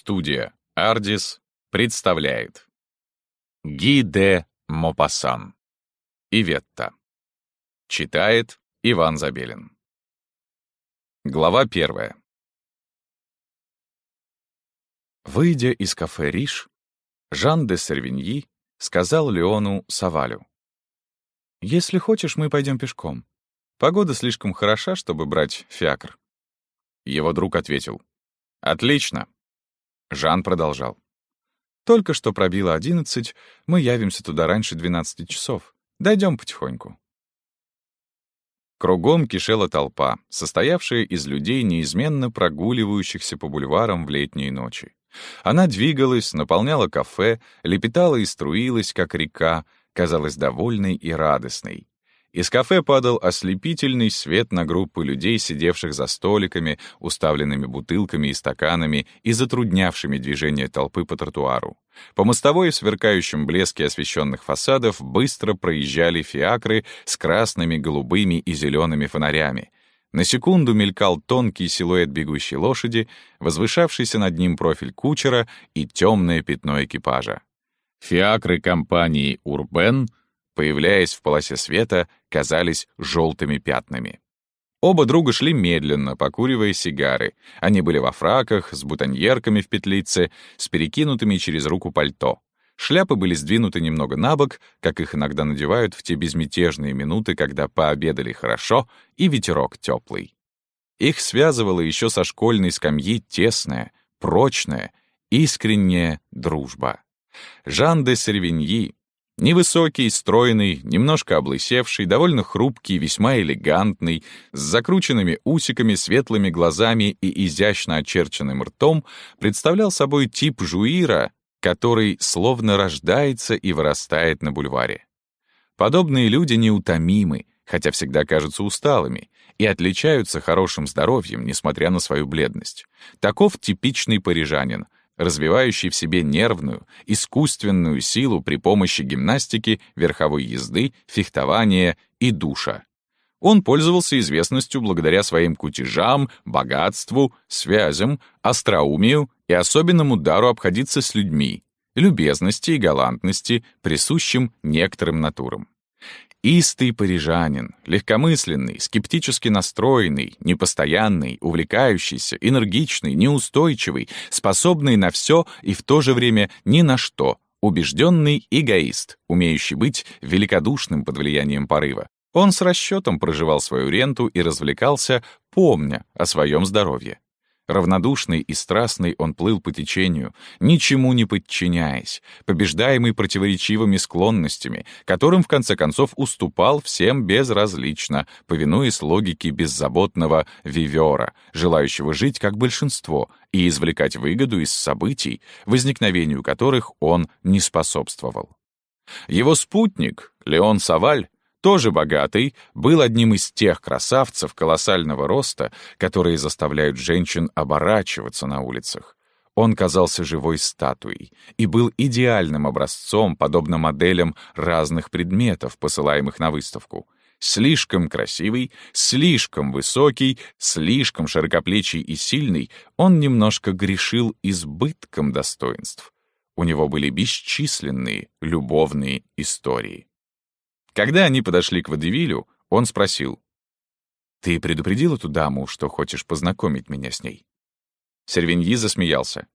Студия «Ардис» представляет Ги де Мопассан Иветта Читает Иван Забелин Глава первая Выйдя из кафе «Риш», Жан де Сервиньи сказал Леону Савалю. «Если хочешь, мы пойдем пешком. Погода слишком хороша, чтобы брать фиакр». Его друг ответил. «Отлично. Жан продолжал. «Только что пробило одиннадцать, мы явимся туда раньше двенадцати часов. Дойдем потихоньку». Кругом кишела толпа, состоявшая из людей, неизменно прогуливающихся по бульварам в летние ночи. Она двигалась, наполняла кафе, лепетала и струилась, как река, казалась довольной и радостной. Из кафе падал ослепительный свет на группы людей, сидевших за столиками, уставленными бутылками и стаканами и затруднявшими движение толпы по тротуару. По мостовой в сверкающем блеске освещенных фасадов быстро проезжали фиакры с красными, голубыми и зелеными фонарями. На секунду мелькал тонкий силуэт бегущей лошади, возвышавшийся над ним профиль кучера и темное пятно экипажа. Фиакры компании «Урбен» появляясь в полосе света, казались желтыми пятнами. Оба друга шли медленно, покуривая сигары. Они были во фраках, с бутоньерками в петлице, с перекинутыми через руку пальто. Шляпы были сдвинуты немного на бок, как их иногда надевают в те безмятежные минуты, когда пообедали хорошо и ветерок теплый. Их связывала еще со школьной скамьи тесная, прочная, искренняя дружба. Жан де Сервиньи, Невысокий, стройный, немножко облысевший, довольно хрупкий, весьма элегантный, с закрученными усиками, светлыми глазами и изящно очерченным ртом, представлял собой тип жуира, который словно рождается и вырастает на бульваре. Подобные люди неутомимы, хотя всегда кажутся усталыми, и отличаются хорошим здоровьем, несмотря на свою бледность. Таков типичный парижанин — развивающий в себе нервную, искусственную силу при помощи гимнастики, верховой езды, фехтования и душа. Он пользовался известностью благодаря своим кутежам, богатству, связям, остроумию и особенному дару обходиться с людьми, любезности и галантности, присущим некоторым натурам. Истый парижанин, легкомысленный, скептически настроенный, непостоянный, увлекающийся, энергичный, неустойчивый, способный на все и в то же время ни на что, убежденный эгоист, умеющий быть великодушным под влиянием порыва. Он с расчетом проживал свою ренту и развлекался, помня о своем здоровье. Равнодушный и страстный он плыл по течению, ничему не подчиняясь, побеждаемый противоречивыми склонностями, которым в конце концов уступал всем безразлично, повинуясь логике беззаботного вивера, желающего жить как большинство и извлекать выгоду из событий, возникновению которых он не способствовал. Его спутник, Леон Саваль, тоже богатый, был одним из тех красавцев колоссального роста, которые заставляют женщин оборачиваться на улицах. Он казался живой статуей и был идеальным образцом, подобно моделям разных предметов, посылаемых на выставку. Слишком красивый, слишком высокий, слишком широкоплечий и сильный, он немножко грешил избытком достоинств. У него были бесчисленные любовные истории. Когда они подошли к Водевилю, он спросил. «Ты предупредил эту даму, что хочешь познакомить меня с ней?» Сервиньи засмеялся.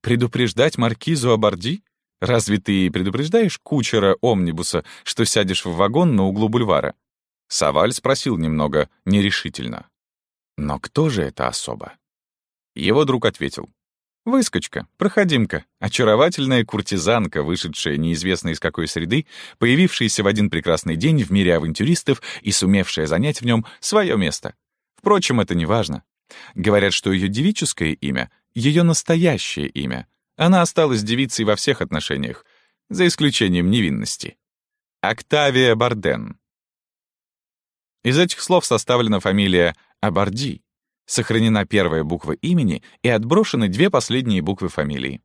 «Предупреждать маркизу Аборди? Разве ты предупреждаешь кучера омнибуса, что сядешь в вагон на углу бульвара?» Саваль спросил немного нерешительно. «Но кто же это особа?» Его друг ответил. Выскочка, проходимка, очаровательная куртизанка, вышедшая неизвестно из какой среды, появившаяся в один прекрасный день в мире авантюристов и сумевшая занять в нем свое место. Впрочем, это не важно. Говорят, что ее девическое имя — ее настоящее имя. Она осталась девицей во всех отношениях, за исключением невинности. Октавия Барден. Из этих слов составлена фамилия Абарди, Сохранена первая буква имени и отброшены две последние буквы фамилии.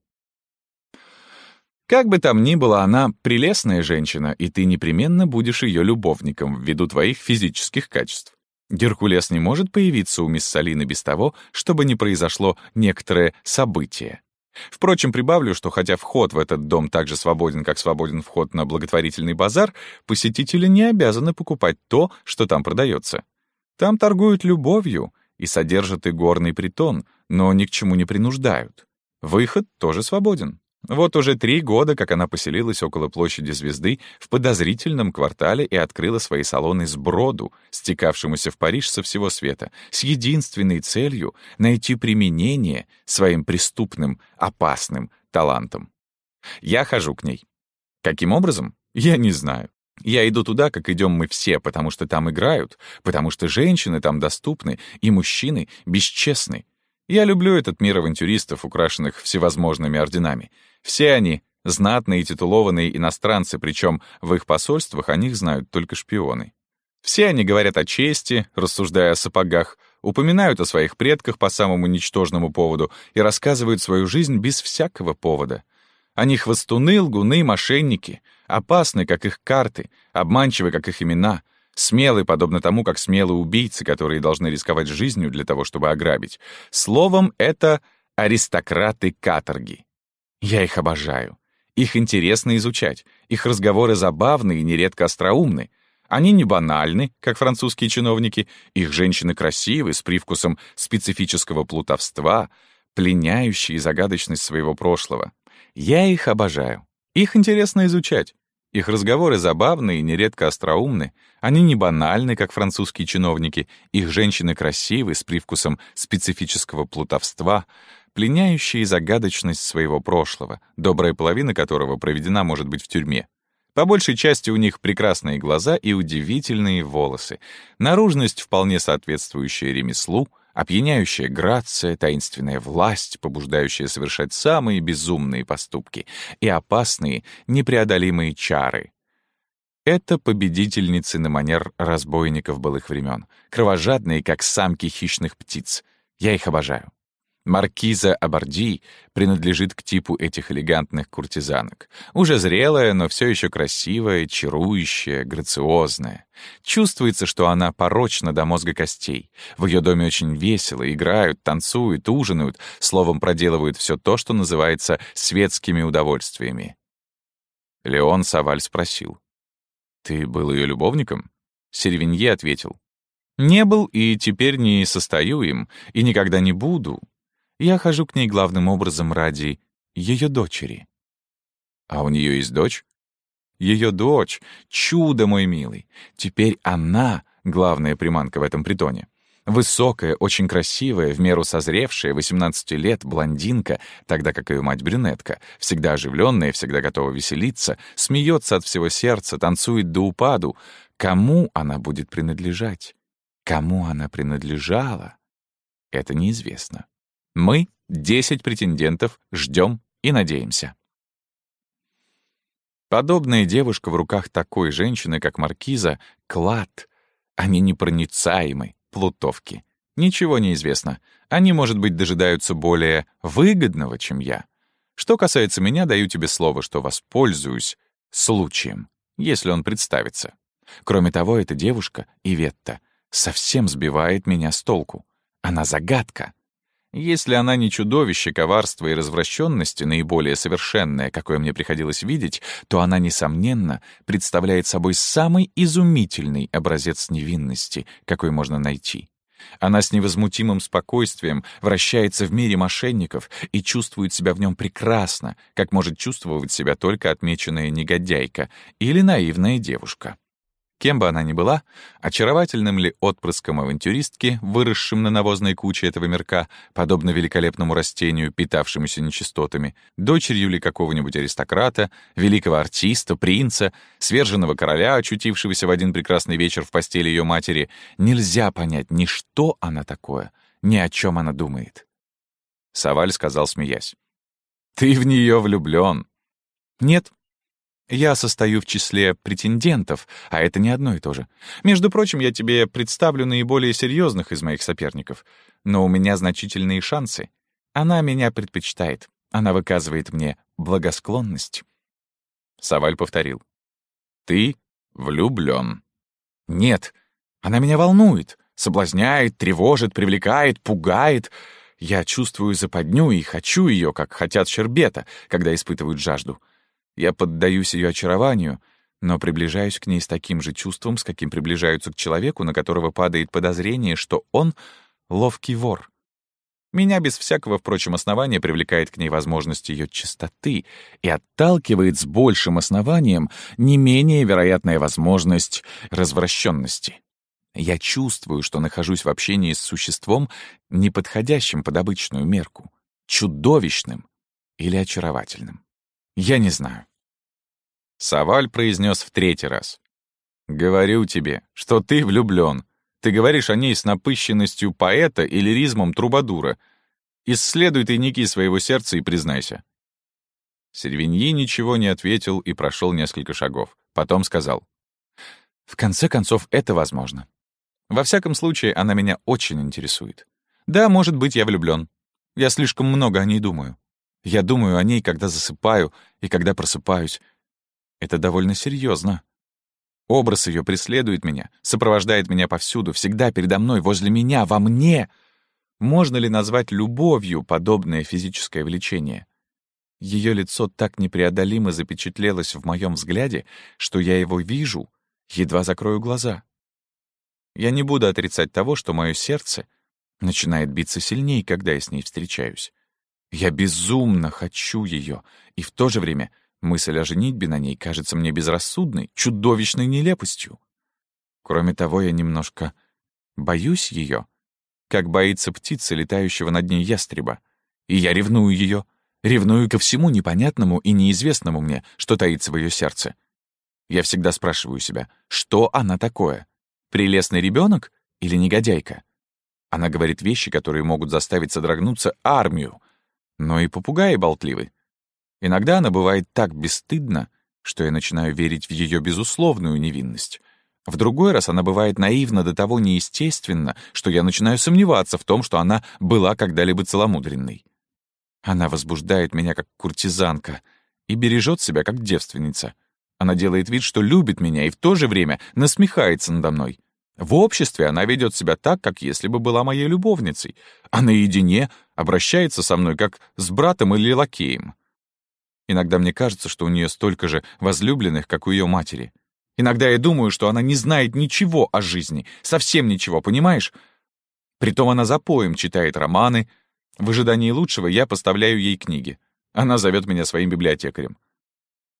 Как бы там ни было, она прелестная женщина, и ты непременно будешь ее любовником ввиду твоих физических качеств. Геркулес не может появиться у мисс Салины без того, чтобы не произошло некоторое событие. Впрочем, прибавлю, что хотя вход в этот дом так же свободен, как свободен вход на благотворительный базар, посетители не обязаны покупать то, что там продается. Там торгуют любовью и содержат и горный притон, но ни к чему не принуждают. Выход тоже свободен. Вот уже три года, как она поселилась около площади Звезды в подозрительном квартале и открыла свои салоны с броду, стекавшемуся в Париж со всего света, с единственной целью найти применение своим преступным, опасным талантам. Я хожу к ней. Каким образом? Я не знаю. Я иду туда, как идем мы все, потому что там играют, потому что женщины там доступны, и мужчины бесчестны. Я люблю этот мир авантюристов, украшенных всевозможными орденами. Все они — знатные и титулованные иностранцы, причем в их посольствах о них знают только шпионы. Все они говорят о чести, рассуждая о сапогах, упоминают о своих предках по самому ничтожному поводу и рассказывают свою жизнь без всякого повода. Они хвостуны, лгуны, мошенники, опасны, как их карты, обманчивы, как их имена, смелы, подобно тому, как смелые убийцы, которые должны рисковать жизнью для того, чтобы ограбить. Словом, это аристократы каторги. Я их обожаю. Их интересно изучать. Их разговоры забавны и нередко остроумны. Они не банальны, как французские чиновники. Их женщины красивы, с привкусом специфического плутовства, пленяющие загадочность своего прошлого. Я их обожаю. Их интересно изучать. Их разговоры забавны и нередко остроумны. Они не банальны, как французские чиновники. Их женщины красивы, с привкусом специфического плутовства пленяющие загадочность своего прошлого, добрая половина которого проведена, может быть, в тюрьме. По большей части у них прекрасные глаза и удивительные волосы, наружность, вполне соответствующая ремеслу, опьяняющая грация, таинственная власть, побуждающая совершать самые безумные поступки и опасные, непреодолимые чары. Это победительницы на манер разбойников былых времен, кровожадные, как самки хищных птиц. Я их обожаю. Маркиза Абарди принадлежит к типу этих элегантных куртизанок. Уже зрелая, но все еще красивая, чарующая, грациозная. Чувствуется, что она порочна до мозга костей. В ее доме очень весело, играют, танцуют, ужинают, словом, проделывают все то, что называется светскими удовольствиями. Леон Саваль спросил. «Ты был ее любовником?» Сервинье ответил. «Не был и теперь не состою им, и никогда не буду, я хожу к ней главным образом ради ее дочери. А у нее есть дочь? Ее дочь — чудо, мой милый. Теперь она — главная приманка в этом притоне. Высокая, очень красивая, в меру созревшая, 18 лет, блондинка, тогда как ее мать брюнетка, всегда оживленная, всегда готова веселиться, смеется от всего сердца, танцует до упаду. Кому она будет принадлежать? Кому она принадлежала? Это неизвестно. Мы, 10 претендентов, ждем и надеемся. Подобная девушка в руках такой женщины, как Маркиза, — клад. Они непроницаемы, плутовки. Ничего не известно. Они, может быть, дожидаются более выгодного, чем я. Что касается меня, даю тебе слово, что воспользуюсь случаем, если он представится. Кроме того, эта девушка, Иветта, совсем сбивает меня с толку. Она загадка. Если она не чудовище коварства и развращенности, наиболее совершенное, какое мне приходилось видеть, то она, несомненно, представляет собой самый изумительный образец невинности, какой можно найти. Она с невозмутимым спокойствием вращается в мире мошенников и чувствует себя в нем прекрасно, как может чувствовать себя только отмеченная негодяйка или наивная девушка. Кем бы она ни была, очаровательным ли отпрыском авантюристки, выросшим на навозной куче этого мирка, подобно великолепному растению, питавшемуся нечистотами, дочерью ли какого-нибудь аристократа, великого артиста, принца, сверженного короля, очутившегося в один прекрасный вечер в постели ее матери, нельзя понять ни что она такое, ни о чем она думает. Саваль сказал, смеясь. «Ты в нее влюблен. «Нет», я состою в числе претендентов, а это не одно и то же. Между прочим, я тебе представлю наиболее серьезных из моих соперников. Но у меня значительные шансы. Она меня предпочитает. Она выказывает мне благосклонность. Саваль повторил. Ты влюблен. Нет, она меня волнует, соблазняет, тревожит, привлекает, пугает. Я чувствую западню и хочу ее, как хотят щербета, когда испытывают жажду. Я поддаюсь ее очарованию, но приближаюсь к ней с таким же чувством, с каким приближаются к человеку, на которого падает подозрение, что он — ловкий вор. Меня без всякого, впрочем, основания привлекает к ней возможность ее чистоты и отталкивает с большим основанием не менее вероятная возможность развращенности. Я чувствую, что нахожусь в общении с существом, не подходящим под обычную мерку, чудовищным или очаровательным. Я не знаю. Саваль произнес в третий раз. «Говорю тебе, что ты влюблен. Ты говоришь о ней с напыщенностью поэта и лиризмом трубадура. Исследуй тайники своего сердца и признайся». Сервиньи ничего не ответил и прошел несколько шагов. Потом сказал. «В конце концов, это возможно. Во всяком случае, она меня очень интересует. Да, может быть, я влюблён. Я слишком много о ней думаю. Я думаю о ней, когда засыпаю и когда просыпаюсь. Это довольно серьезно. Образ ее преследует меня, сопровождает меня повсюду, всегда передо мной, возле меня, во мне. Можно ли назвать любовью подобное физическое влечение? Ее лицо так непреодолимо запечатлелось в моем взгляде, что я его вижу, едва закрою глаза. Я не буду отрицать того, что мое сердце начинает биться сильнее, когда я с ней встречаюсь. Я безумно хочу ее, и в то же время мысль о женитьбе на ней кажется мне безрассудной, чудовищной нелепостью. Кроме того, я немножко боюсь ее, как боится птица, летающего над ней ястреба. И я ревную ее, ревную ко всему непонятному и неизвестному мне, что таится в ее сердце. Я всегда спрашиваю себя, что она такое — Прелестный ребенок или негодяйка? Она говорит вещи, которые могут заставить содрогнуться армию, но и попугаи болтливы. Иногда она бывает так бесстыдна, что я начинаю верить в ее безусловную невинность. В другой раз она бывает наивна до того неестественно, что я начинаю сомневаться в том, что она была когда-либо целомудренной. Она возбуждает меня как куртизанка и бережет себя как девственница. Она делает вид, что любит меня, и в то же время насмехается надо мной. В обществе она ведет себя так, как если бы была моей любовницей, а наедине обращается со мной как с братом или лакеем. Иногда мне кажется, что у нее столько же возлюбленных, как у ее матери. Иногда я думаю, что она не знает ничего о жизни, совсем ничего, понимаешь? Притом она за поем читает романы. В ожидании лучшего я поставляю ей книги. Она зовет меня своим библиотекарем.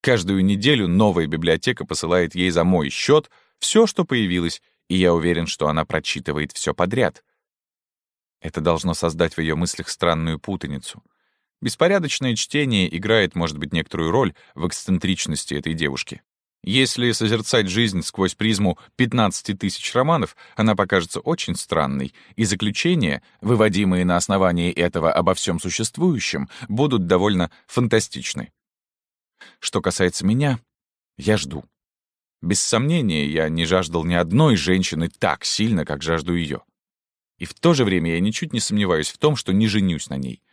Каждую неделю новая библиотека посылает ей за мой счет все, что появилось, и я уверен, что она прочитывает все подряд. Это должно создать в ее мыслях странную путаницу. Беспорядочное чтение играет, может быть, некоторую роль в эксцентричности этой девушки. Если созерцать жизнь сквозь призму 15 тысяч романов, она покажется очень странной, и заключения, выводимые на основании этого обо всем существующем, будут довольно фантастичны. Что касается меня, я жду. Без сомнения, я не жаждал ни одной женщины так сильно, как жажду ее. И в то же время я ничуть не сомневаюсь в том, что не женюсь на ней.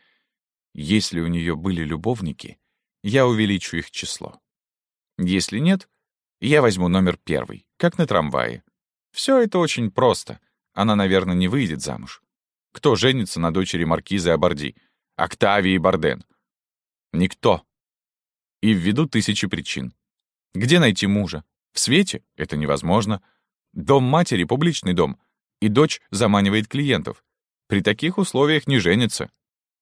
Если у нее были любовники, я увеличу их число. Если нет, я возьму номер первый, как на трамвае. Все это очень просто. Она, наверное, не выйдет замуж. Кто женится на дочери маркизы Аборди? Октавии Барден? Никто. И ввиду тысячи причин. Где найти мужа? В свете это невозможно. Дом матери — публичный дом, и дочь заманивает клиентов. При таких условиях не женится.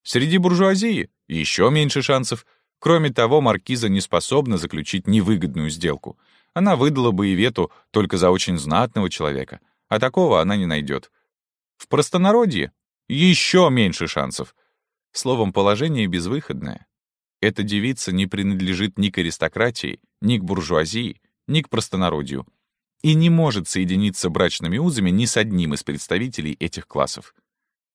Среди буржуазии еще меньше шансов. Кроме того, маркиза не способна заключить невыгодную сделку. Она выдала бы и вету только за очень знатного человека, а такого она не найдет. В простонародье еще меньше шансов. Словом, положение безвыходное. Эта девица не принадлежит ни к аристократии, ни к буржуазии, ни к простонародью, и не может соединиться брачными узами ни с одним из представителей этих классов.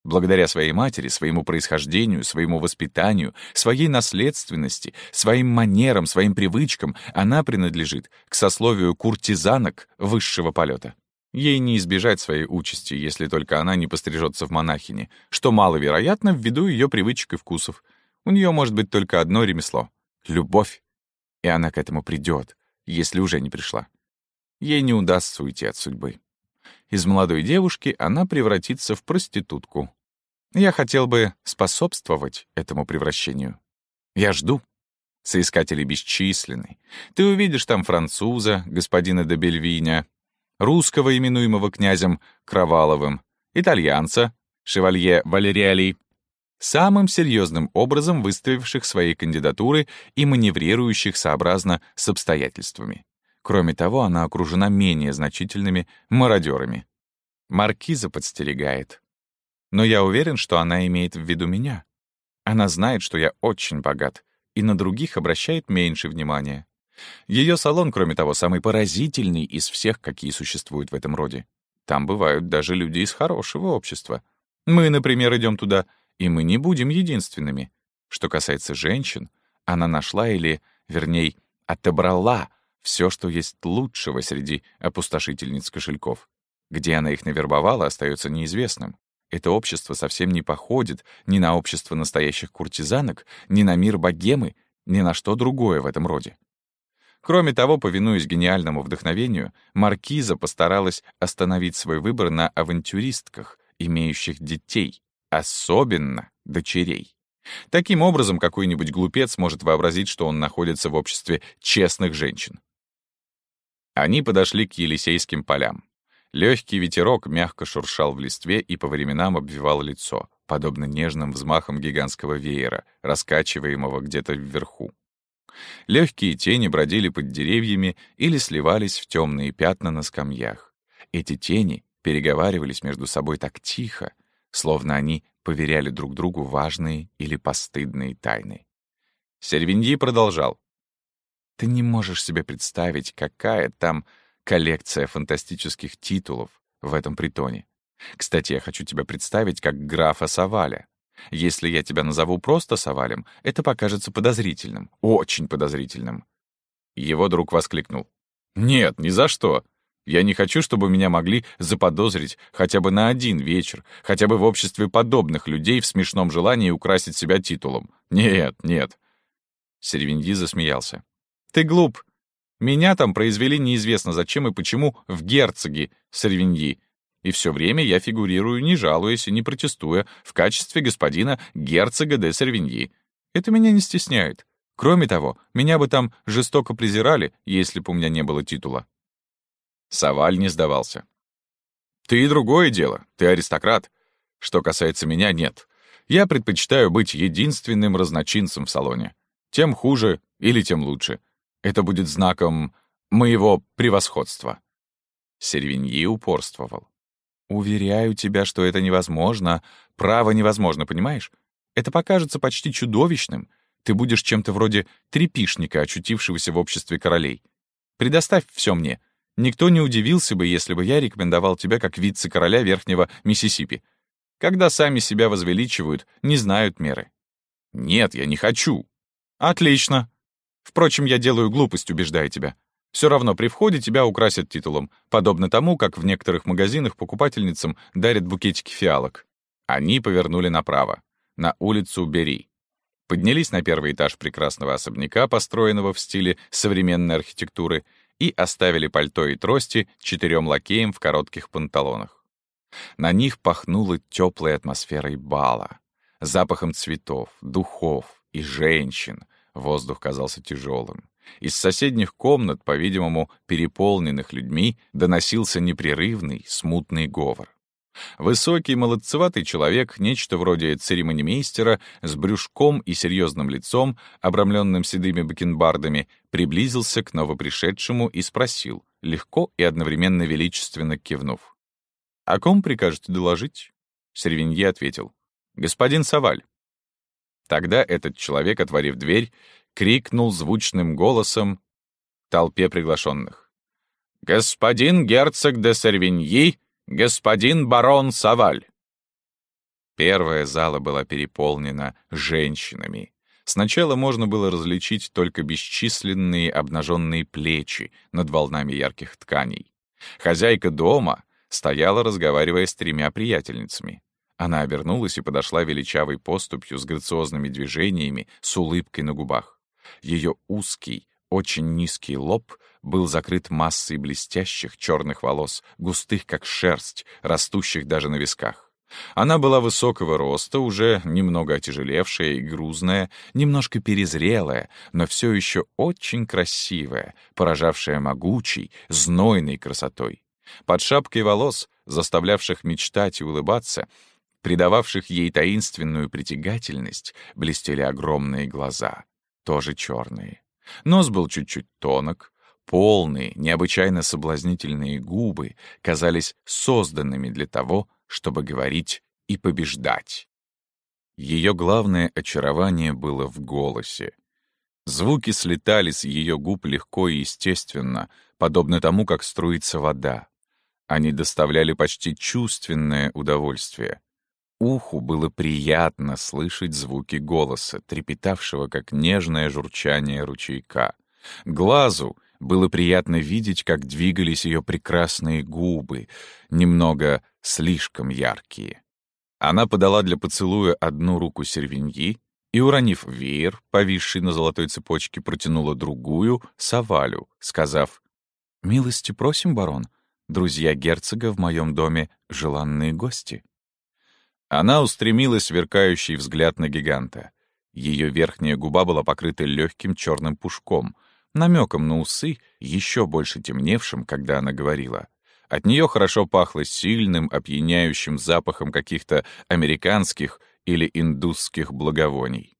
Благодаря своей матери, своему происхождению, своему воспитанию, своей наследственности, своим манерам, своим привычкам она принадлежит к сословию куртизанок высшего полета. Ей не избежать своей участи, если только она не пострижется в монахине, что маловероятно ввиду ее привычек и вкусов. У нее может быть только одно ремесло — любовь. И она к этому придет, если уже не пришла. Ей не удастся уйти от судьбы. Из молодой девушки она превратится в проститутку. Я хотел бы способствовать этому превращению. Я жду. Соискатели бесчисленны. Ты увидишь там француза, господина де Бельвиня, русского, именуемого князем Кроваловым, итальянца, шевалье Валериали, самым серьезным образом выставивших свои кандидатуры и маневрирующих сообразно с обстоятельствами. Кроме того, она окружена менее значительными мародерами. Маркиза подстерегает. Но я уверен, что она имеет в виду меня. Она знает, что я очень богат, и на других обращает меньше внимания. Ее салон, кроме того, самый поразительный из всех, какие существуют в этом роде. Там бывают даже люди из хорошего общества. Мы, например, идем туда, и мы не будем единственными. Что касается женщин, она нашла или, вернее, отобрала все, что есть лучшего среди опустошительниц кошельков. Где она их навербовала, остается неизвестным. Это общество совсем не походит ни на общество настоящих куртизанок, ни на мир богемы, ни на что другое в этом роде. Кроме того, повинуясь гениальному вдохновению, Маркиза постаралась остановить свой выбор на авантюристках, имеющих детей, особенно дочерей. Таким образом, какой-нибудь глупец может вообразить, что он находится в обществе честных женщин. Они подошли к Елисейским полям. Легкий ветерок мягко шуршал в листве и по временам обвивал лицо, подобно нежным взмахам гигантского веера, раскачиваемого где-то вверху. Легкие тени бродили под деревьями или сливались в темные пятна на скамьях. Эти тени переговаривались между собой так тихо, словно они поверяли друг другу важные или постыдные тайны. Сервиньи продолжал. «Ты не можешь себе представить, какая там коллекция фантастических титулов в этом притоне. Кстати, я хочу тебя представить как графа Саваля. Если я тебя назову просто Савалем, это покажется подозрительным, очень подозрительным». Его друг воскликнул. «Нет, ни за что. Я не хочу, чтобы меня могли заподозрить хотя бы на один вечер, хотя бы в обществе подобных людей в смешном желании украсить себя титулом. Нет, нет». Сервиньи засмеялся. «Ты глуп. Меня там произвели неизвестно зачем и почему в герцоги Сарвиньи, и все время я фигурирую, не жалуясь и не протестуя, в качестве господина герцога де Сарвиньи. Это меня не стесняет. Кроме того, меня бы там жестоко презирали, если бы у меня не было титула. Саваль не сдавался. «Ты и другое дело, ты аристократ. Что касается меня, нет. Я предпочитаю быть единственным разночинцем в салоне. Тем хуже или тем лучше. Это будет знаком моего превосходства». Сервиньи упорствовал. «Уверяю тебя, что это невозможно. Право невозможно, понимаешь? Это покажется почти чудовищным. Ты будешь чем-то вроде трепишника, очутившегося в обществе королей. Предоставь все мне. Никто не удивился бы, если бы я рекомендовал тебя как вице-короля Верхнего Миссисипи. Когда сами себя возвеличивают, не знают меры. Нет, я не хочу. Отлично. Впрочем, я делаю глупость, убеждая тебя. Все равно при входе тебя украсят титулом, подобно тому, как в некоторых магазинах покупательницам дарят букетики фиалок. Они повернули направо, на улицу Бери. Поднялись на первый этаж прекрасного особняка, построенного в стиле современной архитектуры, и оставили пальто и трости четырем лакеям в коротких панталонах. На них пахнуло теплой атмосферой бала, запахом цветов, духов и женщин, Воздух казался тяжелым. Из соседних комнат, по-видимому, переполненных людьми, доносился непрерывный, смутный говор. Высокий, молодцеватый человек, нечто вроде церемонимейстера, с брюшком и серьезным лицом, обрамленным седыми бакенбардами, приблизился к новопришедшему и спросил, легко и одновременно величественно кивнув. «О ком прикажете доложить?» Сервинье ответил. «Господин Саваль». Тогда этот человек, отворив дверь, крикнул звучным голосом толпе приглашенных. «Господин герцог де Сервиньи, господин барон Саваль!» Первая зала была переполнена женщинами. Сначала можно было различить только бесчисленные обнаженные плечи над волнами ярких тканей. Хозяйка дома стояла, разговаривая с тремя приятельницами. Она обернулась и подошла величавой поступью с грациозными движениями, с улыбкой на губах. Ее узкий, очень низкий лоб был закрыт массой блестящих черных волос, густых как шерсть, растущих даже на висках. Она была высокого роста, уже немного отяжелевшая и грузная, немножко перезрелая, но все еще очень красивая, поражавшая могучей, знойной красотой. Под шапкой волос, заставлявших мечтать и улыбаться, придававших ей таинственную притягательность, блестели огромные глаза, тоже черные. Нос был чуть-чуть тонок, полные, необычайно соблазнительные губы казались созданными для того, чтобы говорить и побеждать. Ее главное очарование было в голосе. Звуки слетали с ее губ легко и естественно, подобно тому, как струится вода. Они доставляли почти чувственное удовольствие. Уху было приятно слышать звуки голоса, трепетавшего, как нежное журчание ручейка. Глазу было приятно видеть, как двигались ее прекрасные губы, немного слишком яркие. Она подала для поцелуя одну руку Сервиньи и, уронив веер, повисший на золотой цепочке, протянула другую — Савалю, сказав, «Милости просим, барон, друзья герцога в моем доме — желанные гости». Она устремила сверкающий взгляд на гиганта. Ее верхняя губа была покрыта легким черным пушком, намеком на усы, еще больше темневшим, когда она говорила. От нее хорошо пахло сильным, опьяняющим запахом каких-то американских или индусских благовоний.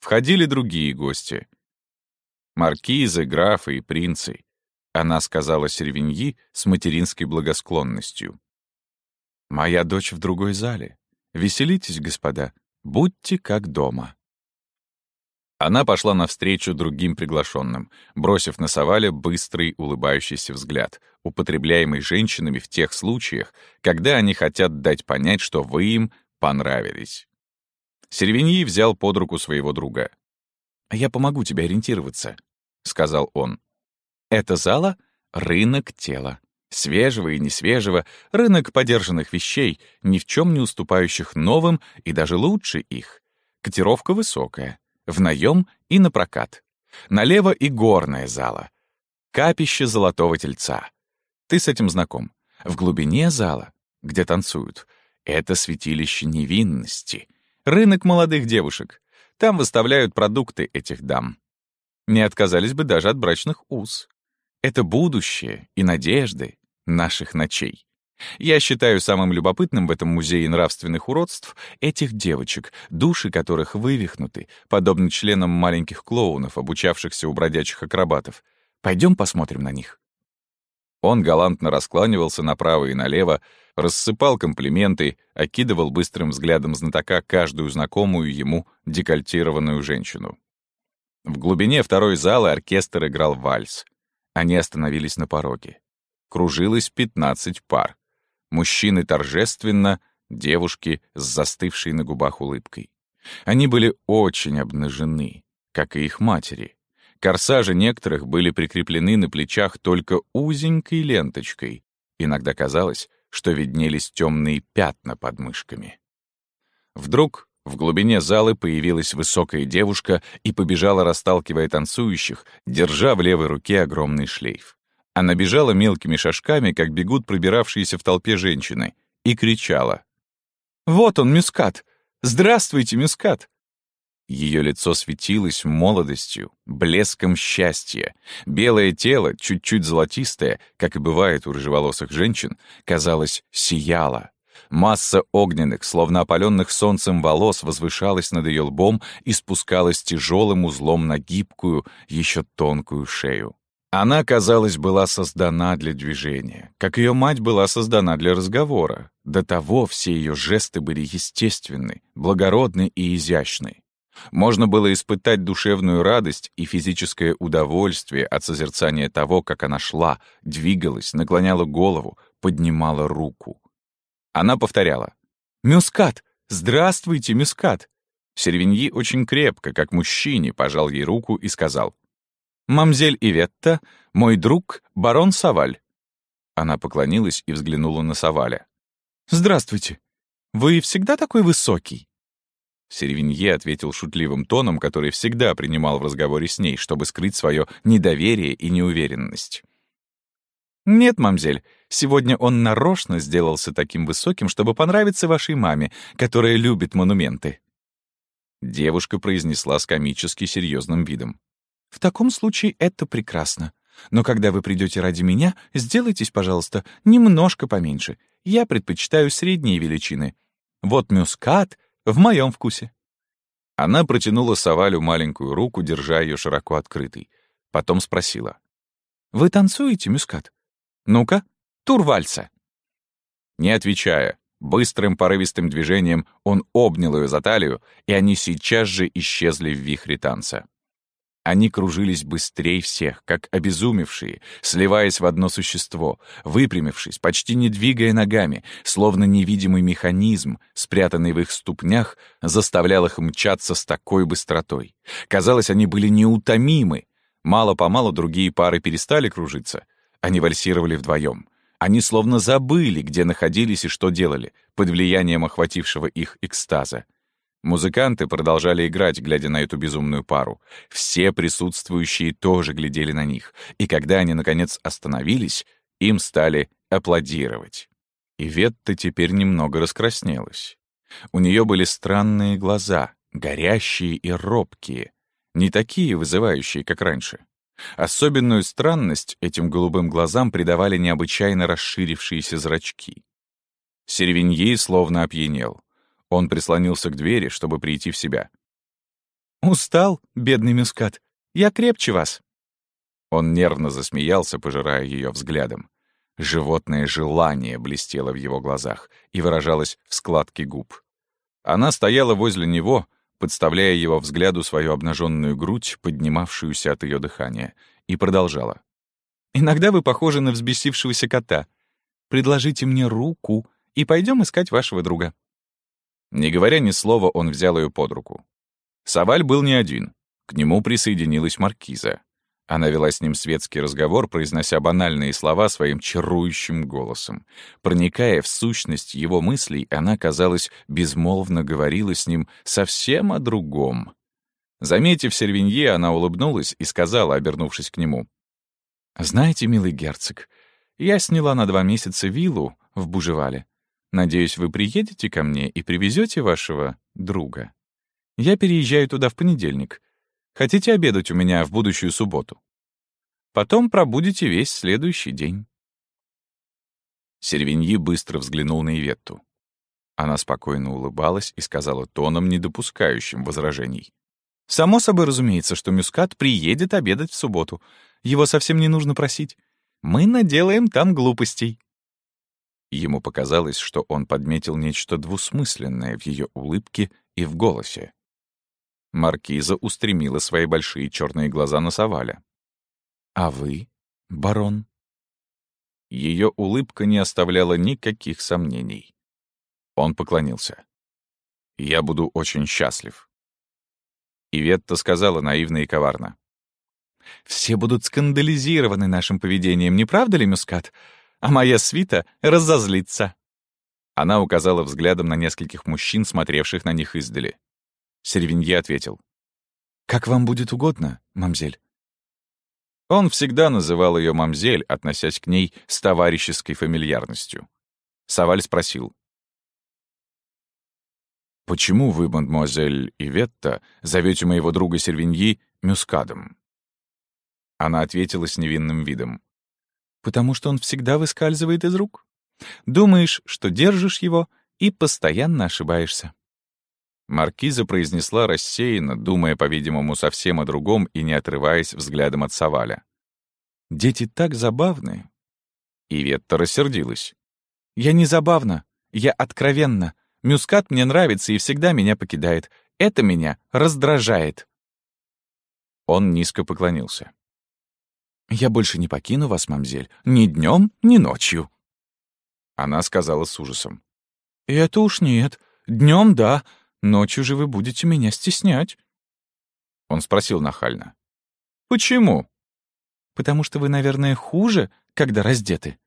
Входили другие гости. Маркизы, графы и принцы. Она сказала Сервиньи с материнской благосклонностью. «Моя дочь в другой зале. Веселитесь, господа, будьте как дома». Она пошла навстречу другим приглашенным, бросив на Саваля быстрый улыбающийся взгляд, употребляемый женщинами в тех случаях, когда они хотят дать понять, что вы им понравились. Сервиньи взял под руку своего друга. «Я помогу тебе ориентироваться», — сказал он. «Это зала — рынок тела. Свежего и несвежего, рынок подержанных вещей, ни в чем не уступающих новым и даже лучше их. Котировка высокая в наем и на прокат. Налево и горная зала. Капище золотого тельца. Ты с этим знаком. В глубине зала, где танцуют, это святилище невинности. Рынок молодых девушек. Там выставляют продукты этих дам. Не отказались бы даже от брачных уз. Это будущее и надежды наших ночей. Я считаю самым любопытным в этом музее нравственных уродств этих девочек, души которых вывихнуты, подобно членам маленьких клоунов, обучавшихся у бродячих акробатов. Пойдем посмотрим на них. Он галантно раскланивался направо и налево, рассыпал комплименты, окидывал быстрым взглядом знатока каждую знакомую ему декольтированную женщину. В глубине второй залы оркестр играл вальс. Они остановились на пороге. Кружилось пятнадцать пар. Мужчины торжественно, девушки с застывшей на губах улыбкой. Они были очень обнажены, как и их матери. Корсажи некоторых были прикреплены на плечах только узенькой ленточкой. Иногда казалось, что виднелись темные пятна под мышками. Вдруг в глубине залы появилась высокая девушка и побежала, расталкивая танцующих, держа в левой руке огромный шлейф. Она бежала мелкими шажками, как бегут пробиравшиеся в толпе женщины, и кричала. «Вот он, Мюскат! Здравствуйте, Мюскат!» Ее лицо светилось молодостью, блеском счастья. Белое тело, чуть-чуть золотистое, как и бывает у рыжеволосых женщин, казалось, сияло. Масса огненных, словно опаленных солнцем волос, возвышалась над ее лбом и спускалась тяжелым узлом на гибкую, еще тонкую шею. Она, казалось, была создана для движения, как ее мать была создана для разговора. До того все ее жесты были естественны, благородны и изящны. Можно было испытать душевную радость и физическое удовольствие от созерцания того, как она шла, двигалась, наклоняла голову, поднимала руку. Она повторяла «Мюскат! Здравствуйте, Мюскат!» Сервиньи очень крепко, как мужчине, пожал ей руку и сказал «Мамзель Иветта, мой друг, барон Саваль». Она поклонилась и взглянула на Саваля. «Здравствуйте. Вы всегда такой высокий?» Сервинье ответил шутливым тоном, который всегда принимал в разговоре с ней, чтобы скрыть свое недоверие и неуверенность. «Нет, мамзель, сегодня он нарочно сделался таким высоким, чтобы понравиться вашей маме, которая любит монументы». Девушка произнесла с комически серьезным видом. «В таком случае это прекрасно. Но когда вы придете ради меня, сделайтесь, пожалуйста, немножко поменьше. Я предпочитаю средние величины. Вот мюскат в моем вкусе». Она протянула Савалю маленькую руку, держа ее широко открытой. Потом спросила. «Вы танцуете, мюскат?» Ну-ка, тур. Не отвечая, быстрым порывистым движением он обнял ее за талию, и они сейчас же исчезли в вихре танца. Они кружились быстрее всех, как обезумевшие, сливаясь в одно существо, выпрямившись, почти не двигая ногами, словно невидимый механизм, спрятанный в их ступнях, заставлял их мчаться с такой быстротой. Казалось, они были неутомимы. Мало-помалу другие пары перестали кружиться — они вальсировали вдвоем. Они словно забыли, где находились и что делали, под влиянием охватившего их экстаза. Музыканты продолжали играть, глядя на эту безумную пару. Все присутствующие тоже глядели на них, и когда они, наконец, остановились, им стали аплодировать. И Ветта теперь немного раскраснелась. У нее были странные глаза, горящие и робкие, не такие вызывающие, как раньше. Особенную странность этим голубым глазам придавали необычайно расширившиеся зрачки. Сервиньи словно опьянел. Он прислонился к двери, чтобы прийти в себя. «Устал, бедный мюскат. Я крепче вас». Он нервно засмеялся, пожирая ее взглядом. Животное желание блестело в его глазах и выражалось в складке губ. Она стояла возле него, подставляя его взгляду свою обнаженную грудь, поднимавшуюся от ее дыхания, и продолжала. «Иногда вы похожи на взбесившегося кота. Предложите мне руку, и пойдем искать вашего друга». Не говоря ни слова, он взял ее под руку. Саваль был не один. К нему присоединилась маркиза. Она вела с ним светский разговор, произнося банальные слова своим чарующим голосом. Проникая в сущность его мыслей, она, казалось, безмолвно говорила с ним совсем о другом. Заметив Сервинье, она улыбнулась и сказала, обернувшись к нему. «Знаете, милый герцог, я сняла на два месяца виллу в Бужевале. Надеюсь, вы приедете ко мне и привезете вашего друга. Я переезжаю туда в понедельник. Хотите обедать у меня в будущую субботу? Потом пробудете весь следующий день». Сервиньи быстро взглянул на Иветту. Она спокойно улыбалась и сказала тоном, не допускающим возражений. «Само собой разумеется, что Мюскат приедет обедать в субботу. Его совсем не нужно просить. Мы наделаем там глупостей». Ему показалось, что он подметил нечто двусмысленное в ее улыбке и в голосе. Маркиза устремила свои большие черные глаза на Саваля. «А вы, барон?» Ее улыбка не оставляла никаких сомнений. Он поклонился. «Я буду очень счастлив». Иветта сказала наивно и коварно. «Все будут скандализированы нашим поведением, не правда ли, Мюскат? А моя свита разозлится». Она указала взглядом на нескольких мужчин, смотревших на них издали. Сервинье ответил. «Как вам будет угодно, мамзель». Он всегда называл ее мамзель, относясь к ней с товарищеской фамильярностью. Саваль спросил. «Почему вы, мадемуазель Иветта, зовете моего друга Сервиньи Мюскадом?» Она ответила с невинным видом. «Потому что он всегда выскальзывает из рук. Думаешь, что держишь его, и постоянно ошибаешься». Маркиза произнесла рассеянно, думая, по-видимому, совсем о другом и не отрываясь взглядом от Саваля. «Дети так забавны!» Иветта рассердилась. «Я не забавна, я откровенна. Мюскат мне нравится и всегда меня покидает. Это меня раздражает». Он низко поклонился. «Я больше не покину вас, мамзель, ни днем, ни ночью». Она сказала с ужасом. «Это уж нет. Днем да, Ночью же вы будете меня стеснять». Он спросил нахально. «Почему?» «Потому что вы, наверное, хуже, когда раздеты».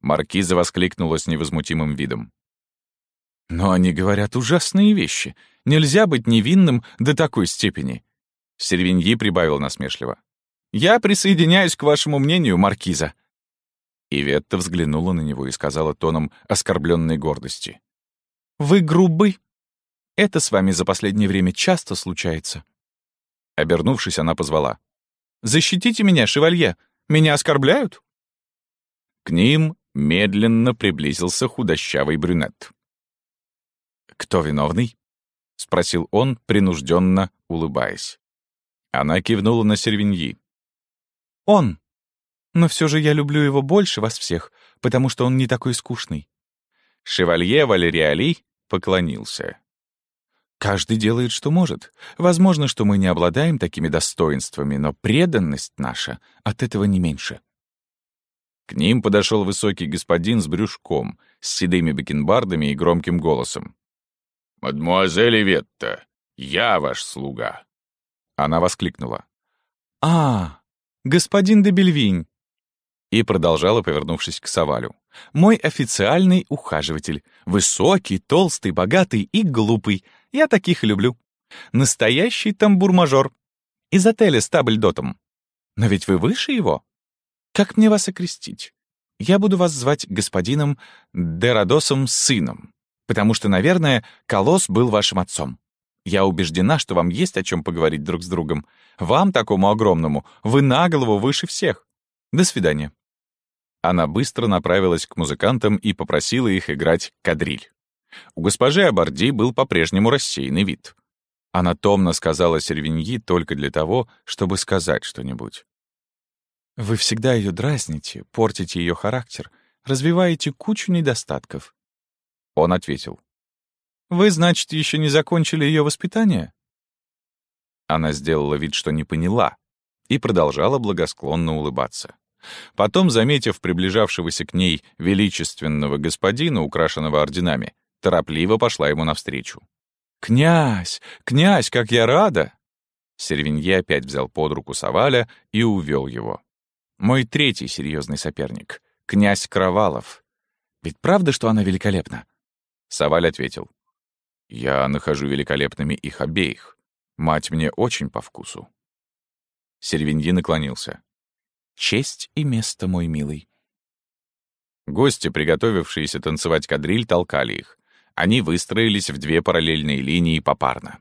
Маркиза воскликнула с невозмутимым видом. «Но они говорят ужасные вещи. Нельзя быть невинным до такой степени». Сервиньи прибавил насмешливо. «Я присоединяюсь к вашему мнению, Маркиза». Иветта взглянула на него и сказала тоном оскорбленной гордости. «Вы грубы. Это с вами за последнее время часто случается». Обернувшись, она позвала. «Защитите меня, шевалье! Меня оскорбляют?» К ним медленно приблизился худощавый брюнет. «Кто виновный?» — спросил он, принужденно улыбаясь. Она кивнула на Сервиньи. «Он. Но все же я люблю его больше вас всех, потому что он не такой скучный». Шевалье Валериали поклонился. «Каждый делает, что может. Возможно, что мы не обладаем такими достоинствами, но преданность наша от этого не меньше». К ним подошел высокий господин с брюшком, с седыми бакенбардами и громким голосом. «Мадмуазель Ветта, я ваш слуга!» Она воскликнула. «А, господин де Бельвинь!» И продолжала, повернувшись к Савалю. «Мой официальный ухаживатель. Высокий, толстый, богатый и глупый. Я таких люблю. Настоящий тамбур-мажор. Из отеля с табльдотом. Но ведь вы выше его. Как мне вас окрестить? Я буду вас звать господином Дерадосом сыном потому что, наверное, Колосс был вашим отцом. Я убеждена, что вам есть о чем поговорить друг с другом. Вам, такому огромному, вы на голову выше всех. До свидания». Она быстро направилась к музыкантам и попросила их играть кадриль. У госпожи Аборди был по-прежнему рассеянный вид. Она томно сказала Сервиньи только для того, чтобы сказать что-нибудь. «Вы всегда ее дразните, портите ее характер, развиваете кучу недостатков. Он ответил. «Вы, значит, еще не закончили ее воспитание?» Она сделала вид, что не поняла, и продолжала благосклонно улыбаться. Потом, заметив приближавшегося к ней величественного господина, украшенного орденами, торопливо пошла ему навстречу. «Князь! Князь, как я рада!» Сервинье опять взял под руку Саваля и увел его. «Мой третий серьезный соперник, князь Кровалов. Ведь правда, что она великолепна? Саваль ответил. «Я нахожу великолепными их обеих. Мать мне очень по вкусу». Сервиньи наклонился. «Честь и место, мой милый». Гости, приготовившиеся танцевать кадриль, толкали их. Они выстроились в две параллельные линии попарно.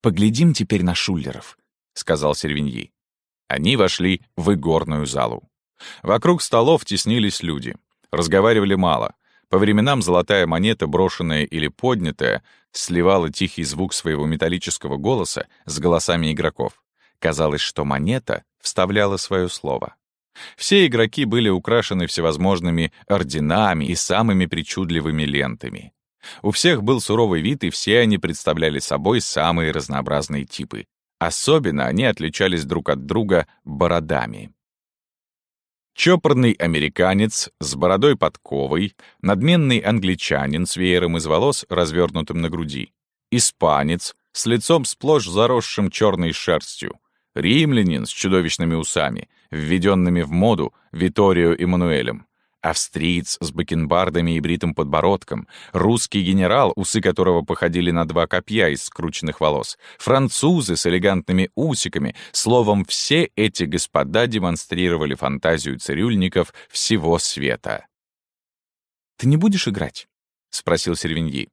«Поглядим теперь на шулеров», — сказал Сервиньи. Они вошли в игорную залу. Вокруг столов теснились люди. Разговаривали мало. По временам золотая монета, брошенная или поднятая, сливала тихий звук своего металлического голоса с голосами игроков. Казалось, что монета вставляла свое слово. Все игроки были украшены всевозможными орденами и самыми причудливыми лентами. У всех был суровый вид, и все они представляли собой самые разнообразные типы. Особенно они отличались друг от друга бородами. Чопорный американец с бородой подковой, надменный англичанин с веером из волос, развернутым на груди, испанец с лицом сплошь заросшим черной шерстью, римлянин с чудовищными усами, введенными в моду Виторио Эммануэлем, Австриец с бакенбардами и бритым подбородком, русский генерал, усы которого походили на два копья из скрученных волос, французы с элегантными усиками. Словом, все эти господа демонстрировали фантазию цирюльников всего света. «Ты не будешь играть?» — спросил Сервиньи.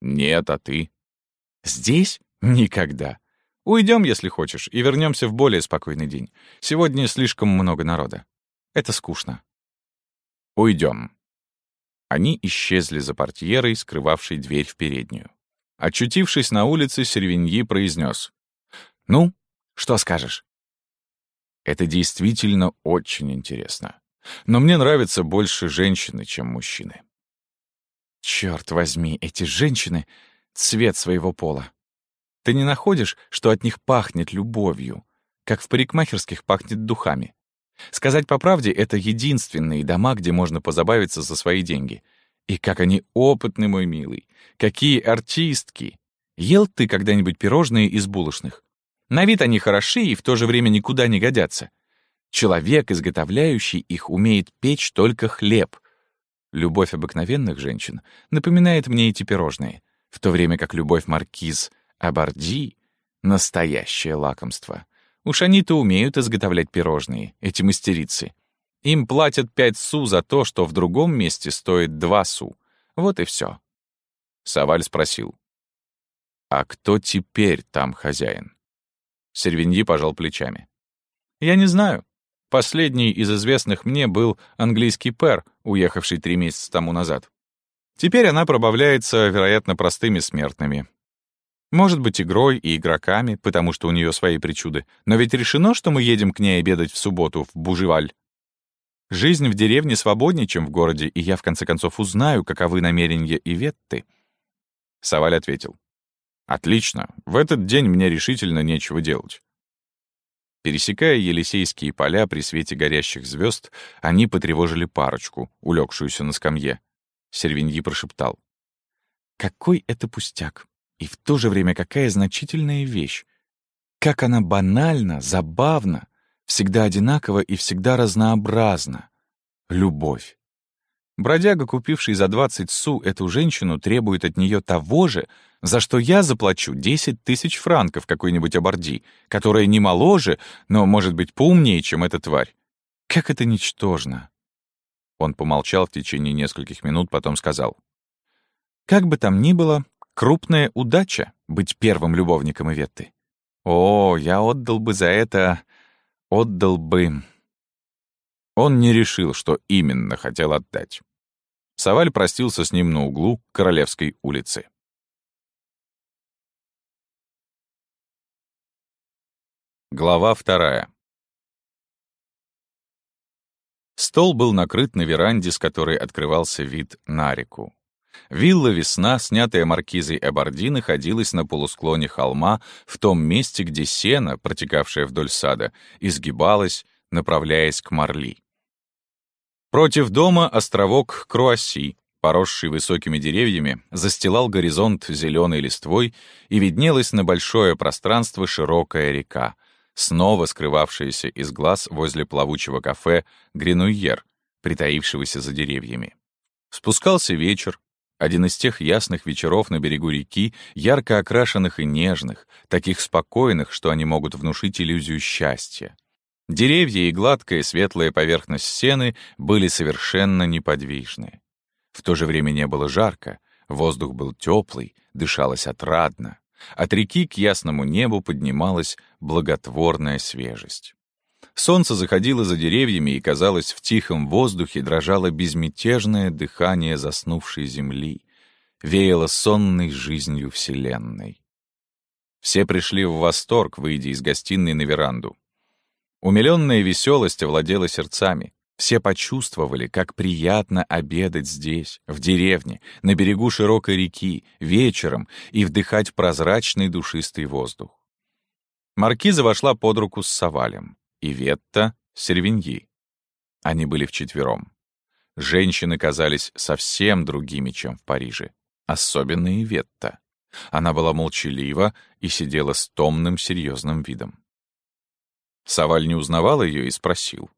«Нет, а ты?» «Здесь? Никогда. Уйдем, если хочешь, и вернемся в более спокойный день. Сегодня слишком много народа. Это скучно». Уйдем. Они исчезли за портьерой, скрывавшей дверь в переднюю. Очутившись на улице, Сервиньи произнес: «Ну, что скажешь?» «Это действительно очень интересно. Но мне нравятся больше женщины, чем мужчины». «Черт возьми, эти женщины — цвет своего пола. Ты не находишь, что от них пахнет любовью, как в парикмахерских пахнет духами? Сказать по правде, это единственные дома, где можно позабавиться за свои деньги. И как они опытны, мой милый. Какие артистки. Ел ты когда-нибудь пирожные из булочных? На вид они хороши и в то же время никуда не годятся. Человек, изготовляющий их, умеет печь только хлеб. Любовь обыкновенных женщин напоминает мне эти пирожные, в то время как любовь маркиз Абарди — настоящее лакомство. Уж они-то умеют изготовлять пирожные, эти мастерицы. Им платят пять су за то, что в другом месте стоит два су. Вот и все. Саваль спросил. «А кто теперь там хозяин?» Сервиньи пожал плечами. «Я не знаю. Последний из известных мне был английский пэр, уехавший три месяца тому назад. Теперь она пробавляется, вероятно, простыми смертными. Может быть, игрой и игроками, потому что у нее свои причуды. Но ведь решено, что мы едем к ней обедать в субботу в Бужеваль. Жизнь в деревне свободнее, чем в городе, и я, в конце концов, узнаю, каковы намерения Иветты. Саваль ответил. «Отлично. В этот день мне решительно нечего делать». Пересекая Елисейские поля при свете горящих звезд, они потревожили парочку, улегшуюся на скамье. Сервиньи прошептал. «Какой это пустяк! И в то же время какая значительная вещь! Как она банальна, забавна, всегда одинакова и всегда разнообразна! Любовь! Бродяга, купивший за 20 су эту женщину, требует от нее того же, за что я заплачу 10 тысяч франков какой-нибудь аборди, которая не моложе, но, может быть, поумнее, чем эта тварь. Как это ничтожно! Он помолчал в течение нескольких минут, потом сказал. «Как бы там ни было, крупная удача быть первым любовником Иветты. О, я отдал бы за это... отдал бы...» Он не решил, что именно хотел отдать. Саваль простился с ним на углу Королевской улицы. Глава вторая. Стол был накрыт на веранде, с которой открывался вид на реку. Вилла «Весна», снятая маркизой Эборди, находилась на полусклоне холма, в том месте, где сено, протекавшее вдоль сада, изгибалось, направляясь к Марли. Против дома островок Круасси, поросший высокими деревьями, застилал горизонт зеленой листвой, и виднелась на большое пространство широкая река — снова скрывавшаяся из глаз возле плавучего кафе «Гренуйер», притаившегося за деревьями. Спускался вечер, один из тех ясных вечеров на берегу реки, ярко окрашенных и нежных, таких спокойных, что они могут внушить иллюзию счастья. Деревья и гладкая светлая поверхность сены были совершенно неподвижны. В то же время не было жарко, воздух был теплый, дышалось отрадно. От реки к ясному небу поднималась благотворная свежесть. Солнце заходило за деревьями, и, казалось, в тихом воздухе дрожало безмятежное дыхание заснувшей земли, веяло сонной жизнью Вселенной. Все пришли в восторг, выйдя из гостиной на веранду. Умиленная веселость овладела сердцами. Все почувствовали, как приятно обедать здесь, в деревне, на берегу широкой реки, вечером и вдыхать прозрачный душистый воздух. Маркиза вошла под руку с Савалем, и Ветта — Сервиньи. Они были вчетвером. Женщины казались совсем другими, чем в Париже. Особенно и Ветта. Она была молчалива и сидела с томным серьезным видом. Саваль не узнавал ее и спросил.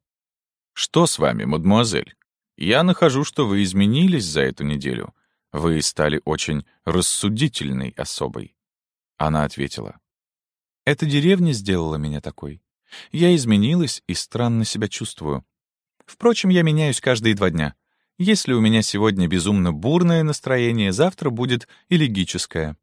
«Что с вами, мадемуазель? Я нахожу, что вы изменились за эту неделю. Вы стали очень рассудительной особой». Она ответила. «Эта деревня сделала меня такой. Я изменилась и странно себя чувствую. Впрочем, я меняюсь каждые два дня. Если у меня сегодня безумно бурное настроение, завтра будет элегическое.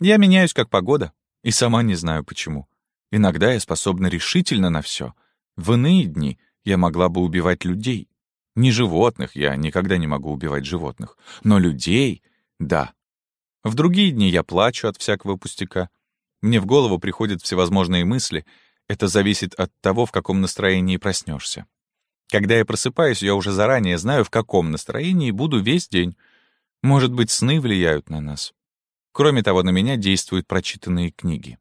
Я меняюсь как погода, и сама не знаю почему. Иногда я способна решительно на все. В иные дни — я могла бы убивать людей. Не животных, я никогда не могу убивать животных. Но людей — да. В другие дни я плачу от всякого пустяка. Мне в голову приходят всевозможные мысли. Это зависит от того, в каком настроении проснешься. Когда я просыпаюсь, я уже заранее знаю, в каком настроении буду весь день. Может быть, сны влияют на нас. Кроме того, на меня действуют прочитанные книги.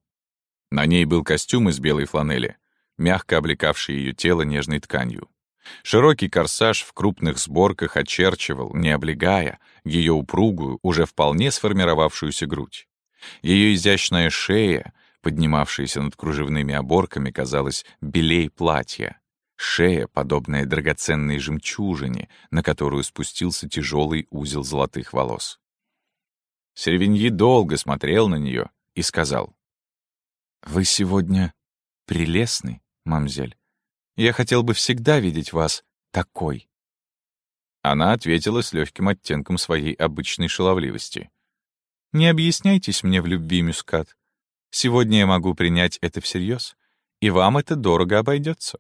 На ней был костюм из белой фланели мягко облекавший ее тело нежной тканью. Широкий корсаж в крупных сборках очерчивал, не облегая, ее упругую, уже вполне сформировавшуюся грудь. Ее изящная шея, поднимавшаяся над кружевными оборками, казалась белей платья. Шея, подобная драгоценной жемчужине, на которую спустился тяжелый узел золотых волос. Сервиньи долго смотрел на нее и сказал, «Вы сегодня прелестны, мамзель. Я хотел бы всегда видеть вас такой?» Она ответила с легким оттенком своей обычной шаловливости. «Не объясняйтесь мне в любви, Мюскат. Сегодня я могу принять это всерьез, и вам это дорого обойдется.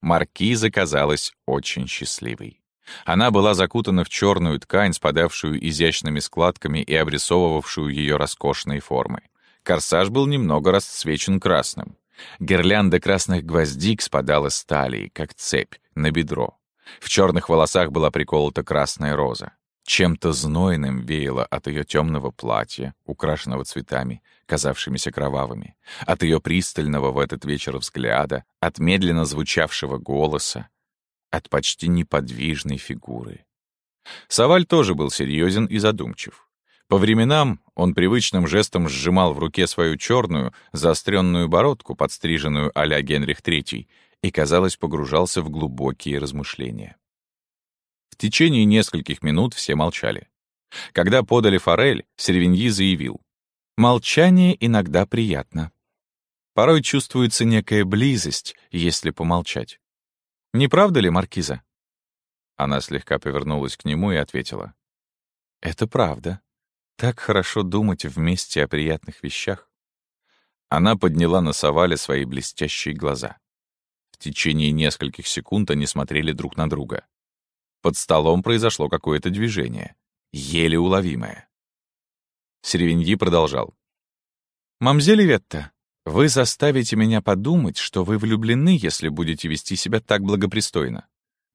Маркиза казалась очень счастливой. Она была закутана в черную ткань, спадавшую изящными складками и обрисовывавшую ее роскошные формы. Корсаж был немного расцвечен красным. Гирлянда красных гвоздик спадала с талии, как цепь, на бедро. В черных волосах была приколота красная роза. Чем-то знойным веяло от ее темного платья, украшенного цветами, казавшимися кровавыми, от ее пристального в этот вечер взгляда, от медленно звучавшего голоса, от почти неподвижной фигуры. Саваль тоже был серьезен и задумчив. По временам он привычным жестом сжимал в руке свою черную, заостренную бородку, подстриженную а-ля Генрих III, и, казалось, погружался в глубокие размышления. Течение нескольких минут все молчали. Когда подали форель, Сервиньи заявил. «Молчание иногда приятно. Порой чувствуется некая близость, если помолчать. Не правда ли, Маркиза?» Она слегка повернулась к нему и ответила. «Это правда. Так хорошо думать вместе о приятных вещах». Она подняла на Савале свои блестящие глаза. В течение нескольких секунд они смотрели друг на друга. Под столом произошло какое-то движение, еле уловимое. Серевиньи продолжал. «Мамзель Ветта, вы заставите меня подумать, что вы влюблены, если будете вести себя так благопристойно.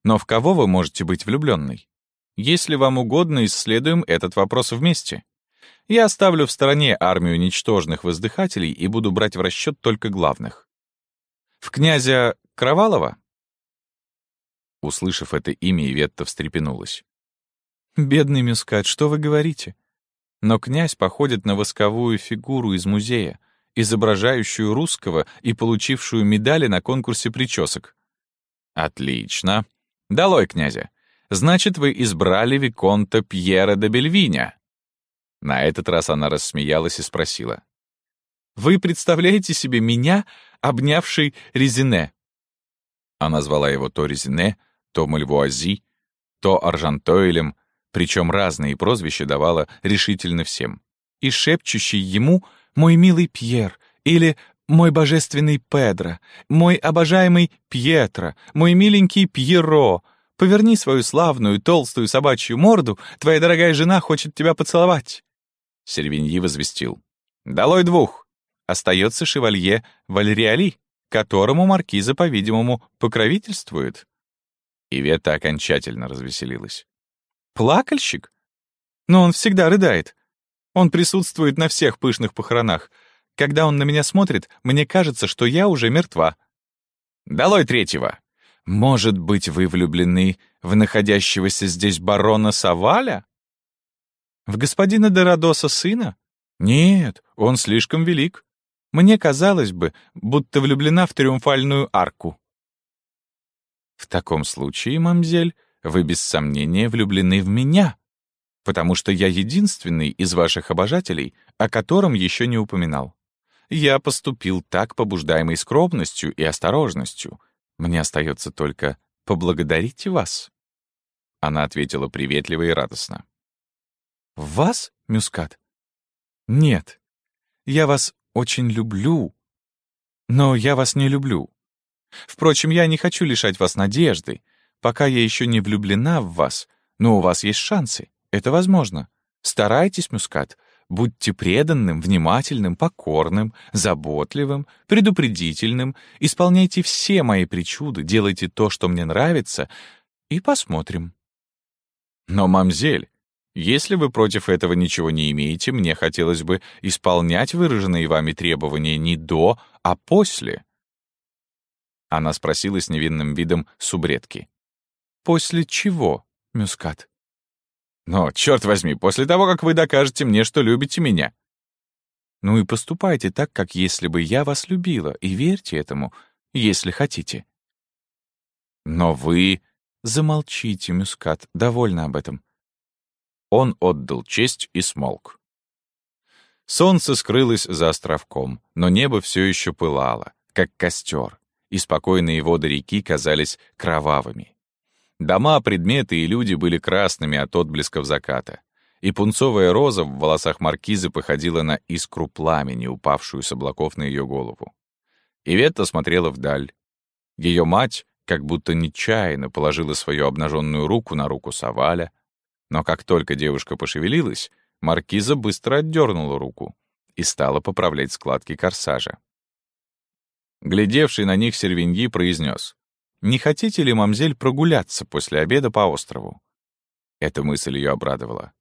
Но в кого вы можете быть влюбленной? Если вам угодно, исследуем этот вопрос вместе. Я оставлю в стороне армию ничтожных воздыхателей и буду брать в расчет только главных. В князя Кровалова Услышав это имя, Иветта встрепенулась. «Бедный Мюскат, что вы говорите? Но князь походит на восковую фигуру из музея, изображающую русского и получившую медали на конкурсе причесок». «Отлично. Долой князя. Значит, вы избрали Виконта Пьера де Бельвиня». На этот раз она рассмеялась и спросила. «Вы представляете себе меня, обнявший Резине?» Она звала его то Резине, то Мальвуази, то Аржантойлем, причем разные прозвища давала решительно всем. И шепчущий ему «Мой милый Пьер» или «Мой божественный Педро», «Мой обожаемый Пьетро», «Мой миленький Пьеро», «Поверни свою славную толстую собачью морду, твоя дорогая жена хочет тебя поцеловать». Сервиньи возвестил. «Долой двух! Остается шевалье Вальриали, которому маркиза, по-видимому, покровительствует». Ивета окончательно развеселилась. «Плакальщик? Но он всегда рыдает. Он присутствует на всех пышных похоронах. Когда он на меня смотрит, мне кажется, что я уже мертва». «Долой третьего! Может быть, вы влюблены в находящегося здесь барона Саваля?» «В господина Дорадоса сына? Нет, он слишком велик. Мне казалось бы, будто влюблена в триумфальную арку». В таком случае, мамзель, вы без сомнения влюблены в меня, потому что я единственный из ваших обожателей, о котором еще не упоминал. Я поступил так, побуждаемый скромностью и осторожностью. Мне остается только поблагодарить вас». Она ответила приветливо и радостно. «Вас, Мюскат? Нет. Я вас очень люблю. Но я вас не люблю. Впрочем, я не хочу лишать вас надежды. Пока я еще не влюблена в вас, но у вас есть шансы. Это возможно. Старайтесь, Мускат. Будьте преданным, внимательным, покорным, заботливым, предупредительным. Исполняйте все мои причуды, делайте то, что мне нравится, и посмотрим. Но, мамзель, если вы против этого ничего не имеете, мне хотелось бы исполнять выраженные вами требования не до, а после. Она спросила с невинным видом субредки. «После чего, Мюскат?» «Но, черт возьми, после того, как вы докажете мне, что любите меня». «Ну и поступайте так, как если бы я вас любила, и верьте этому, если хотите». «Но вы...» «Замолчите, Мюскат, довольно об этом». Он отдал честь и смолк. Солнце скрылось за островком, но небо все еще пылало, как костер, и спокойные воды реки казались кровавыми. Дома, предметы и люди были красными от отблесков заката, и пунцовая роза в волосах маркизы походила на искру пламени, упавшую с облаков на ее голову. Иветта смотрела вдаль. Ее мать как будто нечаянно положила свою обнаженную руку на руку Саваля, но как только девушка пошевелилась, маркиза быстро отдернула руку и стала поправлять складки корсажа. Глядевший на них Сервиньи произнес, «Не хотите ли, мамзель, прогуляться после обеда по острову?» Эта мысль ее обрадовала.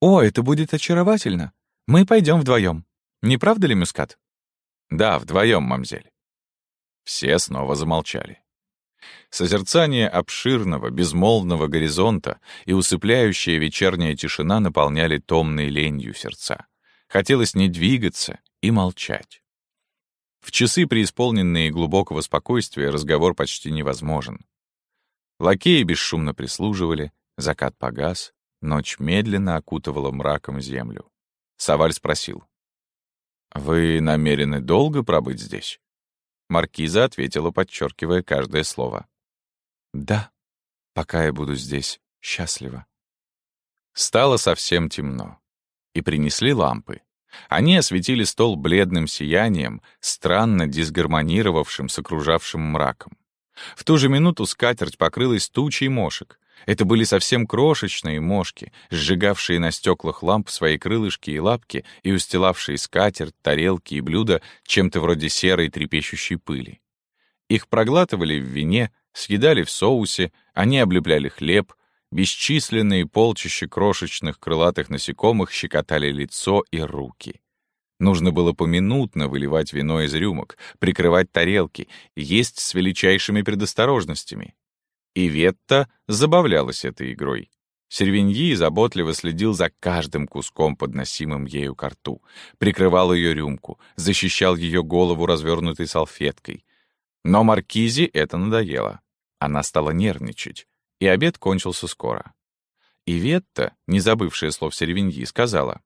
«О, это будет очаровательно! Мы пойдем вдвоем. Не правда ли, Мюскат?» «Да, вдвоем, мамзель». Все снова замолчали. Созерцание обширного, безмолвного горизонта и усыпляющая вечерняя тишина наполняли томной ленью сердца. Хотелось не двигаться и молчать. В часы, преисполненные глубокого спокойствия, разговор почти невозможен. Лакеи бесшумно прислуживали, закат погас, ночь медленно окутывала мраком землю. Саваль спросил. «Вы намерены долго пробыть здесь?» Маркиза ответила, подчеркивая каждое слово. «Да, пока я буду здесь счастлива». Стало совсем темно, и принесли лампы. Они осветили стол бледным сиянием, странно дисгармонировавшим с окружавшим мраком. В ту же минуту скатерть покрылась тучей мошек. Это были совсем крошечные мошки, сжигавшие на стеклах ламп свои крылышки и лапки и устилавшие скатерть, тарелки и блюда чем-то вроде серой трепещущей пыли. Их проглатывали в вине, съедали в соусе, они облепляли хлеб, бесчисленные полчища крошечных крылатых насекомых щекотали лицо и руки. Нужно было поминутно выливать вино из рюмок, прикрывать тарелки, есть с величайшими предосторожностями. И Ветта забавлялась этой игрой. Сервиньи заботливо следил за каждым куском, подносимым ею ко рту, прикрывал ее рюмку, защищал ее голову развернутой салфеткой. Но Маркизе это надоело. Она стала нервничать, и обед кончился скоро. И Ветта, не забывшая слов Сервиньи, сказала,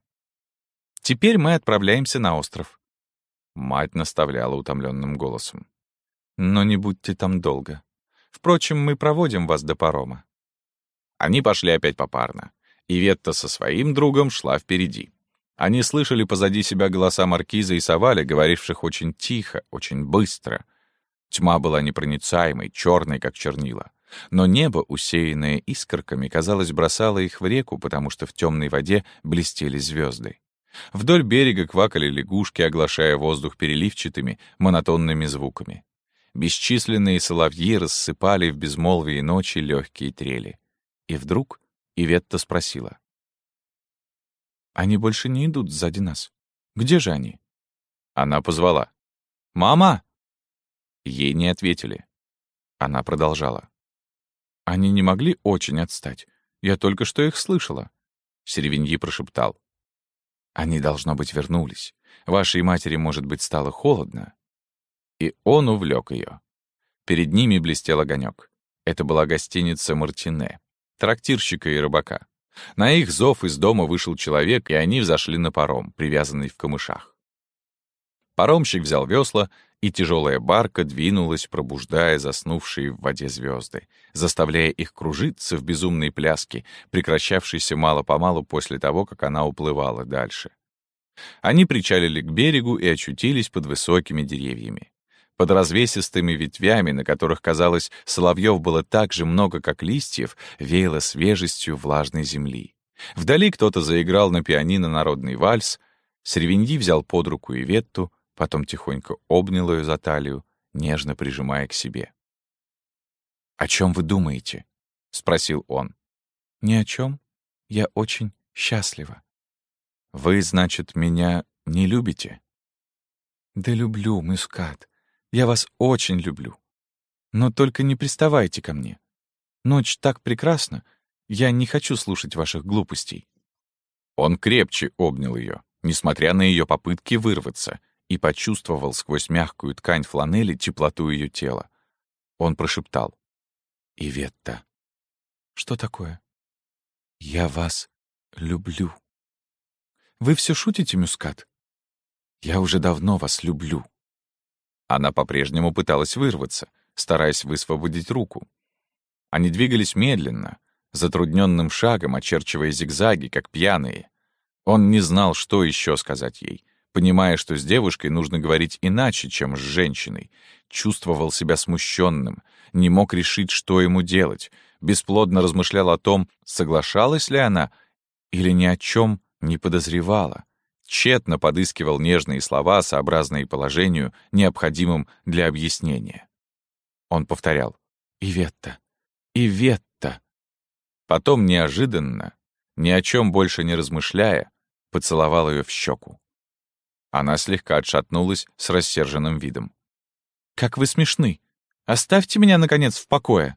«Теперь мы отправляемся на остров». Мать наставляла утомленным голосом. «Но не будьте там долго. Впрочем, мы проводим вас до парома». Они пошли опять попарно. И Ветта со своим другом шла впереди. Они слышали позади себя голоса Маркиза и Саваля, говоривших очень тихо, очень быстро. Тьма была непроницаемой, черной, как чернила. Но небо, усеянное искорками, казалось, бросало их в реку, потому что в темной воде блестели звезды. Вдоль берега квакали лягушки, оглашая воздух переливчатыми, монотонными звуками. Бесчисленные соловьи рассыпали в безмолвии ночи легкие трели. И вдруг Иветта спросила. «Они больше не идут сзади нас. Где же они?» Она позвала. «Мама!» Ей не ответили. Она продолжала. «Они не могли очень отстать. Я только что их слышала». Серевиньи прошептал. «Они, должно быть, вернулись. Вашей матери, может быть, стало холодно, и он увлек ее. Перед ними блестел огонек. Это была гостиница «Мартине», трактирщика и рыбака. На их зов из дома вышел человек, и они взошли на паром, привязанный в камышах. Паромщик взял весла, и тяжелая барка двинулась, пробуждая заснувшие в воде звезды, заставляя их кружиться в безумной пляске, прекращавшейся мало-помалу после того, как она уплывала дальше. Они причалили к берегу и очутились под высокими деревьями. Под развесистыми ветвями, на которых, казалось, соловьев было так же много, как листьев, веяло свежестью влажной земли. Вдали кто-то заиграл на пианино народный вальс, Сревеньи взял под руку Иветту, потом тихонько обнял ее за талию, нежно прижимая к себе. «О чем вы думаете?» — спросил он. «Ни о чем. Я очень счастлива». «Вы, значит, меня не любите?» «Да люблю, Мускат. Я вас очень люблю. Но только не приставайте ко мне. Ночь так прекрасна, я не хочу слушать ваших глупостей». Он крепче обнял ее, несмотря на ее попытки вырваться, и почувствовал сквозь мягкую ткань фланели теплоту ее тела. Он прошептал. «Иветта». «Что такое?» «Я вас люблю». «Вы все шутите, Мюскат?» «Я уже давно вас люблю». Она по-прежнему пыталась вырваться, стараясь высвободить руку. Они двигались медленно, затрудненным шагом, очерчивая зигзаги, как пьяные. Он не знал, что еще сказать ей, понимая, что с девушкой нужно говорить иначе, чем с женщиной. Чувствовал себя смущенным, не мог решить, что ему делать, бесплодно размышлял о том, соглашалась ли она или ни о чем не подозревала. Тщетно подыскивал нежные слова, сообразные положению, необходимым для объяснения. Он повторял «Иветта, Иветта». Потом неожиданно, ни о чем больше не размышляя, поцеловал ее в щеку. Она слегка отшатнулась с рассерженным видом. «Как вы смешны! Оставьте меня, наконец, в покое!»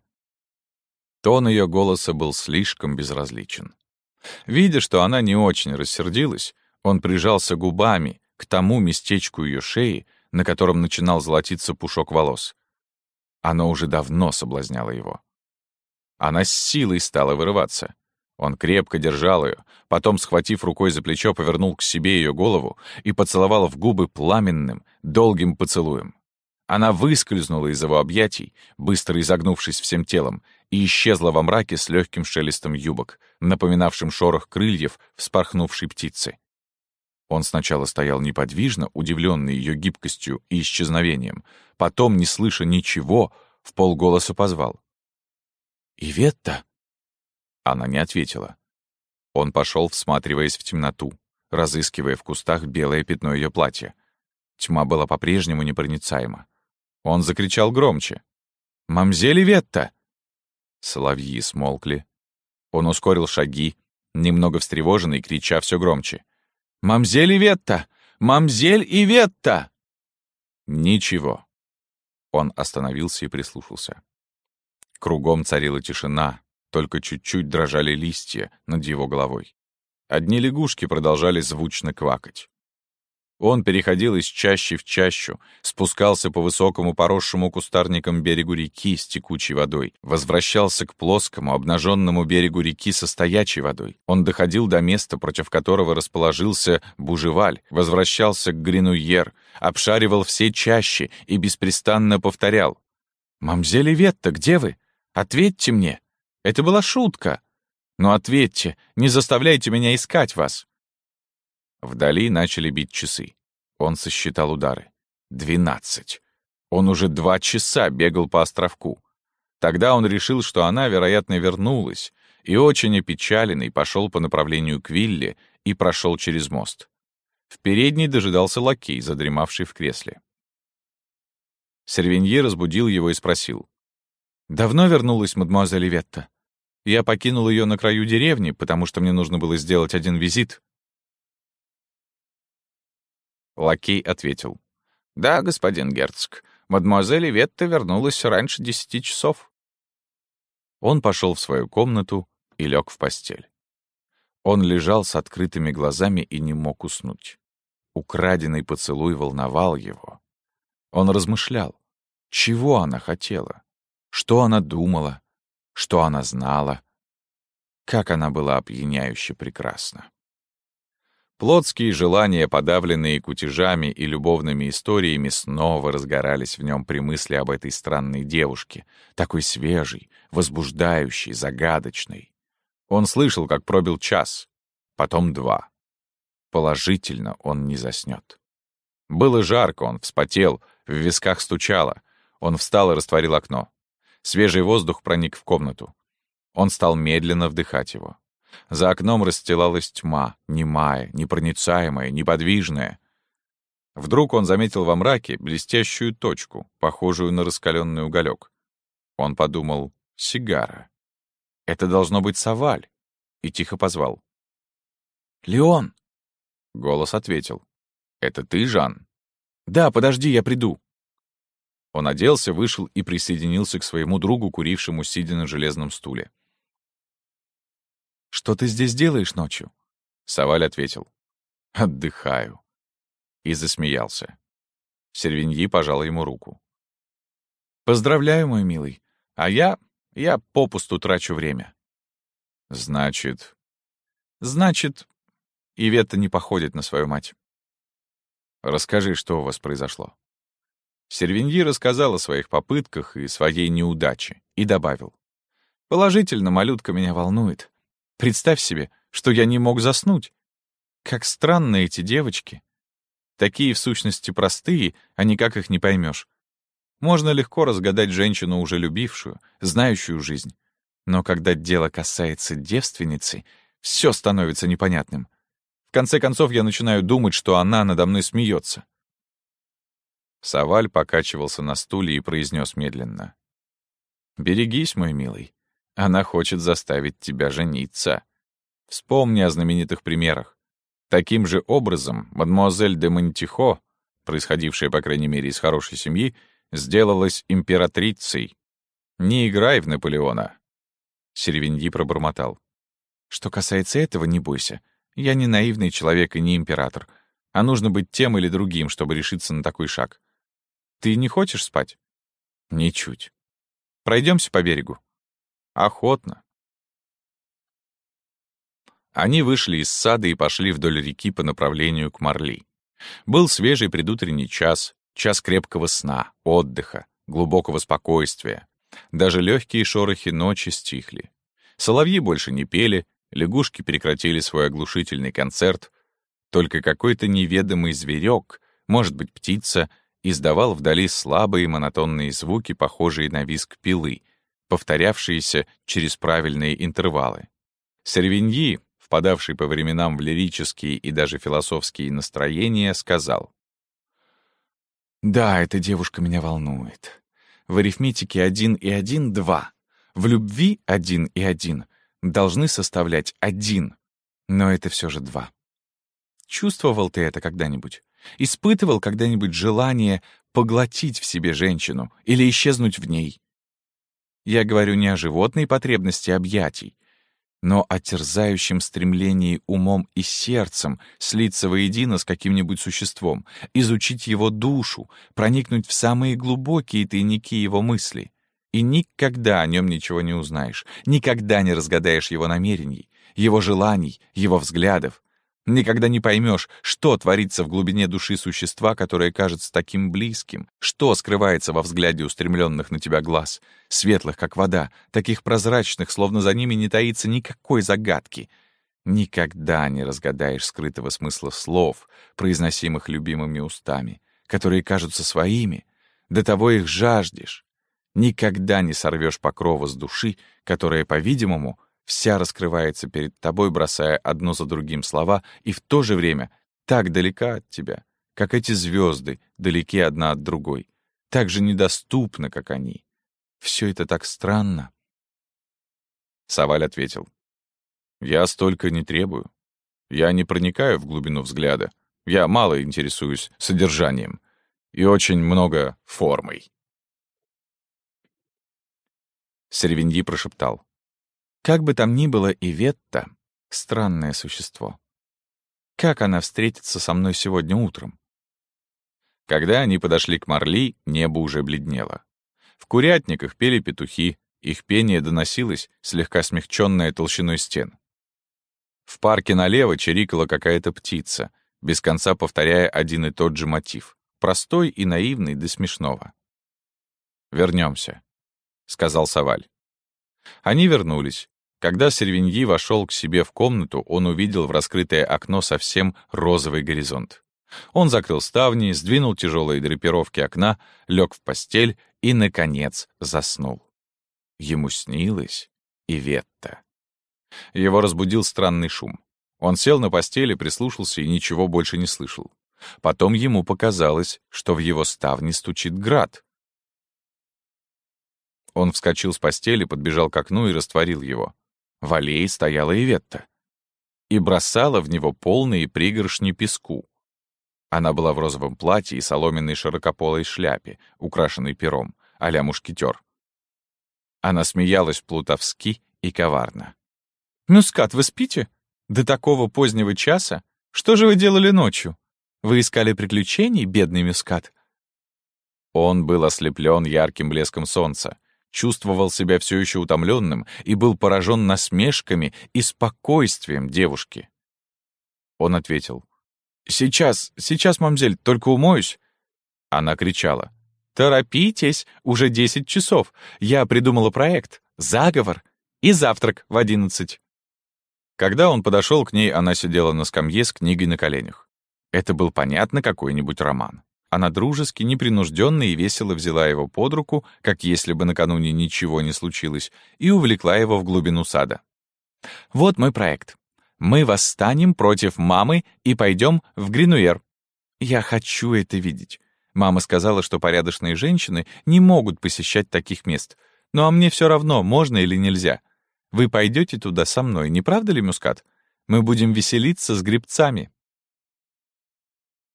Тон ее голоса был слишком безразличен. Видя, что она не очень рассердилась, он прижался губами к тому местечку ее шеи, на котором начинал золотиться пушок волос. Оно уже давно соблазняло его. Она с силой стала вырываться. Он крепко держал ее, потом, схватив рукой за плечо, повернул к себе ее голову и поцеловал в губы пламенным, долгим поцелуем. Она выскользнула из его объятий, быстро изогнувшись всем телом, и исчезла во мраке с легким шелестом юбок, напоминавшим шорох крыльев вспорхнувшей птицы. Он сначала стоял неподвижно, удивленный ее гибкостью и исчезновением, потом, не слыша ничего, в полголоса позвал. «Иветта?» Она не ответила. Он пошел, всматриваясь в темноту, разыскивая в кустах белое пятно ее платья. Тьма была по-прежнему непроницаема. Он закричал громче. «Мамзели Ветта!» Соловьи смолкли. Он ускорил шаги, немного встревоженный, крича все громче. «Мамзель Иветта! Мамзель Иветта!» Ничего. Он остановился и прислушался. Кругом царила тишина, только чуть-чуть дрожали листья над его головой. Одни лягушки продолжали звучно квакать. Он переходил из чащи в чащу, спускался по высокому поросшему кустарникам берегу реки с текучей водой, возвращался к плоскому, обнаженному берегу реки со стоячей водой. Он доходил до места, против которого расположился Бужеваль, возвращался к Гринуйер, обшаривал все чащи и беспрестанно повторял. «Мамзели Ветта, где вы? Ответьте мне! Это была шутка! Но ответьте, не заставляйте меня искать вас!» Вдали начали бить часы. Он сосчитал удары. Двенадцать. Он уже два часа бегал по островку. Тогда он решил, что она, вероятно, вернулась, и очень опечаленный пошел по направлению к вилле и прошел через мост. В передней дожидался лакей, задремавший в кресле. Сервинье разбудил его и спросил. «Давно вернулась мадемуазель Ветта? Я покинул ее на краю деревни, потому что мне нужно было сделать один визит». Лакей ответил. «Да, господин герцог, мадемуазель Ветта вернулась раньше десяти часов». Он пошел в свою комнату и лег в постель. Он лежал с открытыми глазами и не мог уснуть. Украденный поцелуй волновал его. Он размышлял, чего она хотела, что она думала, что она знала, как она была опьяняюще прекрасна. Плотские желания, подавленные кутежами и любовными историями, снова разгорались в нем при мысли об этой странной девушке, такой свежей, возбуждающей, загадочной. Он слышал, как пробил час, потом два. Положительно он не заснет. Было жарко, он вспотел, в висках стучало. Он встал и растворил окно. Свежий воздух проник в комнату. Он стал медленно вдыхать его. За окном расстилалась тьма, немая, непроницаемая, неподвижная. Вдруг он заметил во мраке блестящую точку, похожую на раскаленный уголек. Он подумал «сигара». Это должно быть Саваль, и тихо позвал. «Леон!» Голос ответил. «Это ты, Жан?» «Да, подожди, я приду». Он оделся, вышел и присоединился к своему другу, курившему, сидя на железном стуле. «Что ты здесь делаешь ночью?» Саваль ответил. «Отдыхаю». И засмеялся. Сервиньи пожал ему руку. «Поздравляю, мой милый. А я... я попусту трачу время». «Значит...» «Значит...» Ивета не походит на свою мать. «Расскажи, что у вас произошло». Сервиньи рассказал о своих попытках и своей неудаче и добавил. «Положительно, малютка меня волнует. Представь себе, что я не мог заснуть. Как странно эти девочки. Такие, в сущности, простые, а никак их не поймешь. Можно легко разгадать женщину, уже любившую, знающую жизнь. Но когда дело касается девственницы, все становится непонятным. В конце концов, я начинаю думать, что она надо мной смеется. Саваль покачивался на стуле и произнес медленно. «Берегись, мой милый. Она хочет заставить тебя жениться. Вспомни о знаменитых примерах. Таким же образом, мадемуазель де Монтихо, происходившая, по крайней мере, из хорошей семьи, сделалась императрицей. Не играй в Наполеона. Сервиньи пробормотал. Что касается этого, не бойся. Я не наивный человек и не император. А нужно быть тем или другим, чтобы решиться на такой шаг. Ты не хочешь спать? Ничуть. Пройдемся по берегу. Охотно. Они вышли из сада и пошли вдоль реки по направлению к Марли. Был свежий предутренний час, час крепкого сна, отдыха, глубокого спокойствия. Даже легкие шорохи ночи стихли. Соловьи больше не пели, лягушки прекратили свой оглушительный концерт. Только какой-то неведомый зверек, может быть, птица, издавал вдали слабые монотонные звуки, похожие на визг пилы, повторявшиеся через правильные интервалы. Сервиньи, впадавший по временам в лирические и даже философские настроения, сказал. «Да, эта девушка меня волнует. В арифметике один и один — два. В любви один и один должны составлять один, но это все же два. Чувствовал ты это когда-нибудь? Испытывал когда-нибудь желание поглотить в себе женщину или исчезнуть в ней? Я говорю не о животной потребности объятий, но о терзающем стремлении умом и сердцем слиться воедино с каким-нибудь существом, изучить его душу, проникнуть в самые глубокие тайники его мыслей. И никогда о нем ничего не узнаешь, никогда не разгадаешь его намерений, его желаний, его взглядов. Никогда не поймешь, что творится в глубине души существа, которое кажется таким близким, что скрывается во взгляде устремленных на тебя глаз, светлых, как вода, таких прозрачных, словно за ними не таится никакой загадки. Никогда не разгадаешь скрытого смысла слов, произносимых любимыми устами, которые кажутся своими, до того их жаждешь. Никогда не сорвешь покрова с души, которая, по-видимому, вся раскрывается перед тобой, бросая одно за другим слова, и в то же время так далека от тебя, как эти звезды далеки одна от другой, так же недоступна, как они. Все это так странно. Саваль ответил. «Я столько не требую. Я не проникаю в глубину взгляда. Я мало интересуюсь содержанием и очень много формой». Сервиньи прошептал. Как бы там ни было, Иветта — странное существо. Как она встретится со мной сегодня утром? Когда они подошли к Марли, небо уже бледнело. В курятниках пели петухи, их пение доносилось, слегка смягченное толщиной стен. В парке налево чирикала какая-то птица, без конца повторяя один и тот же мотив, простой и наивный до смешного. Вернемся, сказал Саваль. Они вернулись, когда Сервиньи вошел к себе в комнату, он увидел в раскрытое окно совсем розовый горизонт. Он закрыл ставни, сдвинул тяжелые драпировки окна, лег в постель и, наконец, заснул. Ему снилось Иветта. Его разбудил странный шум. Он сел на постели, прислушался и ничего больше не слышал. Потом ему показалось, что в его ставне стучит град. Он вскочил с постели, подбежал к окну и растворил его. В аллее стояла Иветта и бросала в него полные пригоршни песку. Она была в розовом платье и соломенной широкополой шляпе, украшенной пером, а-ля мушкетер. Она смеялась плутовски и коварно. «Мюскат, вы спите? До такого позднего часа? Что же вы делали ночью? Вы искали приключений, бедный Мюскат?» Он был ослеплен ярким блеском солнца чувствовал себя все еще утомленным и был поражен насмешками и спокойствием девушки. Он ответил. «Сейчас, сейчас, мамзель, только умоюсь». Она кричала. «Торопитесь, уже десять часов. Я придумала проект, заговор и завтрак в одиннадцать». Когда он подошел к ней, она сидела на скамье с книгой на коленях. Это был, понятно, какой-нибудь роман. Она дружески, непринужденно и весело взяла его под руку, как если бы накануне ничего не случилось, и увлекла его в глубину сада. «Вот мой проект. Мы восстанем против мамы и пойдем в Гринуэр. Я хочу это видеть. Мама сказала, что порядочные женщины не могут посещать таких мест. Ну а мне все равно, можно или нельзя. Вы пойдете туда со мной, не правда ли, Мускат? Мы будем веселиться с грибцами».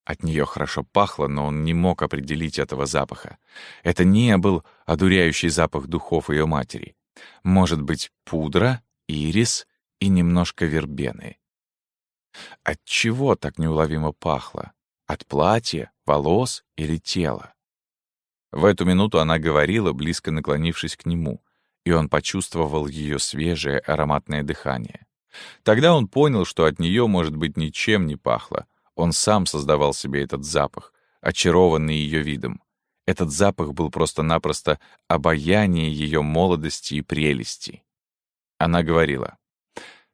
От нее хорошо пахло, но он не мог определить этого запаха. Это не был одуряющий запах духов ее матери. Может быть, пудра, ирис и немножко вербены. От чего так неуловимо пахло? От платья, волос или тела? В эту минуту она говорила, близко наклонившись к нему, и он почувствовал ее свежее ароматное дыхание. Тогда он понял, что от нее, может быть, ничем не пахло, он сам создавал себе этот запах, очарованный ее видом. Этот запах был просто-напросто обаяние ее молодости и прелести. Она говорила.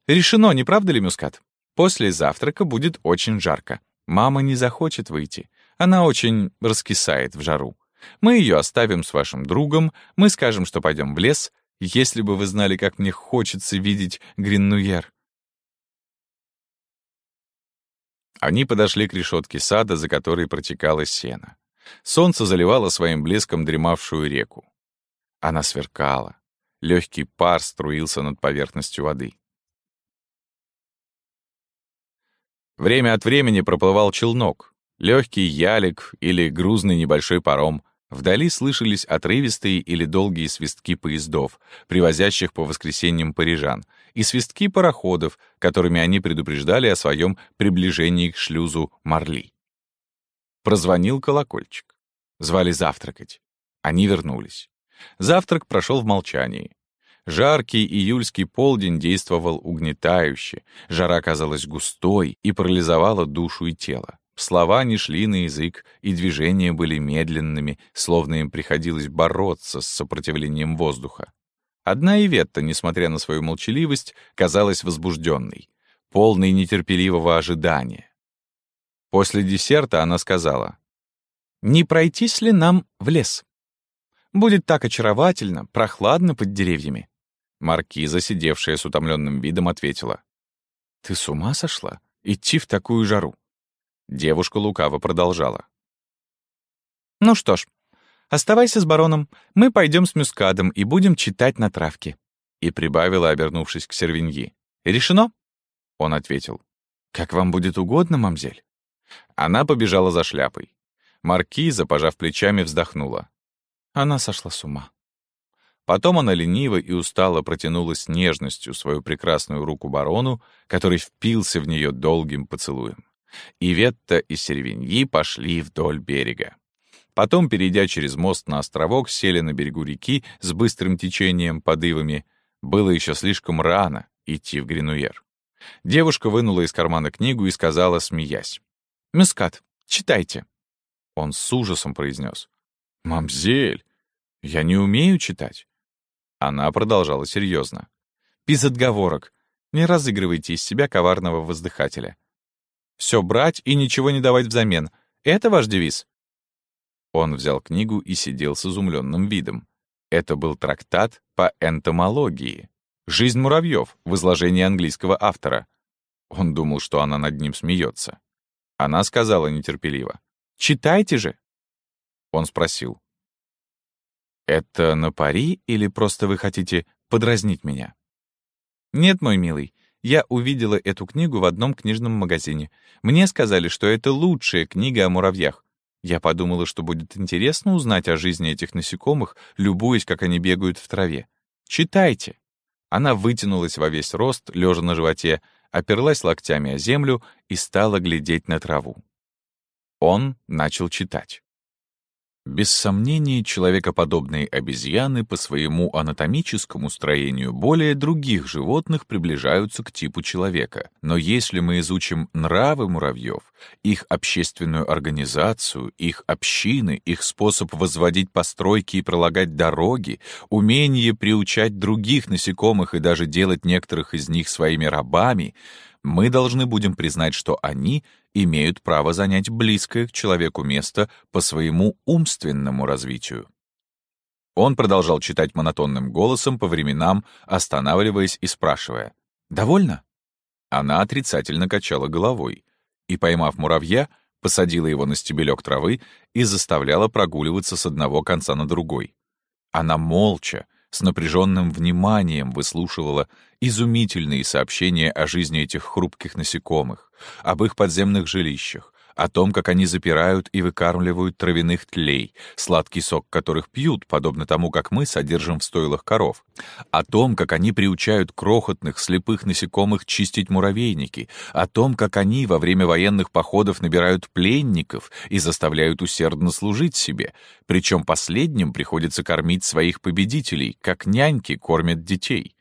«Решено, не правда ли, Мюскат? После завтрака будет очень жарко. Мама не захочет выйти. Она очень раскисает в жару. Мы ее оставим с вашим другом, мы скажем, что пойдем в лес. Если бы вы знали, как мне хочется видеть Гриннуер. Они подошли к решетке сада, за которой протекало сено. Солнце заливало своим блеском дремавшую реку. Она сверкала. Легкий пар струился над поверхностью воды. Время от времени проплывал челнок, легкий ялик или грузный небольшой паром — Вдали слышались отрывистые или долгие свистки поездов, привозящих по воскресеньям парижан, и свистки пароходов, которыми они предупреждали о своем приближении к шлюзу Марли. Прозвонил колокольчик. Звали завтракать. Они вернулись. Завтрак прошел в молчании. Жаркий июльский полдень действовал угнетающе, жара казалась густой и парализовала душу и тело. Слова не шли на язык, и движения были медленными, словно им приходилось бороться с сопротивлением воздуха. Одна Иветта, несмотря на свою молчаливость, казалась возбужденной, полной нетерпеливого ожидания. После десерта она сказала, «Не пройтись ли нам в лес? Будет так очаровательно, прохладно под деревьями». Маркиза, сидевшая с утомленным видом, ответила, «Ты с ума сошла? Идти в такую жару?» Девушка лукаво продолжала. «Ну что ж, оставайся с бароном. Мы пойдем с Мюскадом и будем читать на травке». И прибавила, обернувшись к Сервиньи. «Решено?» Он ответил. «Как вам будет угодно, мамзель». Она побежала за шляпой. Маркиза, пожав плечами, вздохнула. Она сошла с ума. Потом она лениво и устало протянула с нежностью свою прекрасную руку барону, который впился в нее долгим поцелуем и Ветта и Сервиньи пошли вдоль берега. Потом, перейдя через мост на островок, сели на берегу реки с быстрым течением под ивами. Было еще слишком рано идти в Гринуер. Девушка вынула из кармана книгу и сказала, смеясь. «Мюскат, читайте». Он с ужасом произнес. «Мамзель, я не умею читать». Она продолжала серьезно. «Без отговорок. Не разыгрывайте из себя коварного воздыхателя. Все брать и ничего не давать взамен. Это ваш девиз?» Он взял книгу и сидел с изумленным видом. Это был трактат по энтомологии. «Жизнь муравьев» в изложении английского автора. Он думал, что она над ним смеется. Она сказала нетерпеливо. «Читайте же!» Он спросил. «Это на пари или просто вы хотите подразнить меня?» «Нет, мой милый, я увидела эту книгу в одном книжном магазине. Мне сказали, что это лучшая книга о муравьях. Я подумала, что будет интересно узнать о жизни этих насекомых, любуясь, как они бегают в траве. Читайте. Она вытянулась во весь рост, лежа на животе, оперлась локтями о землю и стала глядеть на траву. Он начал читать. Без сомнения, человекоподобные обезьяны по своему анатомическому строению более других животных приближаются к типу человека. Но если мы изучим нравы муравьев, их общественную организацию, их общины, их способ возводить постройки и пролагать дороги, умение приучать других насекомых и даже делать некоторых из них своими рабами, мы должны будем признать, что они имеют право занять близкое к человеку место по своему умственному развитию. Он продолжал читать монотонным голосом по временам, останавливаясь и спрашивая «Довольно?». Она отрицательно качала головой и, поймав муравья, посадила его на стебелек травы и заставляла прогуливаться с одного конца на другой. Она молча, с напряженным вниманием выслушивала изумительные сообщения о жизни этих хрупких насекомых, об их подземных жилищах, о том, как они запирают и выкармливают травяных тлей, сладкий сок которых пьют, подобно тому, как мы содержим в стойлах коров, о том, как они приучают крохотных, слепых насекомых чистить муравейники, о том, как они во время военных походов набирают пленников и заставляют усердно служить себе, причем последним приходится кормить своих победителей, как няньки кормят детей.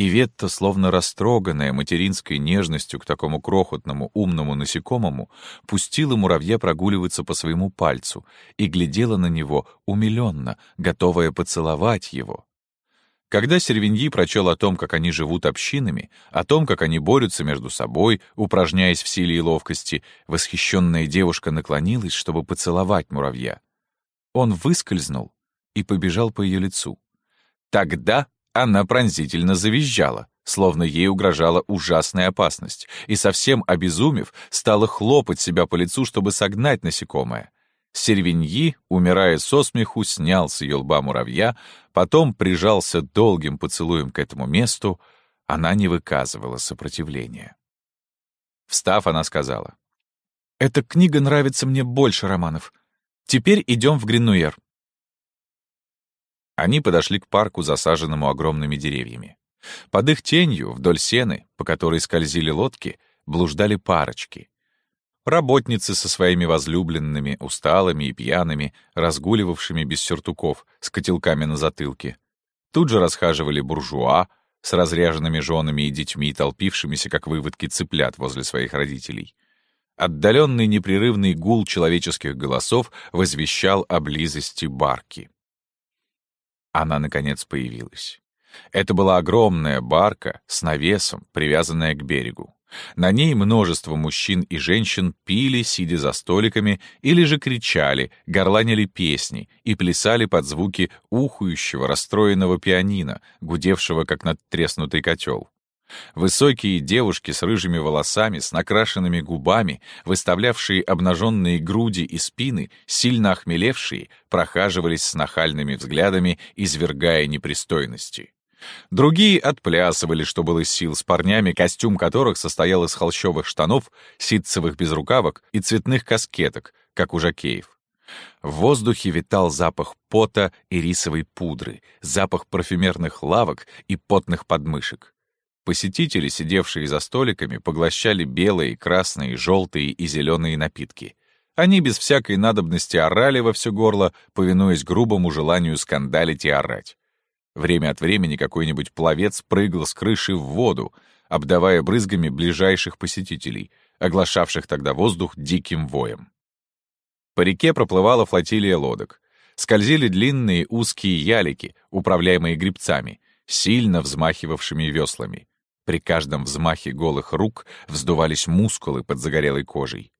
И Ветта, словно растроганная материнской нежностью к такому крохотному умному насекомому, пустила муравья прогуливаться по своему пальцу и глядела на него умиленно, готовая поцеловать его. Когда Сервиньи прочел о том, как они живут общинами, о том, как они борются между собой, упражняясь в силе и ловкости, восхищенная девушка наклонилась, чтобы поцеловать муравья. Он выскользнул и побежал по ее лицу. Тогда она пронзительно завизжала, словно ей угрожала ужасная опасность, и, совсем обезумев, стала хлопать себя по лицу, чтобы согнать насекомое. Сервиньи, умирая со смеху, снял с ее лба муравья, потом прижался долгим поцелуем к этому месту, она не выказывала сопротивления. Встав, она сказала, «Эта книга нравится мне больше романов. Теперь идем в Гринуэр. Они подошли к парку, засаженному огромными деревьями. Под их тенью, вдоль сены, по которой скользили лодки, блуждали парочки. Работницы со своими возлюбленными, усталыми и пьяными, разгуливавшими без сюртуков, с котелками на затылке. Тут же расхаживали буржуа с разряженными женами и детьми, толпившимися, как выводки цыплят возле своих родителей. Отдаленный непрерывный гул человеческих голосов возвещал о близости барки. Она, наконец, появилась. Это была огромная барка с навесом, привязанная к берегу. На ней множество мужчин и женщин пили, сидя за столиками, или же кричали, горланили песни и плясали под звуки ухающего, расстроенного пианино, гудевшего, как надтреснутый котел. Высокие девушки с рыжими волосами, с накрашенными губами, выставлявшие обнаженные груди и спины, сильно охмелевшие, прохаживались с нахальными взглядами, извергая непристойности. Другие отплясывали, что было сил, с парнями, костюм которых состоял из холщовых штанов, ситцевых безрукавок и цветных каскеток, как у жакеев. В воздухе витал запах пота и рисовой пудры, запах парфюмерных лавок и потных подмышек. Посетители, сидевшие за столиками, поглощали белые, красные, желтые и зеленые напитки. Они без всякой надобности орали во все горло, повинуясь грубому желанию скандалить и орать. Время от времени какой-нибудь пловец прыгал с крыши в воду, обдавая брызгами ближайших посетителей, оглашавших тогда воздух диким воем. По реке проплывала флотилия лодок. Скользили длинные узкие ялики, управляемые грибцами, сильно взмахивавшими веслами. При каждом взмахе голых рук вздувались мускулы под загорелой кожей.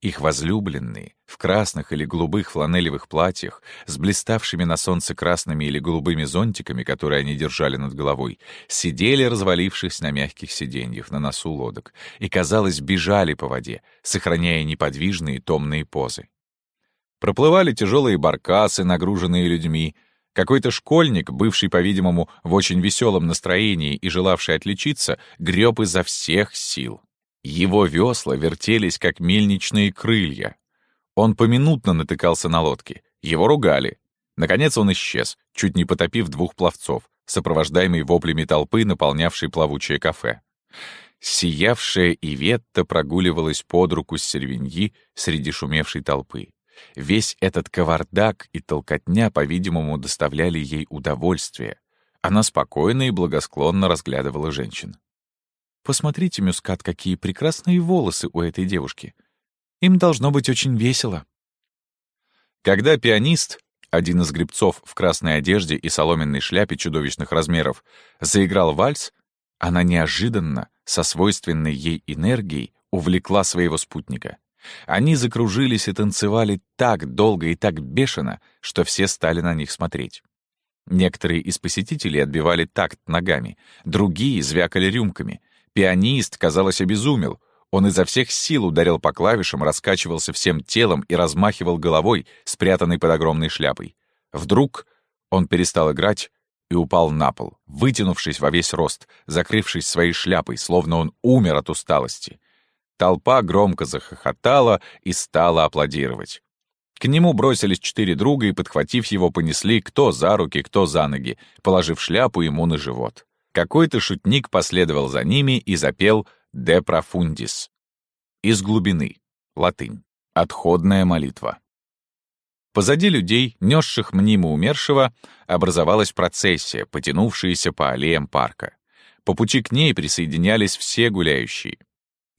Их возлюбленные, в красных или голубых фланелевых платьях, с блиставшими на солнце красными или голубыми зонтиками, которые они держали над головой, сидели, развалившись на мягких сиденьях на носу лодок, и, казалось, бежали по воде, сохраняя неподвижные томные позы. Проплывали тяжелые баркасы, нагруженные людьми, какой-то школьник, бывший, по-видимому, в очень веселом настроении и желавший отличиться, греб изо всех сил. Его весла вертелись, как мельничные крылья. Он поминутно натыкался на лодки. Его ругали. Наконец он исчез, чуть не потопив двух пловцов, сопровождаемый воплями толпы, наполнявшей плавучее кафе. Сиявшая Иветта прогуливалась под руку с сервиньи среди шумевшей толпы. Весь этот кавардак и толкотня, по-видимому, доставляли ей удовольствие. Она спокойно и благосклонно разглядывала женщин. «Посмотрите, Мюскат, какие прекрасные волосы у этой девушки. Им должно быть очень весело». Когда пианист, один из гребцов в красной одежде и соломенной шляпе чудовищных размеров, заиграл вальс, она неожиданно, со свойственной ей энергией, увлекла своего спутника. Они закружились и танцевали так долго и так бешено, что все стали на них смотреть. Некоторые из посетителей отбивали такт ногами, другие звякали рюмками. Пианист, казалось, обезумел. Он изо всех сил ударил по клавишам, раскачивался всем телом и размахивал головой, спрятанной под огромной шляпой. Вдруг он перестал играть и упал на пол, вытянувшись во весь рост, закрывшись своей шляпой, словно он умер от усталости. Толпа громко захохотала и стала аплодировать. К нему бросились четыре друга и, подхватив его, понесли кто за руки, кто за ноги, положив шляпу ему на живот. Какой-то шутник последовал за ними и запел «De profundis» — «Из глубины», латынь, отходная молитва. Позади людей, несших мнимо умершего, образовалась процессия, потянувшаяся по аллеям парка. По пути к ней присоединялись все гуляющие.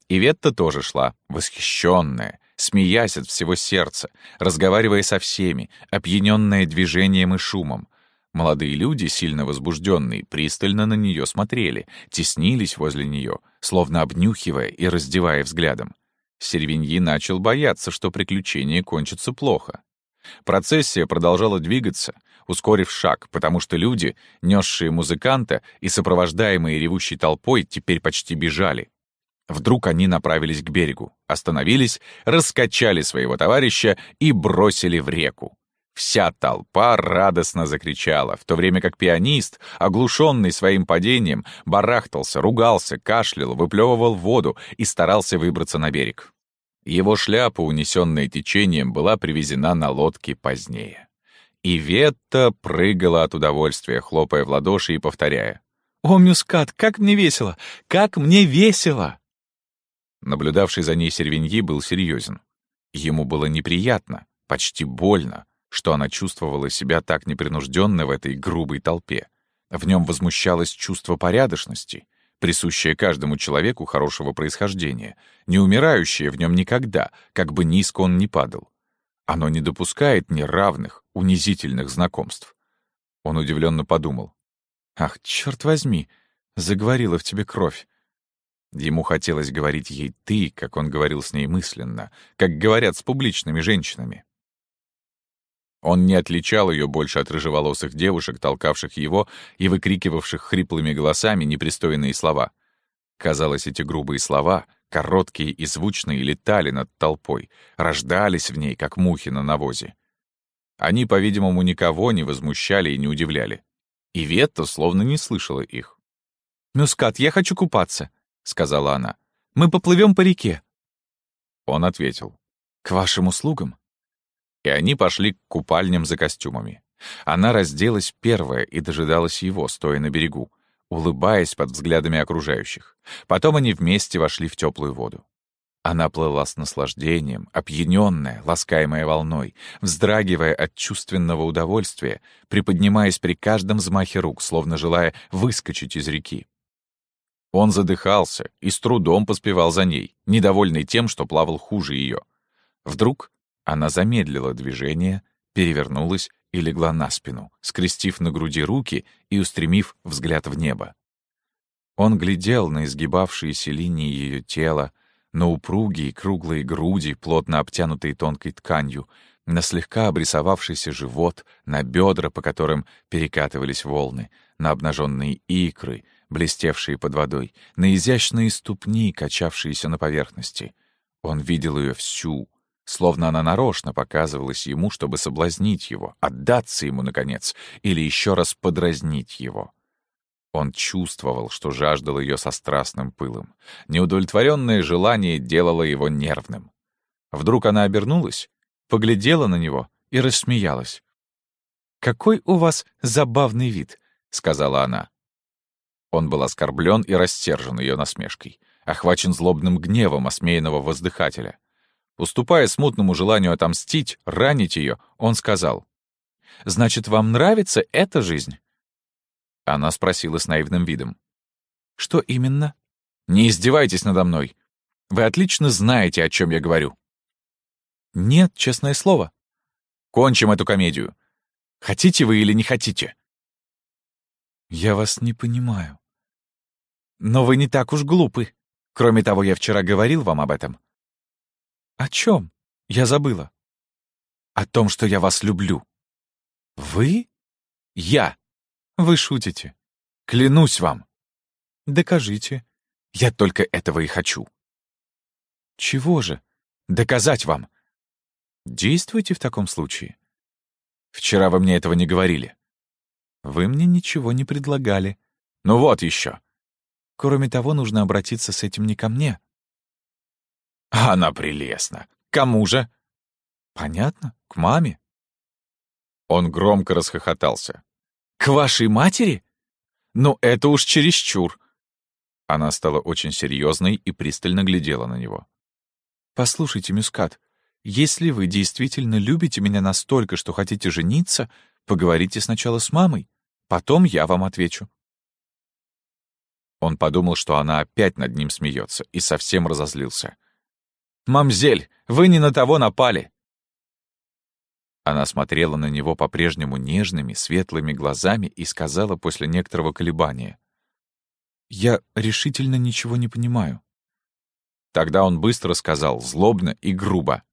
Иветта тоже шла, восхищенная, смеясь от всего сердца, разговаривая со всеми, опьяненная движением и шумом. Молодые люди, сильно возбужденные, пристально на нее смотрели, теснились возле нее, словно обнюхивая и раздевая взглядом. Сервиньи начал бояться, что приключение кончится плохо. Процессия продолжала двигаться, ускорив шаг, потому что люди, несшие музыканта и сопровождаемые ревущей толпой, теперь почти бежали. Вдруг они направились к берегу, остановились, раскачали своего товарища и бросили в реку. Вся толпа радостно закричала, в то время как пианист, оглушенный своим падением, барахтался, ругался, кашлял, выплевывал воду и старался выбраться на берег. Его шляпа, унесенная течением, была привезена на лодке позднее. И Ветта прыгала от удовольствия, хлопая в ладоши и повторяя. «О, Мюскат, как мне весело! Как мне весело!» Наблюдавший за ней Сервиньи был серьезен. Ему было неприятно, почти больно, что она чувствовала себя так непринужденно в этой грубой толпе. В нем возмущалось чувство порядочности, присущее каждому человеку хорошего происхождения, не умирающее в нем никогда, как бы низко он ни падал. Оно не допускает неравных, унизительных знакомств. Он удивленно подумал. «Ах, черт возьми, заговорила в тебе кровь. Ему хотелось говорить ей «ты», как он говорил с ней мысленно, как говорят с публичными женщинами. Он не отличал ее больше от рыжеволосых девушек, толкавших его и выкрикивавших хриплыми голосами непристойные слова. Казалось, эти грубые слова, короткие и звучные, летали над толпой, рождались в ней, как мухи на навозе. Они, по-видимому, никого не возмущали и не удивляли. И Ветта словно не слышала их. «Мюскат, я хочу купаться», — сказала она. «Мы поплывем по реке». Он ответил. «К вашим услугам». И они пошли к купальням за костюмами. Она разделась первая и дожидалась его, стоя на берегу, улыбаясь под взглядами окружающих. Потом они вместе вошли в теплую воду. Она плыла с наслаждением, опьяненная, ласкаемая волной, вздрагивая от чувственного удовольствия, приподнимаясь при каждом взмахе рук, словно желая выскочить из реки. Он задыхался и с трудом поспевал за ней, недовольный тем, что плавал хуже ее. Вдруг она замедлила движение, перевернулась и легла на спину, скрестив на груди руки и устремив взгляд в небо. Он глядел на изгибавшиеся линии ее тела, на упругие круглые груди, плотно обтянутые тонкой тканью, на слегка обрисовавшийся живот, на бедра, по которым перекатывались волны, на обнаженные икры — блестевшие под водой, на изящные ступни, качавшиеся на поверхности. Он видел ее всю, словно она нарочно показывалась ему, чтобы соблазнить его, отдаться ему, наконец, или еще раз подразнить его. Он чувствовал, что жаждал ее со страстным пылом. Неудовлетворенное желание делало его нервным. Вдруг она обернулась, поглядела на него и рассмеялась. «Какой у вас забавный вид», — сказала она. Он был оскорблен и растержен ее насмешкой, охвачен злобным гневом осмеянного воздыхателя. Уступая смутному желанию отомстить, ранить ее, он сказал. «Значит, вам нравится эта жизнь?» Она спросила с наивным видом. «Что именно?» «Не издевайтесь надо мной. Вы отлично знаете, о чем я говорю». «Нет, честное слово». «Кончим эту комедию. Хотите вы или не хотите?» «Я вас не понимаю». «Но вы не так уж глупы. Кроме того, я вчера говорил вам об этом». «О чем? Я забыла». «О том, что я вас люблю». «Вы?» «Я». «Вы шутите». «Клянусь вам». «Докажите». «Я только этого и хочу». «Чего же?» «Доказать вам». «Действуйте в таком случае». «Вчера вы мне этого не говорили». «Вы мне ничего не предлагали». «Ну вот еще». «Кроме того, нужно обратиться с этим не ко мне». «Она прелестна. Кому же?» «Понятно, к маме». Он громко расхохотался. «К вашей матери? Ну, это уж чересчур!» Она стала очень серьезной и пристально глядела на него. «Послушайте, Мюскат, если вы действительно любите меня настолько, что хотите жениться, поговорите сначала с мамой, потом я вам отвечу». Он подумал, что она опять над ним смеется, и совсем разозлился. «Мамзель, вы не на того напали!» Она смотрела на него по-прежнему нежными, светлыми глазами и сказала после некоторого колебания. «Я решительно ничего не понимаю». Тогда он быстро сказал, злобно и грубо.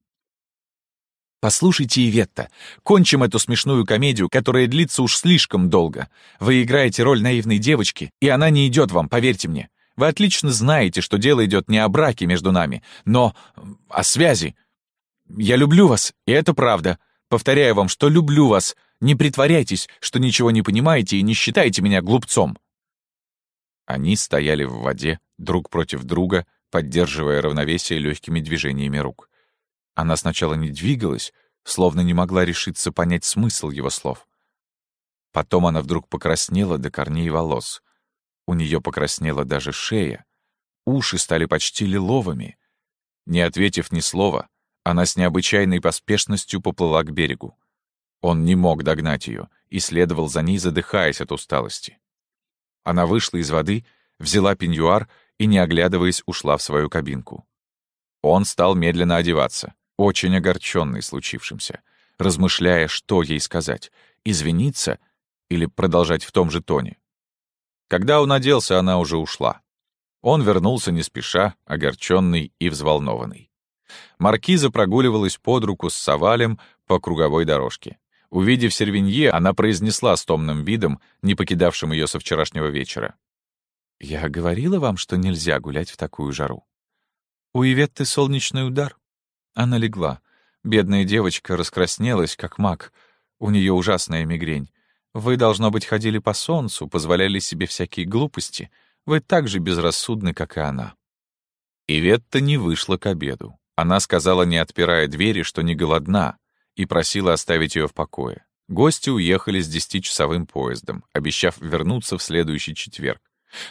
«Послушайте, Иветта, кончим эту смешную комедию, которая длится уж слишком долго. Вы играете роль наивной девочки, и она не идет вам, поверьте мне. Вы отлично знаете, что дело идет не о браке между нами, но о связи. Я люблю вас, и это правда. Повторяю вам, что люблю вас. Не притворяйтесь, что ничего не понимаете и не считайте меня глупцом». Они стояли в воде, друг против друга, поддерживая равновесие легкими движениями рук. Она сначала не двигалась, словно не могла решиться понять смысл его слов. Потом она вдруг покраснела до корней волос. У нее покраснела даже шея. Уши стали почти лиловыми. Не ответив ни слова, она с необычайной поспешностью поплыла к берегу. Он не мог догнать ее и следовал за ней, задыхаясь от усталости. Она вышла из воды, взяла пеньюар и, не оглядываясь, ушла в свою кабинку. Он стал медленно одеваться, очень огорченный случившимся, размышляя, что ей сказать — извиниться или продолжать в том же тоне. Когда он оделся, она уже ушла. Он вернулся не спеша, огорченный и взволнованный. Маркиза прогуливалась под руку с Савалем по круговой дорожке. Увидев Сервинье, она произнесла с томным видом, не покидавшим ее со вчерашнего вечера. «Я говорила вам, что нельзя гулять в такую жару. У Иветты солнечный удар». Она легла. Бедная девочка раскраснелась, как мак. У нее ужасная мигрень. Вы, должно быть, ходили по солнцу, позволяли себе всякие глупости. Вы так же безрассудны, как и она. Иветта не вышла к обеду. Она сказала, не отпирая двери, что не голодна, и просила оставить ее в покое. Гости уехали с десятичасовым поездом, обещав вернуться в следующий четверг.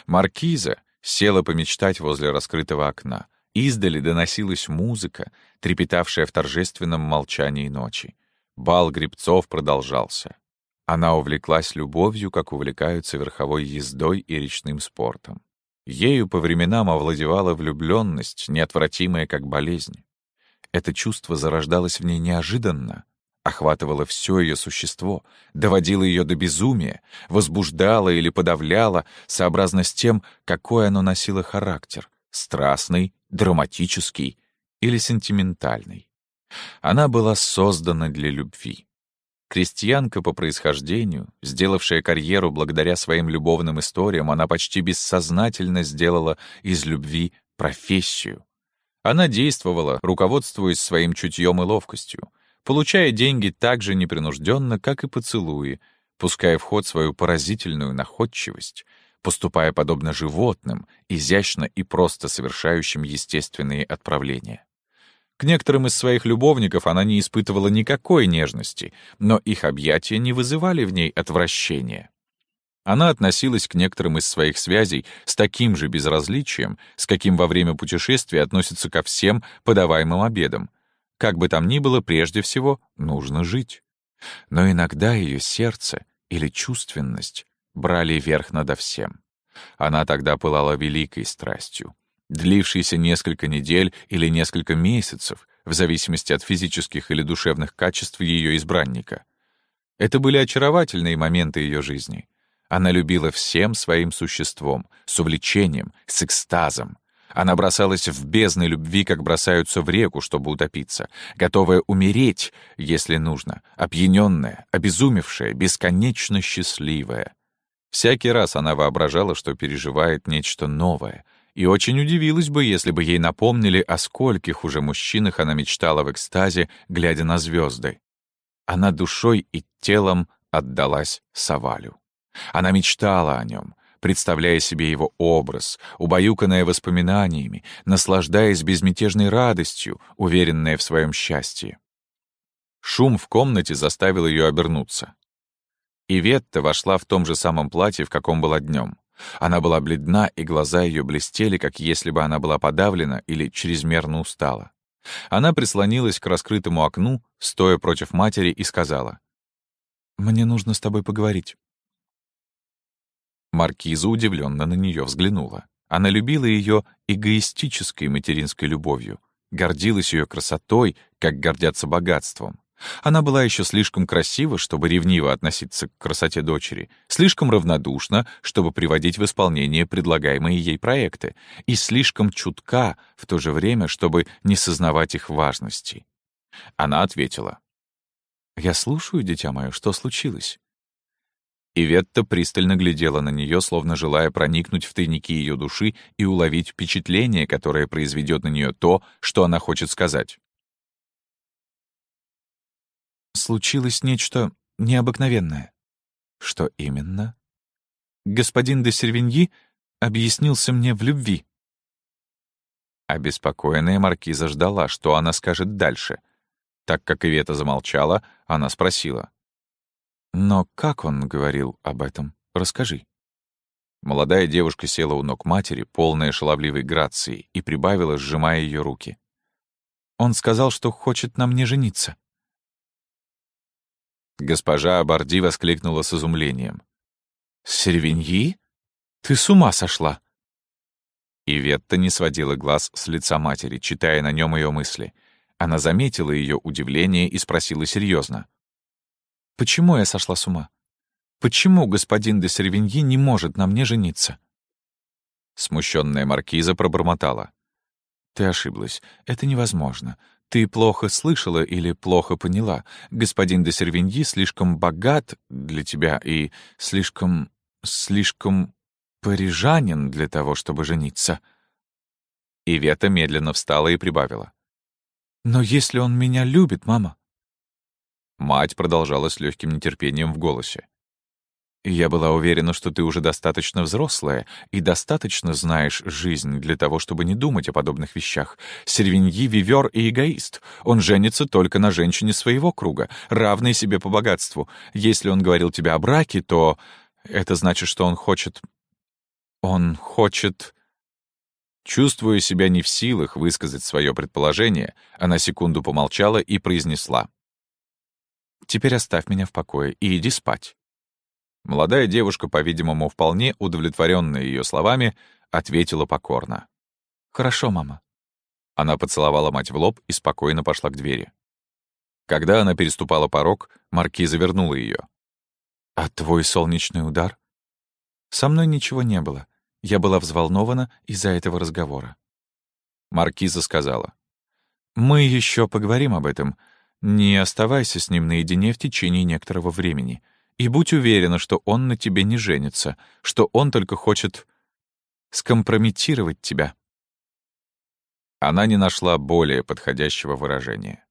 Маркиза села помечтать возле раскрытого окна. Издали доносилась музыка, трепетавшая в торжественном молчании ночи. Бал грибцов продолжался. Она увлеклась любовью, как увлекаются верховой ездой и речным спортом. Ею по временам овладевала влюбленность, неотвратимая как болезнь. Это чувство зарождалось в ней неожиданно, охватывало все ее существо, доводило ее до безумия, возбуждало или подавляло, сообразно с тем, какой оно носило характер — страстный, драматический или сентиментальный. Она была создана для любви. Крестьянка по происхождению, сделавшая карьеру благодаря своим любовным историям, она почти бессознательно сделала из любви профессию. Она действовала, руководствуясь своим чутьем и ловкостью, получая деньги так же непринужденно, как и поцелуи, пуская в ход свою поразительную находчивость, поступая подобно животным, изящно и просто совершающим естественные отправления. К некоторым из своих любовников она не испытывала никакой нежности, но их объятия не вызывали в ней отвращения. Она относилась к некоторым из своих связей с таким же безразличием, с каким во время путешествия относятся ко всем подаваемым обедам. Как бы там ни было, прежде всего, нужно жить. Но иногда ее сердце или чувственность брали верх надо всем. Она тогда пылала великой страстью, длившейся несколько недель или несколько месяцев, в зависимости от физических или душевных качеств ее избранника. Это были очаровательные моменты ее жизни. Она любила всем своим существом, с увлечением, с экстазом. Она бросалась в бездны любви, как бросаются в реку, чтобы утопиться, готовая умереть, если нужно, опьяненная, обезумевшая, бесконечно счастливая. Всякий раз она воображала, что переживает нечто новое, и очень удивилась бы, если бы ей напомнили, о скольких уже мужчинах она мечтала в экстазе, глядя на звезды. Она душой и телом отдалась Савалю. Она мечтала о нем, представляя себе его образ, убаюканная воспоминаниями, наслаждаясь безмятежной радостью, уверенная в своем счастье. Шум в комнате заставил ее обернуться. Иветта вошла в том же самом платье, в каком была днем. Она была бледна, и глаза ее блестели, как если бы она была подавлена или чрезмерно устала. Она прислонилась к раскрытому окну, стоя против матери, и сказала, «Мне нужно с тобой поговорить». Маркиза удивленно на нее взглянула. Она любила ее эгоистической материнской любовью, гордилась ее красотой, как гордятся богатством. Она была еще слишком красива, чтобы ревниво относиться к красоте дочери, слишком равнодушна, чтобы приводить в исполнение предлагаемые ей проекты, и слишком чутка в то же время, чтобы не сознавать их важности. Она ответила. «Я слушаю, дитя мое, что случилось?» Иветта пристально глядела на нее, словно желая проникнуть в тайники ее души и уловить впечатление, которое произведет на нее то, что она хочет сказать случилось нечто необыкновенное. Что именно? Господин де Сервиньи объяснился мне в любви. Обеспокоенная маркиза ждала, что она скажет дальше. Так как Ивета замолчала, она спросила. «Но как он говорил об этом? Расскажи». Молодая девушка села у ног матери, полная шаловливой грации, и прибавила, сжимая ее руки. «Он сказал, что хочет на мне жениться». Госпожа Абарди воскликнула с изумлением. «Сервиньи? Ты с ума сошла!» Иветта не сводила глаз с лица матери, читая на нем ее мысли. Она заметила ее удивление и спросила серьезно. «Почему я сошла с ума? Почему господин де Сервиньи не может на мне жениться?» Смущенная маркиза пробормотала. «Ты ошиблась. Это невозможно. Ты плохо слышала или плохо поняла. Господин де Сервиньи слишком богат для тебя и слишком... слишком парижанин для того, чтобы жениться». Ивета медленно встала и прибавила. «Но если он меня любит, мама?» Мать продолжала с легким нетерпением в голосе. Я была уверена, что ты уже достаточно взрослая и достаточно знаешь жизнь для того, чтобы не думать о подобных вещах. Сервиньи — вивер и эгоист. Он женится только на женщине своего круга, равной себе по богатству. Если он говорил тебе о браке, то это значит, что он хочет... Он хочет... Чувствуя себя не в силах высказать свое предположение, она секунду помолчала и произнесла. «Теперь оставь меня в покое и иди спать». Молодая девушка, по-видимому, вполне удовлетворенная ее словами, ответила покорно. «Хорошо, мама». Она поцеловала мать в лоб и спокойно пошла к двери. Когда она переступала порог, маркиза вернула ее. «А твой солнечный удар?» «Со мной ничего не было. Я была взволнована из-за этого разговора». Маркиза сказала. «Мы еще поговорим об этом. Не оставайся с ним наедине в течение некоторого времени. И будь уверена, что он на тебе не женится, что он только хочет скомпрометировать тебя. Она не нашла более подходящего выражения.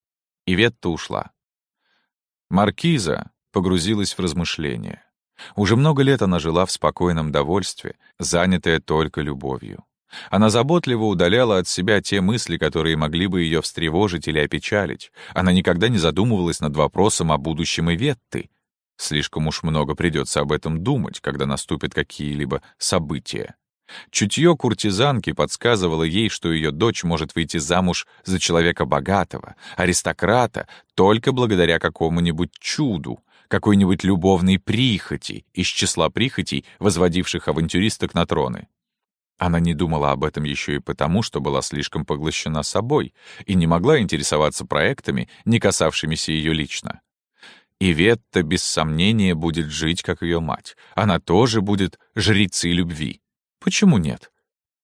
Иветта ушла. Маркиза погрузилась в размышления. Уже много лет она жила в спокойном довольстве, занятая только любовью. Она заботливо удаляла от себя те мысли, которые могли бы ее встревожить или опечалить. Она никогда не задумывалась над вопросом о будущем Иветты, Слишком уж много придется об этом думать, когда наступят какие-либо события. Чутье куртизанки подсказывало ей, что ее дочь может выйти замуж за человека богатого, аристократа, только благодаря какому-нибудь чуду, какой-нибудь любовной прихоти из числа прихотей, возводивших авантюристок на троны. Она не думала об этом еще и потому, что была слишком поглощена собой и не могла интересоваться проектами, не касавшимися ее лично. И Ветта, без сомнения, будет жить, как ее мать. Она тоже будет жрицей любви. Почему нет?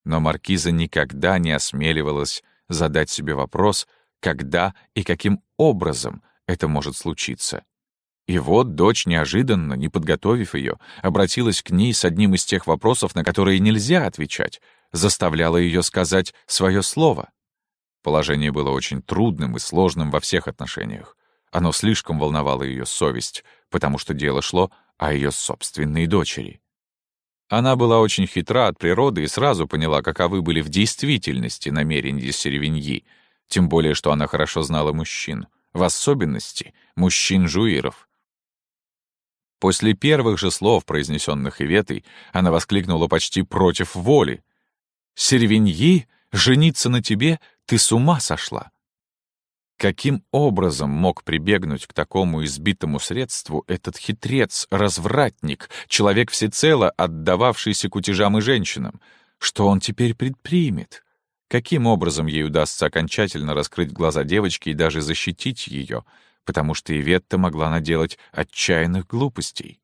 Но Маркиза никогда не осмеливалась задать себе вопрос, когда и каким образом это может случиться. И вот дочь, неожиданно, не подготовив ее, обратилась к ней с одним из тех вопросов, на которые нельзя отвечать, заставляла ее сказать свое слово. Положение было очень трудным и сложным во всех отношениях. Оно слишком волновало ее совесть, потому что дело шло о ее собственной дочери. Она была очень хитра от природы и сразу поняла, каковы были в действительности намерения Серевиньи, тем более, что она хорошо знала мужчин, в особенности мужчин-жуиров, После первых же слов, произнесенных Иветой, она воскликнула почти против воли. «Сервиньи, жениться на тебе, ты с ума сошла!» Каким образом мог прибегнуть к такому избитому средству этот хитрец, развратник, человек всецело отдававшийся кутежам и женщинам? Что он теперь предпримет? Каким образом ей удастся окончательно раскрыть глаза девочки и даже защитить ее — потому что Иветта могла наделать отчаянных глупостей.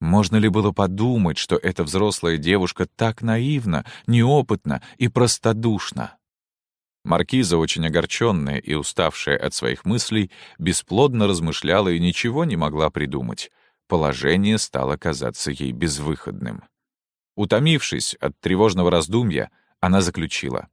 Можно ли было подумать, что эта взрослая девушка так наивна, неопытна и простодушна? Маркиза, очень огорченная и уставшая от своих мыслей, бесплодно размышляла и ничего не могла придумать. Положение стало казаться ей безвыходным. Утомившись от тревожного раздумья, она заключила.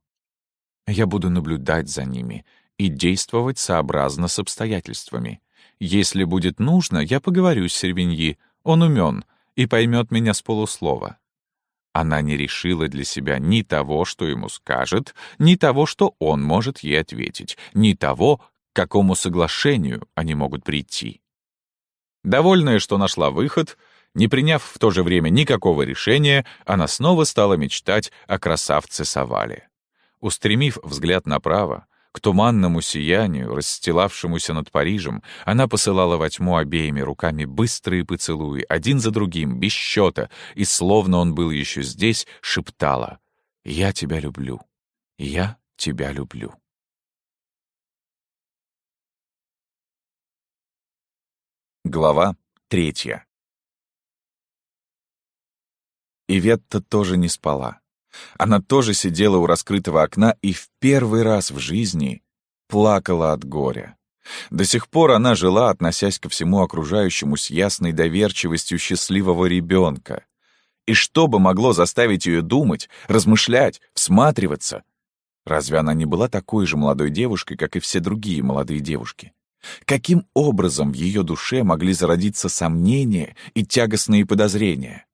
«Я буду наблюдать за ними и действовать сообразно с обстоятельствами. Если будет нужно, я поговорю с Сервиньи, он умен и поймет меня с полуслова. Она не решила для себя ни того, что ему скажет, ни того, что он может ей ответить, ни того, к какому соглашению они могут прийти. Довольная, что нашла выход, не приняв в то же время никакого решения, она снова стала мечтать о красавце Савале. Устремив взгляд направо, к туманному сиянию, расстилавшемуся над Парижем, она посылала во тьму обеими руками быстрые поцелуи, один за другим, без счета, и, словно он был еще здесь, шептала «Я тебя люблю, я тебя люблю». Глава третья Иветта тоже не спала. Она тоже сидела у раскрытого окна и в первый раз в жизни плакала от горя. До сих пор она жила, относясь ко всему окружающему с ясной доверчивостью счастливого ребенка. И что бы могло заставить ее думать, размышлять, всматриваться? Разве она не была такой же молодой девушкой, как и все другие молодые девушки? Каким образом в ее душе могли зародиться сомнения и тягостные подозрения?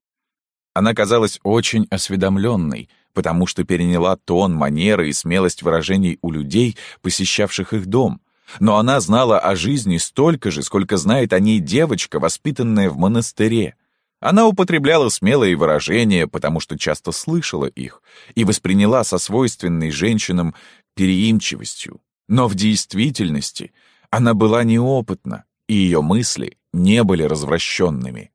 Она казалась очень осведомленной, потому что переняла тон, манеры и смелость выражений у людей, посещавших их дом. Но она знала о жизни столько же, сколько знает о ней девочка, воспитанная в монастыре. Она употребляла смелые выражения, потому что часто слышала их, и восприняла со свойственной женщинам переимчивостью. Но в действительности она была неопытна, и ее мысли не были развращенными.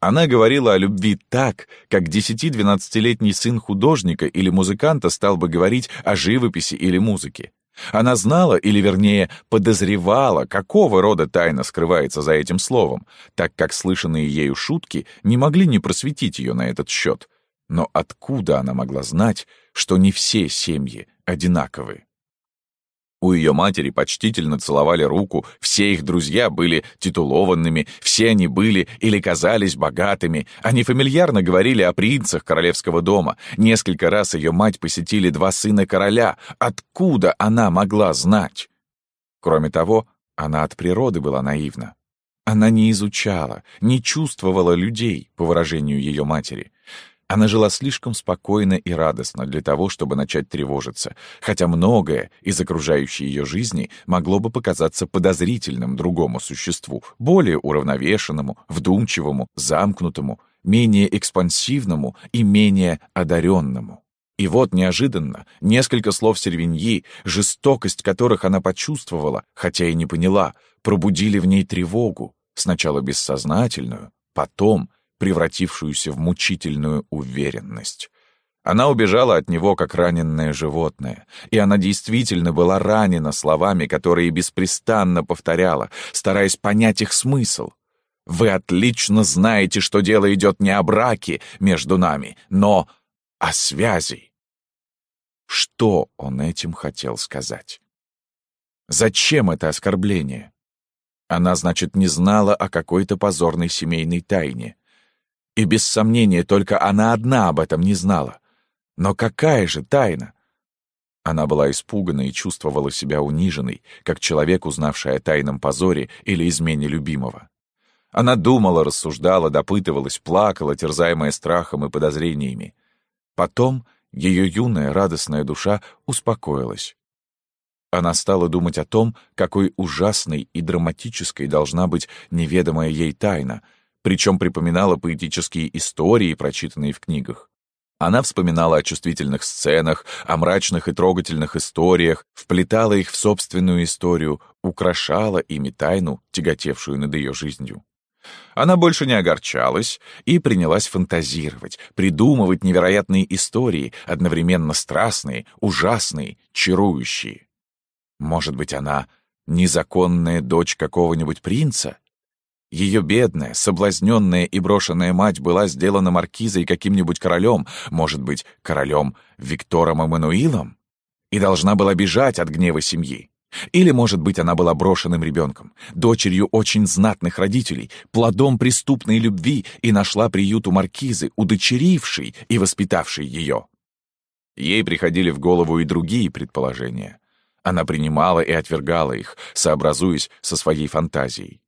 Она говорила о любви так, как 10-12-летний сын художника или музыканта стал бы говорить о живописи или музыке. Она знала, или вернее, подозревала, какого рода тайна скрывается за этим словом, так как слышанные ею шутки не могли не просветить ее на этот счет. Но откуда она могла знать, что не все семьи одинаковы? У ее матери почтительно целовали руку, все их друзья были титулованными, все они были или казались богатыми, они фамильярно говорили о принцах королевского дома. Несколько раз ее мать посетили два сына короля. Откуда она могла знать? Кроме того, она от природы была наивна. Она не изучала, не чувствовала людей, по выражению ее матери. Она жила слишком спокойно и радостно для того, чтобы начать тревожиться, хотя многое из окружающей ее жизни могло бы показаться подозрительным другому существу, более уравновешенному, вдумчивому, замкнутому, менее экспансивному и менее одаренному. И вот неожиданно несколько слов Сервиньи, жестокость которых она почувствовала, хотя и не поняла, пробудили в ней тревогу, сначала бессознательную, потом превратившуюся в мучительную уверенность. Она убежала от него, как раненное животное, и она действительно была ранена словами, которые беспрестанно повторяла, стараясь понять их смысл. «Вы отлично знаете, что дело идет не о браке между нами, но о связи». Что он этим хотел сказать? Зачем это оскорбление? Она, значит, не знала о какой-то позорной семейной тайне. И без сомнения только она одна об этом не знала. Но какая же тайна? Она была испугана и чувствовала себя униженной, как человек, узнавший о тайном позоре или измене любимого. Она думала, рассуждала, допытывалась, плакала, терзаемая страхом и подозрениями. Потом ее юная радостная душа успокоилась. Она стала думать о том, какой ужасной и драматической должна быть неведомая ей тайна — причем припоминала поэтические истории, прочитанные в книгах. Она вспоминала о чувствительных сценах, о мрачных и трогательных историях, вплетала их в собственную историю, украшала ими тайну, тяготевшую над ее жизнью. Она больше не огорчалась и принялась фантазировать, придумывать невероятные истории, одновременно страстные, ужасные, чарующие. Может быть, она незаконная дочь какого-нибудь принца? Ее бедная, соблазненная и брошенная мать была сделана маркизой каким-нибудь королем, может быть, королем Виктором Эммануилом, и должна была бежать от гнева семьи. Или, может быть, она была брошенным ребенком, дочерью очень знатных родителей, плодом преступной любви и нашла приют у маркизы, удочерившей и воспитавшей ее. Ей приходили в голову и другие предположения. Она принимала и отвергала их, сообразуясь со своей фантазией.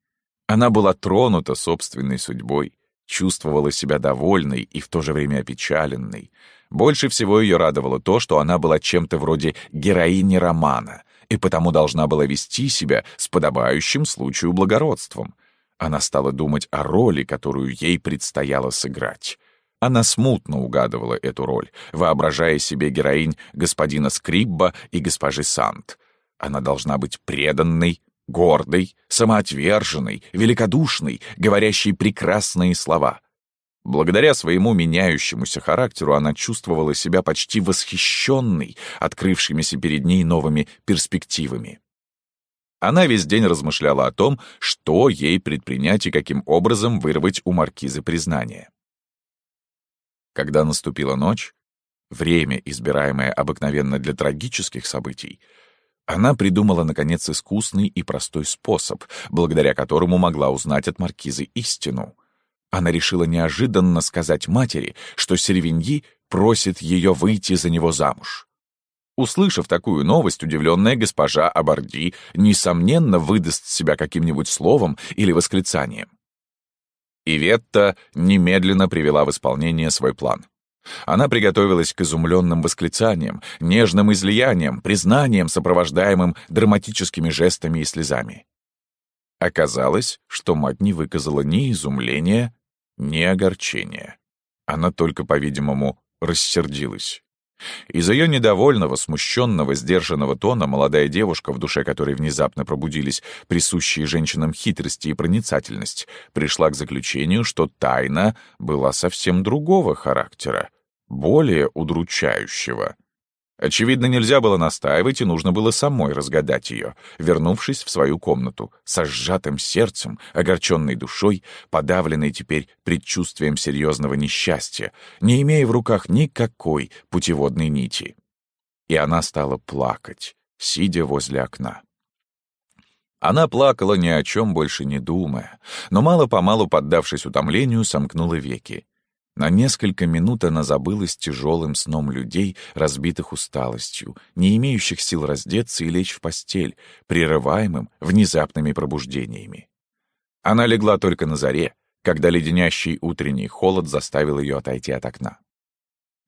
Она была тронута собственной судьбой, чувствовала себя довольной и в то же время опечаленной. Больше всего ее радовало то, что она была чем-то вроде героини романа и потому должна была вести себя с подобающим случаю благородством. Она стала думать о роли, которую ей предстояло сыграть. Она смутно угадывала эту роль, воображая себе героинь господина Скрибба и госпожи Сант. Она должна быть преданной, гордый, самоотверженный, великодушный, говорящий прекрасные слова. Благодаря своему меняющемуся характеру она чувствовала себя почти восхищенной открывшимися перед ней новыми перспективами. Она весь день размышляла о том, что ей предпринять и каким образом вырвать у маркизы признание. Когда наступила ночь, время, избираемое обыкновенно для трагических событий, она придумала, наконец, искусный и простой способ, благодаря которому могла узнать от маркизы истину. Она решила неожиданно сказать матери, что Сервиньи просит ее выйти за него замуж. Услышав такую новость, удивленная госпожа Абарди, несомненно, выдаст себя каким-нибудь словом или восклицанием. Иветта немедленно привела в исполнение свой план. Она приготовилась к изумленным восклицаниям, нежным излияниям, признаниям, сопровождаемым драматическими жестами и слезами. Оказалось, что мать не выказала ни изумления, ни огорчения. Она только, по-видимому, рассердилась. Из ее недовольного, смущенного, сдержанного тона молодая девушка, в душе которой внезапно пробудились присущие женщинам хитрости и проницательность, пришла к заключению, что тайна была совсем другого характера, более удручающего. Очевидно, нельзя было настаивать, и нужно было самой разгадать ее, вернувшись в свою комнату, со сжатым сердцем, огорченной душой, подавленной теперь предчувствием серьезного несчастья, не имея в руках никакой путеводной нити. И она стала плакать, сидя возле окна. Она плакала ни о чем больше не думая, но мало-помалу, поддавшись утомлению, сомкнула веки. На несколько минут она забылась тяжелым сном людей, разбитых усталостью, не имеющих сил раздеться и лечь в постель, прерываемым внезапными пробуждениями. Она легла только на заре, когда леденящий утренний холод заставил ее отойти от окна.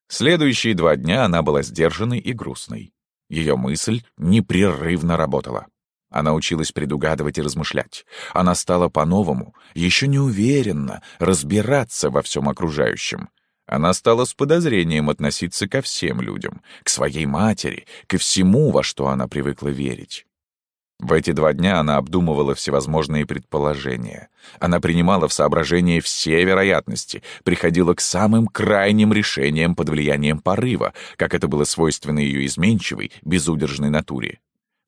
Следующие два дня она была сдержанной и грустной. Ее мысль непрерывно работала. Она училась предугадывать и размышлять. Она стала по-новому, еще неуверенно, разбираться во всем окружающем. Она стала с подозрением относиться ко всем людям, к своей матери, ко всему, во что она привыкла верить. В эти два дня она обдумывала всевозможные предположения. Она принимала в соображение все вероятности, приходила к самым крайним решениям под влиянием порыва, как это было свойственно ее изменчивой, безудержной натуре.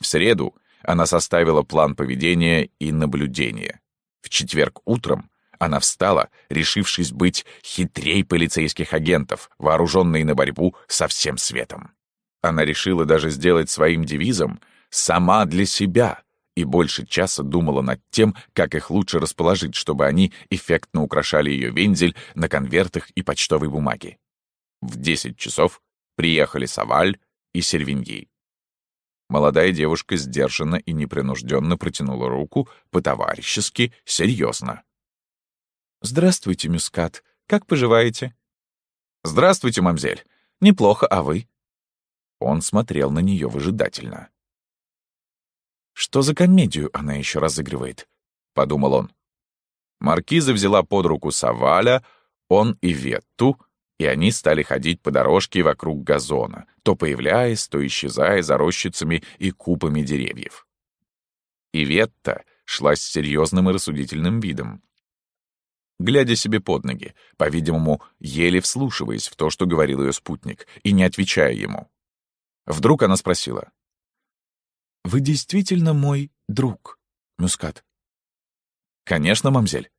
В среду она составила план поведения и наблюдения. В четверг утром она встала, решившись быть хитрей полицейских агентов, вооруженной на борьбу со всем светом. Она решила даже сделать своим девизом «сама для себя», и больше часа думала над тем, как их лучше расположить, чтобы они эффектно украшали ее вензель на конвертах и почтовой бумаге. В 10 часов приехали Саваль и Сервиньи. Молодая девушка сдержанно и непринужденно протянула руку, по-товарищески, серьезно. «Здравствуйте, Мюскат. Как поживаете?» «Здравствуйте, мамзель. Неплохо, а вы?» Он смотрел на нее выжидательно. «Что за комедию она еще разыгрывает?» — подумал он. Маркиза взяла под руку Саваля, он и Ветту, и они стали ходить по дорожке вокруг газона, то появляясь, то исчезая за рощицами и купами деревьев. Иветта шла с серьезным и рассудительным видом, глядя себе под ноги, по-видимому, еле вслушиваясь в то, что говорил ее спутник, и не отвечая ему. Вдруг она спросила. «Вы действительно мой друг, Мюскат?» «Конечно, мамзель».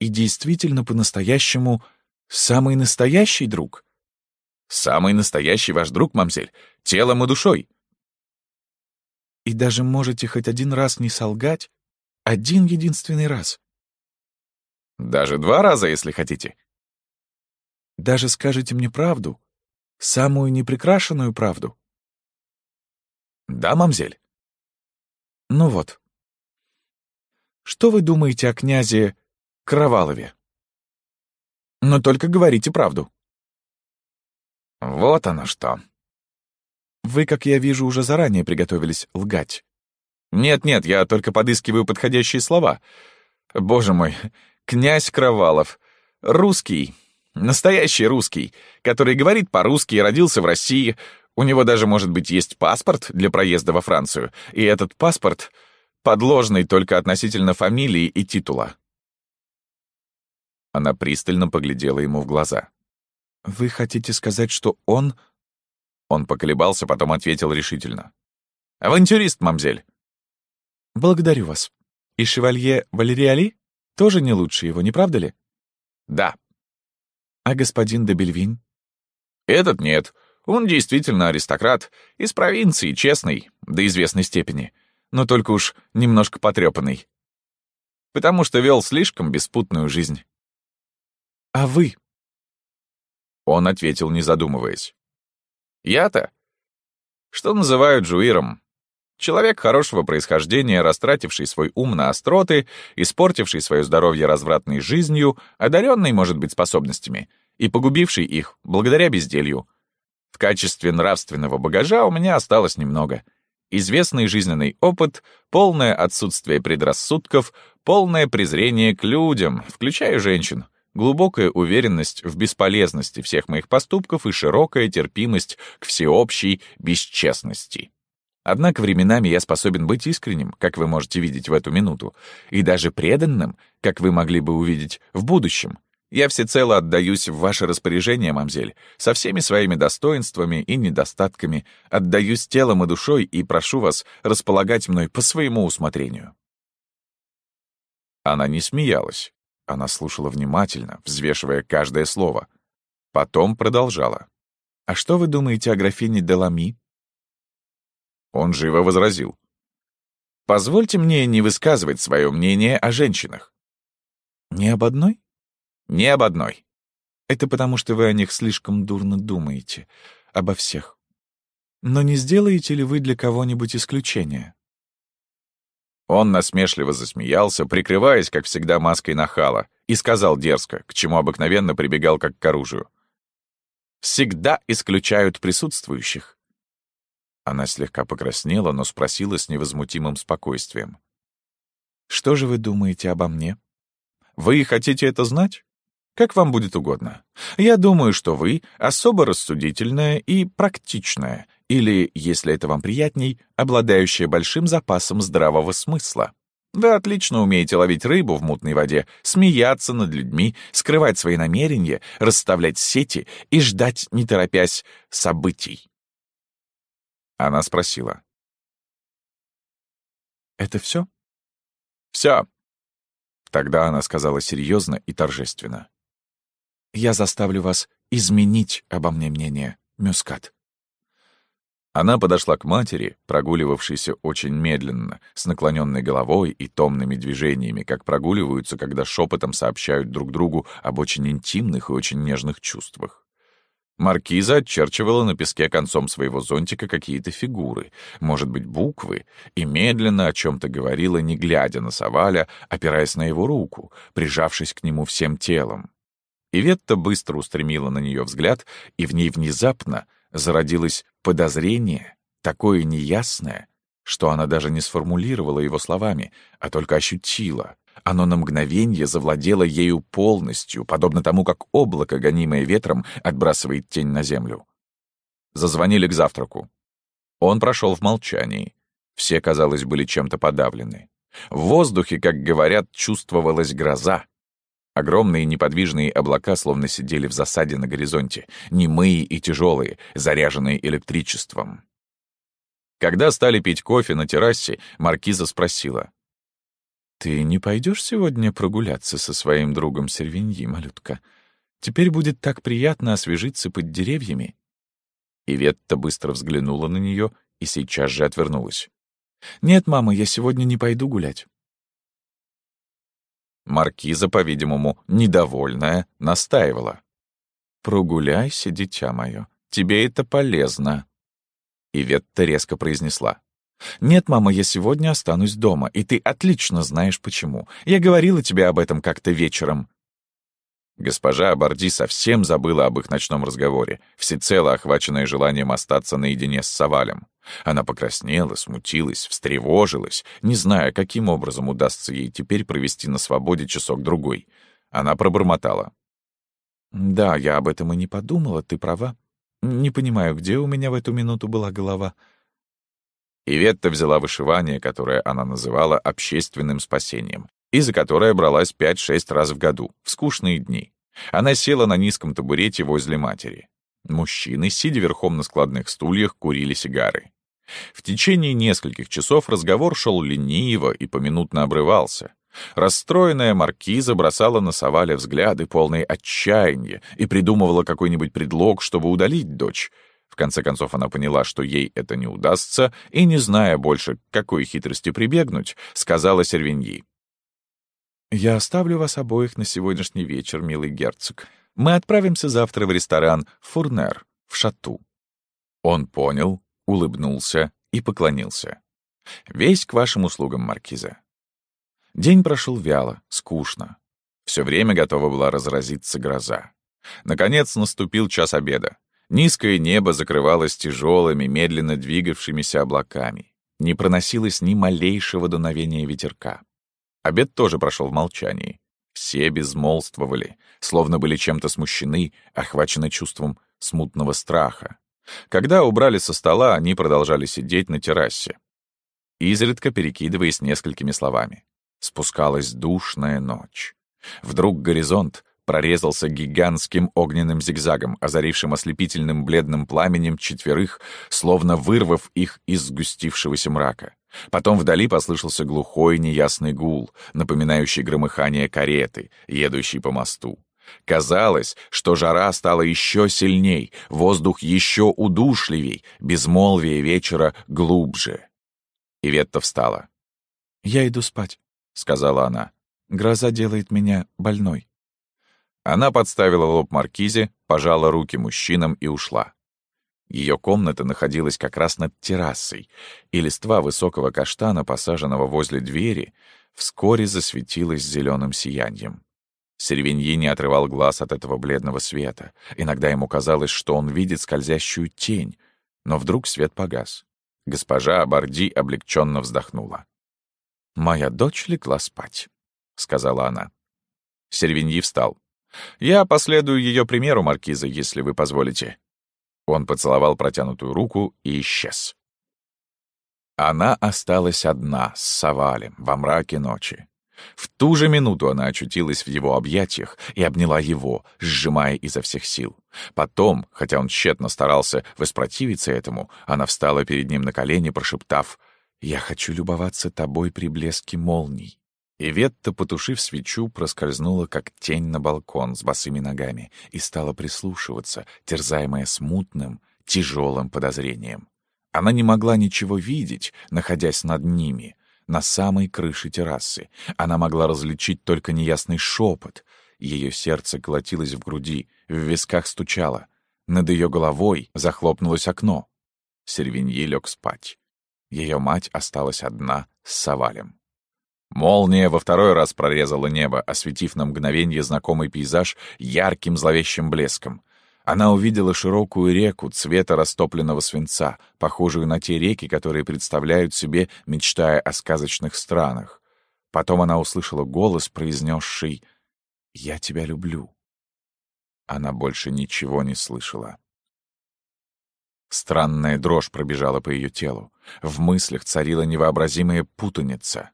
«И действительно по-настоящему Самый настоящий друг? Самый настоящий ваш друг, мамзель, телом и душой. И даже можете хоть один раз не солгать? Один единственный раз? Даже два раза, если хотите. Даже скажете мне правду? Самую неприкрашенную правду? Да, мамзель. Ну вот. Что вы думаете о князе Кровалове? Но только говорите правду». «Вот оно что». «Вы, как я вижу, уже заранее приготовились лгать». «Нет-нет, я только подыскиваю подходящие слова. Боже мой, князь Кровалов. Русский. Настоящий русский, который говорит по-русски и родился в России. У него даже, может быть, есть паспорт для проезда во Францию. И этот паспорт подложный только относительно фамилии и титула. Она пристально поглядела ему в глаза. «Вы хотите сказать, что он...» Он поколебался, потом ответил решительно. «Авантюрист, мамзель!» «Благодарю вас. И шевалье Валериали тоже не лучше его, не правда ли?» «Да». «А господин де Бельвин?» «Этот нет. Он действительно аристократ, из провинции, честный, до известной степени, но только уж немножко потрепанный. Потому что вел слишком беспутную жизнь. «А вы?» Он ответил, не задумываясь. «Я-то? Что называют жуиром? Человек хорошего происхождения, растративший свой ум на остроты, испортивший свое здоровье развратной жизнью, одаренный, может быть, способностями, и погубивший их благодаря безделью. В качестве нравственного багажа у меня осталось немного. Известный жизненный опыт, полное отсутствие предрассудков, полное презрение к людям, включая женщин — глубокая уверенность в бесполезности всех моих поступков и широкая терпимость к всеобщей бесчестности. Однако временами я способен быть искренним, как вы можете видеть в эту минуту, и даже преданным, как вы могли бы увидеть в будущем. Я всецело отдаюсь в ваше распоряжение, мамзель, со всеми своими достоинствами и недостатками, отдаюсь телом и душой и прошу вас располагать мной по своему усмотрению». Она не смеялась, она слушала внимательно, взвешивая каждое слово. Потом продолжала. «А что вы думаете о графине Делами?» Он живо возразил. «Позвольте мне не высказывать свое мнение о женщинах». «Не об одной?» «Не об одной». «Это потому, что вы о них слишком дурно думаете. Обо всех. Но не сделаете ли вы для кого-нибудь исключение?» Он насмешливо засмеялся, прикрываясь, как всегда, маской нахала, и сказал дерзко, к чему обыкновенно прибегал как к оружию. всегда исключают присутствующих». Она слегка покраснела, но спросила с невозмутимым спокойствием. «Что же вы думаете обо мне? Вы хотите это знать? Как вам будет угодно. Я думаю, что вы особо рассудительная и практичная, или, если это вам приятней, обладающая большим запасом здравого смысла. Вы отлично умеете ловить рыбу в мутной воде, смеяться над людьми, скрывать свои намерения, расставлять сети и ждать, не торопясь, событий. Она спросила. «Это все?» «Все». Тогда она сказала серьезно и торжественно. Я заставлю вас изменить обо мне мнение, Мюскат». Она подошла к матери, прогуливавшейся очень медленно, с наклоненной головой и томными движениями, как прогуливаются, когда шепотом сообщают друг другу об очень интимных и очень нежных чувствах. Маркиза очерчивала на песке концом своего зонтика какие-то фигуры, может быть, буквы, и медленно о чем-то говорила, не глядя на Саваля, опираясь на его руку, прижавшись к нему всем телом. Иветта быстро устремила на нее взгляд, и в ней внезапно зародилось подозрение, такое неясное, что она даже не сформулировала его словами, а только ощутила. Оно на мгновение завладело ею полностью, подобно тому, как облако, гонимое ветром, отбрасывает тень на землю. Зазвонили к завтраку. Он прошел в молчании. Все, казалось, были чем-то подавлены. В воздухе, как говорят, чувствовалась гроза. Огромные неподвижные облака словно сидели в засаде на горизонте, немые и тяжелые, заряженные электричеством. Когда стали пить кофе на террасе, Маркиза спросила. «Ты не пойдешь сегодня прогуляться со своим другом Сервиньи, малютка? Теперь будет так приятно освежиться под деревьями». Иветта быстро взглянула на нее и сейчас же отвернулась. «Нет, мама, я сегодня не пойду гулять. Маркиза, по-видимому, недовольная, настаивала. «Прогуляйся, дитя мое, тебе это полезно». Иветта резко произнесла. «Нет, мама, я сегодня останусь дома, и ты отлично знаешь почему. Я говорила тебе об этом как-то вечером. Госпожа Аборди совсем забыла об их ночном разговоре, всецело охваченная желанием остаться наедине с Савалем. Она покраснела, смутилась, встревожилась, не зная, каким образом удастся ей теперь провести на свободе часок-другой. Она пробормотала. «Да, я об этом и не подумала, ты права. Не понимаю, где у меня в эту минуту была голова». Иветта взяла вышивание, которое она называла общественным спасением, и за которое бралась 5-6 раз в году, в скучные дни. Она села на низком табурете возле матери. Мужчины, сидя верхом на складных стульях, курили сигары. В течение нескольких часов разговор шел лениво и поминутно обрывался. Расстроенная маркиза бросала на Саваля взгляды, полные отчаяния, и придумывала какой-нибудь предлог, чтобы удалить дочь. В конце концов она поняла, что ей это не удастся, и, не зная больше, к какой хитрости прибегнуть, сказала Сервиньи. «Я оставлю вас обоих на сегодняшний вечер, милый герцог. Мы отправимся завтра в ресторан «Фурнер» в Шату». Он понял, улыбнулся и поклонился. «Весь к вашим услугам, Маркиза». День прошел вяло, скучно. Все время готова была разразиться гроза. Наконец наступил час обеда. Низкое небо закрывалось тяжелыми, медленно двигавшимися облаками. Не проносилось ни малейшего дуновения ветерка. Обед тоже прошел в молчании. Все безмолвствовали, словно были чем-то смущены, охвачены чувством смутного страха. Когда убрали со стола, они продолжали сидеть на террасе, изредка перекидываясь несколькими словами. Спускалась душная ночь. Вдруг горизонт прорезался гигантским огненным зигзагом, озарившим ослепительным бледным пламенем четверых, словно вырвав их из сгустившегося мрака. Потом вдали послышался глухой неясный гул, напоминающий громыхание кареты, едущей по мосту. Казалось, что жара стала еще сильней, воздух еще удушливей, безмолвие вечера глубже. Иветта встала. «Я иду спать», — сказала она. «Гроза делает меня больной». Она подставила лоб маркизе, пожала руки мужчинам и ушла. Ее комната находилась как раз над террасой, и листва высокого каштана, посаженного возле двери, вскоре засветилась зеленым сиянием. Сервиньи не отрывал глаз от этого бледного света. Иногда ему казалось, что он видит скользящую тень, но вдруг свет погас. Госпожа Абарди облегченно вздохнула. «Моя дочь легла спать», — сказала она. Сервиньи встал. «Я последую ее примеру, маркиза, если вы позволите». Он поцеловал протянутую руку и исчез. Она осталась одна с Савалем во мраке ночи. В ту же минуту она очутилась в его объятиях и обняла его, сжимая изо всех сил. Потом, хотя он тщетно старался воспротивиться этому, она встала перед ним на колени, прошептав «Я хочу любоваться тобой при блеске молний». И Ветта, потушив свечу, проскользнула, как тень на балкон с босыми ногами и стала прислушиваться, терзаемая смутным, тяжелым подозрением. Она не могла ничего видеть, находясь над ними, на самой крыше террасы. Она могла различить только неясный шепот. Ее сердце колотилось в груди, в висках стучало. Над ее головой захлопнулось окно. Сервиньи лег спать. Ее мать осталась одна с Савалем. Молния во второй раз прорезала небо, осветив на мгновение знакомый пейзаж ярким зловещим блеском. Она увидела широкую реку цвета растопленного свинца, похожую на те реки, которые представляют себе, мечтая о сказочных странах. Потом она услышала голос, произнесший «Я тебя люблю». Она больше ничего не слышала. Странная дрожь пробежала по ее телу. В мыслях царила невообразимая путаница.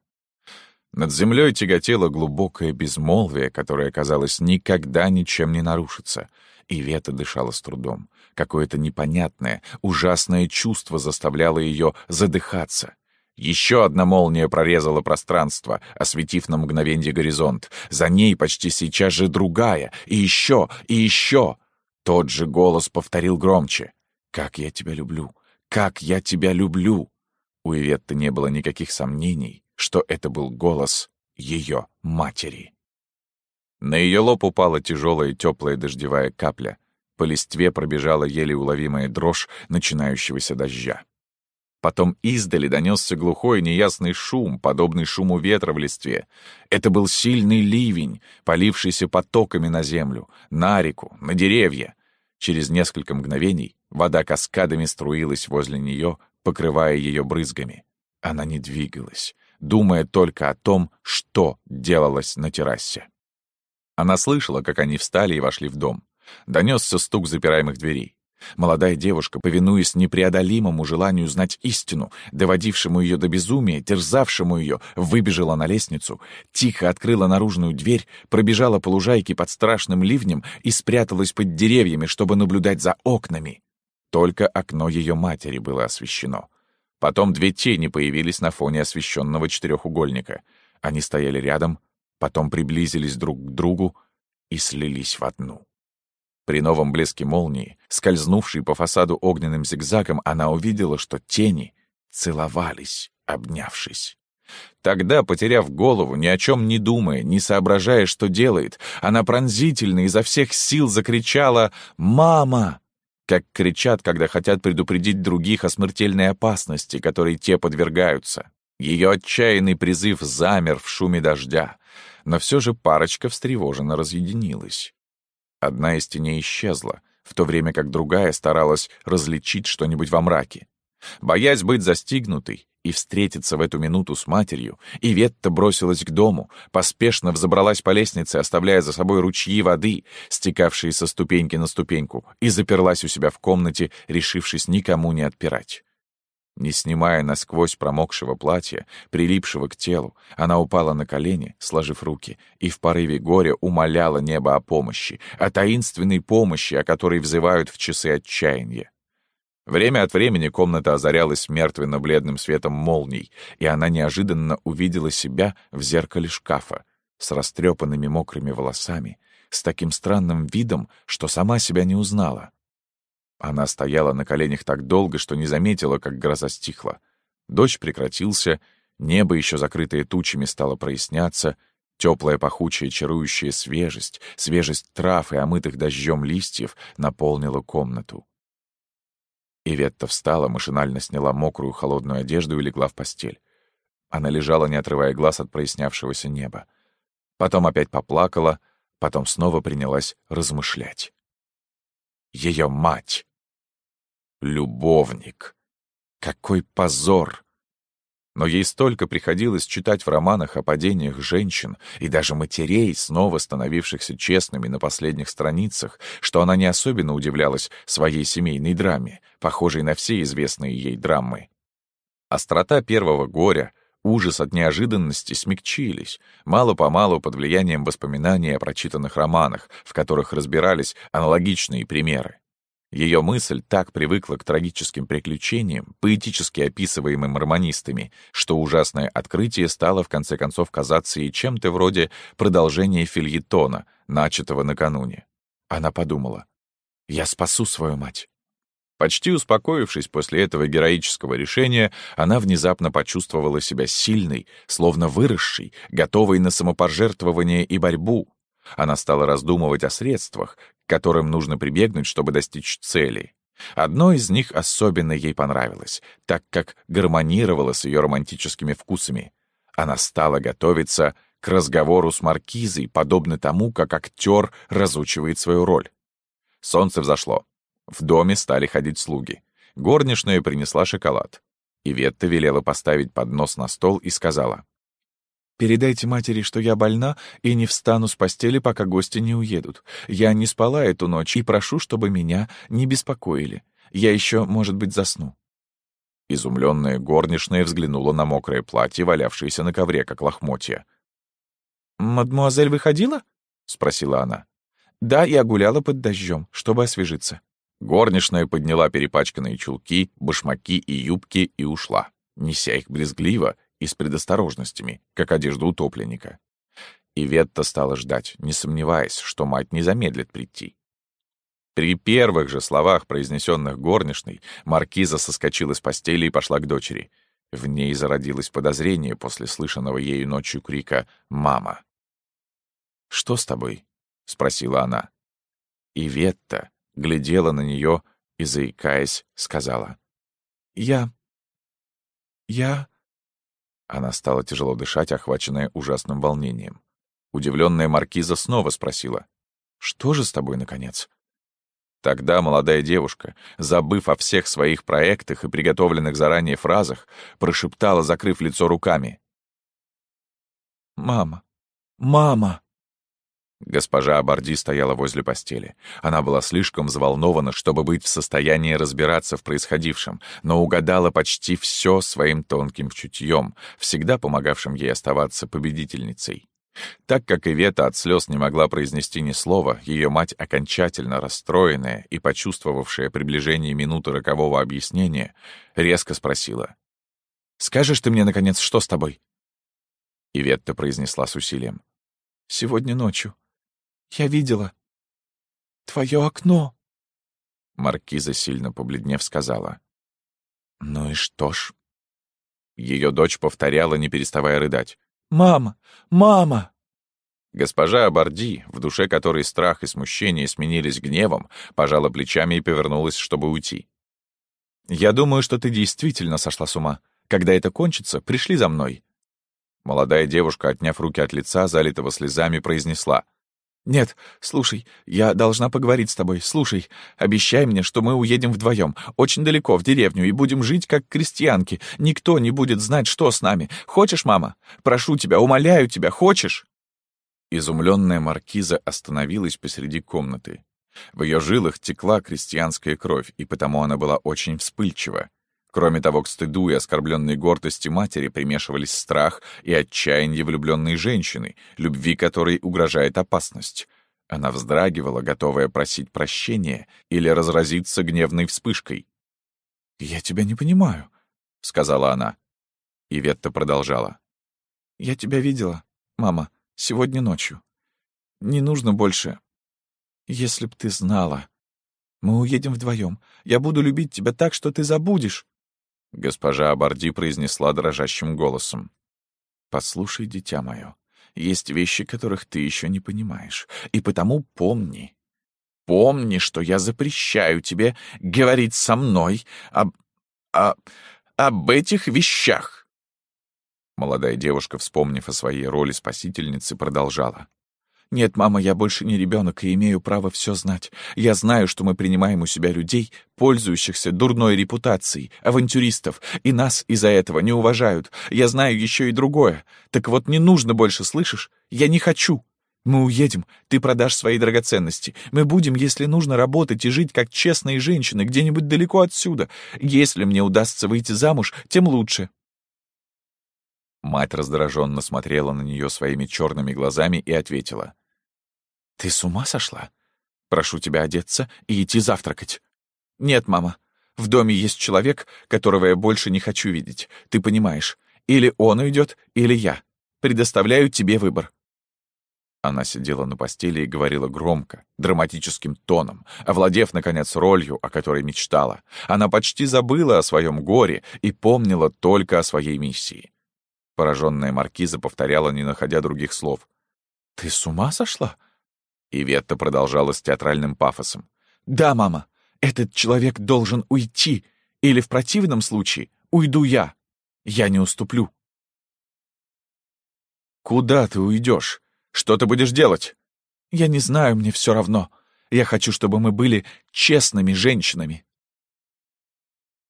Над землей тяготело глубокое безмолвие, которое, казалось, никогда ничем не нарушится — и дышала с трудом. Какое-то непонятное, ужасное чувство заставляло ее задыхаться. Еще одна молния прорезала пространство, осветив на мгновенье горизонт. За ней почти сейчас же другая, и еще, и еще. Тот же голос повторил громче. «Как я тебя люблю! Как я тебя люблю!» У Иветты не было никаких сомнений, что это был голос ее матери. На ее лоб упала тяжелая теплая дождевая капля. По листве пробежала еле уловимая дрожь начинающегося дождя. Потом издали донесся глухой неясный шум, подобный шуму ветра в листве. Это был сильный ливень, полившийся потоками на землю, на реку, на деревья. Через несколько мгновений вода каскадами струилась возле нее, покрывая ее брызгами. Она не двигалась, думая только о том, что делалось на террасе. Она слышала, как они встали и вошли в дом. Донесся стук запираемых дверей. Молодая девушка, повинуясь непреодолимому желанию знать истину, доводившему ее до безумия, терзавшему ее, выбежала на лестницу, тихо открыла наружную дверь, пробежала по лужайке под страшным ливнем и спряталась под деревьями, чтобы наблюдать за окнами. Только окно ее матери было освещено. Потом две тени появились на фоне освещенного четырехугольника. Они стояли рядом, потом приблизились друг к другу и слились в одну. При новом блеске молнии, скользнувшей по фасаду огненным зигзагом, она увидела, что тени целовались, обнявшись. Тогда, потеряв голову, ни о чем не думая, не соображая, что делает, она пронзительно изо всех сил закричала «Мама!», как кричат, когда хотят предупредить других о смертельной опасности, которой те подвергаются. Ее отчаянный призыв замер в шуме дождя, но все же парочка встревоженно разъединилась. Одна из теней исчезла, в то время как другая старалась различить что-нибудь во мраке. Боясь быть застигнутой и встретиться в эту минуту с матерью, Иветта бросилась к дому, поспешно взобралась по лестнице, оставляя за собой ручьи воды, стекавшие со ступеньки на ступеньку, и заперлась у себя в комнате, решившись никому не отпирать. Не снимая насквозь промокшего платья, прилипшего к телу, она упала на колени, сложив руки, и в порыве горя умоляла небо о помощи, о таинственной помощи, о которой взывают в часы отчаяния. Время от времени комната озарялась мертвенно-бледным светом молний, и она неожиданно увидела себя в зеркале шкафа, с растрепанными мокрыми волосами, с таким странным видом, что сама себя не узнала. Она стояла на коленях так долго, что не заметила, как гроза стихла. Дождь прекратился, небо, еще закрытое тучами, стало проясняться, теплая пахучая чарующая свежесть, свежесть трав и омытых дождем листьев наполнила комнату. Иветта встала, машинально сняла мокрую холодную одежду и легла в постель. Она лежала, не отрывая глаз от прояснявшегося неба. Потом опять поплакала, Потом снова принялась размышлять. Ее мать. Любовник. Какой позор! Но ей столько приходилось читать в романах о падениях женщин и даже матерей, снова становившихся честными на последних страницах, что она не особенно удивлялась своей семейной драме, похожей на все известные ей драмы. Острота первого горя, ужас от неожиданности смягчились, мало-помалу под влиянием воспоминаний о прочитанных романах, в которых разбирались аналогичные примеры. Ее мысль так привыкла к трагическим приключениям, поэтически описываемым романистами, что ужасное открытие стало в конце концов казаться ей чем-то вроде продолжения фильетона, начатого накануне. Она подумала, «Я спасу свою мать». Почти успокоившись после этого героического решения, она внезапно почувствовала себя сильной, словно выросшей, готовой на самопожертвование и борьбу. Она стала раздумывать о средствах, к которым нужно прибегнуть, чтобы достичь цели. Одно из них особенно ей понравилось, так как гармонировало с ее романтическими вкусами. Она стала готовиться к разговору с маркизой, подобно тому, как актер разучивает свою роль. Солнце взошло. В доме стали ходить слуги. Горничная принесла шоколад. Иветта велела поставить поднос на стол и сказала. Передайте матери, что я больна и не встану с постели, пока гости не уедут. Я не спала эту ночь и прошу, чтобы меня не беспокоили. Я еще, может быть, засну». Изумленная горничная взглянула на мокрое платье, валявшееся на ковре, как лохмотья. «Мадмуазель выходила?» — спросила она. «Да, я гуляла под дождем, чтобы освежиться». Горничная подняла перепачканные чулки, башмаки и юбки и ушла, неся их брезгливо и с предосторожностями, как одежда утопленника. И Ветта стала ждать, не сомневаясь, что мать не замедлит прийти. При первых же словах, произнесенных горничной, маркиза соскочила с постели и пошла к дочери. В ней зародилось подозрение после слышанного ею ночью крика «Мама!». «Что с тобой?» — спросила она. И Ветта глядела на нее и, заикаясь, сказала. «Я... я...» Она стала тяжело дышать, охваченная ужасным волнением. Удивленная маркиза снова спросила. «Что же с тобой, наконец?» Тогда молодая девушка, забыв о всех своих проектах и приготовленных заранее фразах, прошептала, закрыв лицо руками. «Мама! Мама!» Госпожа Абарди стояла возле постели. Она была слишком взволнована, чтобы быть в состоянии разбираться в происходившем, но угадала почти все своим тонким чутьем, всегда помогавшим ей оставаться победительницей. Так как Ивета от слез не могла произнести ни слова, ее мать, окончательно расстроенная и почувствовавшая приближение минуты рокового объяснения, резко спросила. «Скажешь ты мне, наконец, что с тобой?» Иветта произнесла с усилием. «Сегодня ночью. Я видела. Твое окно. Маркиза, сильно побледнев, сказала. Ну и что ж? Ее дочь повторяла, не переставая рыдать. «Мама! Мама!» Госпожа Абарди, в душе которой страх и смущение сменились гневом, пожала плечами и повернулась, чтобы уйти. «Я думаю, что ты действительно сошла с ума. Когда это кончится, пришли за мной». Молодая девушка, отняв руки от лица, залитого слезами, произнесла. «Нет, слушай, я должна поговорить с тобой. Слушай, обещай мне, что мы уедем вдвоем, очень далеко, в деревню, и будем жить как крестьянки. Никто не будет знать, что с нами. Хочешь, мама? Прошу тебя, умоляю тебя, хочешь?» Изумленная маркиза остановилась посреди комнаты. В ее жилах текла крестьянская кровь, и потому она была очень вспыльчива. Кроме того, к стыду и оскорбленной гордости матери примешивались страх и отчаяние влюбленной женщины, любви которой угрожает опасность. Она вздрагивала, готовая просить прощения или разразиться гневной вспышкой. «Я тебя не понимаю», — сказала она. И Ветта продолжала. «Я тебя видела, мама, сегодня ночью. Не нужно больше. Если б ты знала. Мы уедем вдвоем. Я буду любить тебя так, что ты забудешь. Госпожа Абарди произнесла дрожащим голосом. «Послушай, дитя мое, есть вещи, которых ты еще не понимаешь, и потому помни. Помни, что я запрещаю тебе говорить со мной об... о... об этих вещах». Молодая девушка, вспомнив о своей роли спасительницы, продолжала. Нет, мама, я больше не ребенок и имею право все знать. Я знаю, что мы принимаем у себя людей, пользующихся дурной репутацией, авантюристов, и нас из-за этого не уважают. Я знаю еще и другое. Так вот, не нужно больше, слышишь? Я не хочу. Мы уедем, ты продашь свои драгоценности. Мы будем, если нужно, работать и жить как честные женщины где-нибудь далеко отсюда. Если мне удастся выйти замуж, тем лучше. Мать раздраженно смотрела на нее своими черными глазами и ответила. «Ты с ума сошла? Прошу тебя одеться и идти завтракать». «Нет, мама. В доме есть человек, которого я больше не хочу видеть. Ты понимаешь. Или он уйдет, или я. Предоставляю тебе выбор». Она сидела на постели и говорила громко, драматическим тоном, овладев, наконец, ролью, о которой мечтала. Она почти забыла о своем горе и помнила только о своей миссии. Пораженная маркиза повторяла, не находя других слов. «Ты с ума сошла?» И Ветта продолжала с театральным пафосом. «Да, мама, этот человек должен уйти, или в противном случае уйду я. Я не уступлю». «Куда ты уйдешь? Что ты будешь делать?» «Я не знаю, мне все равно. Я хочу, чтобы мы были честными женщинами».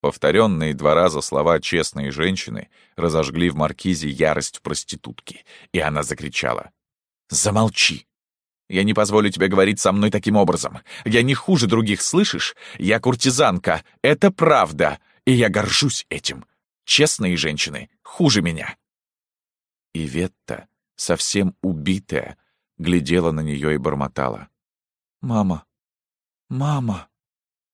Повторенные два раза слова «честные женщины» разожгли в маркизе ярость проститутки, и она закричала. «Замолчи! Я не позволю тебе говорить со мной таким образом. Я не хуже других, слышишь? Я куртизанка, это правда, и я горжусь этим. Честные женщины хуже меня». И Ветта, совсем убитая, глядела на нее и бормотала. «Мама! Мама!»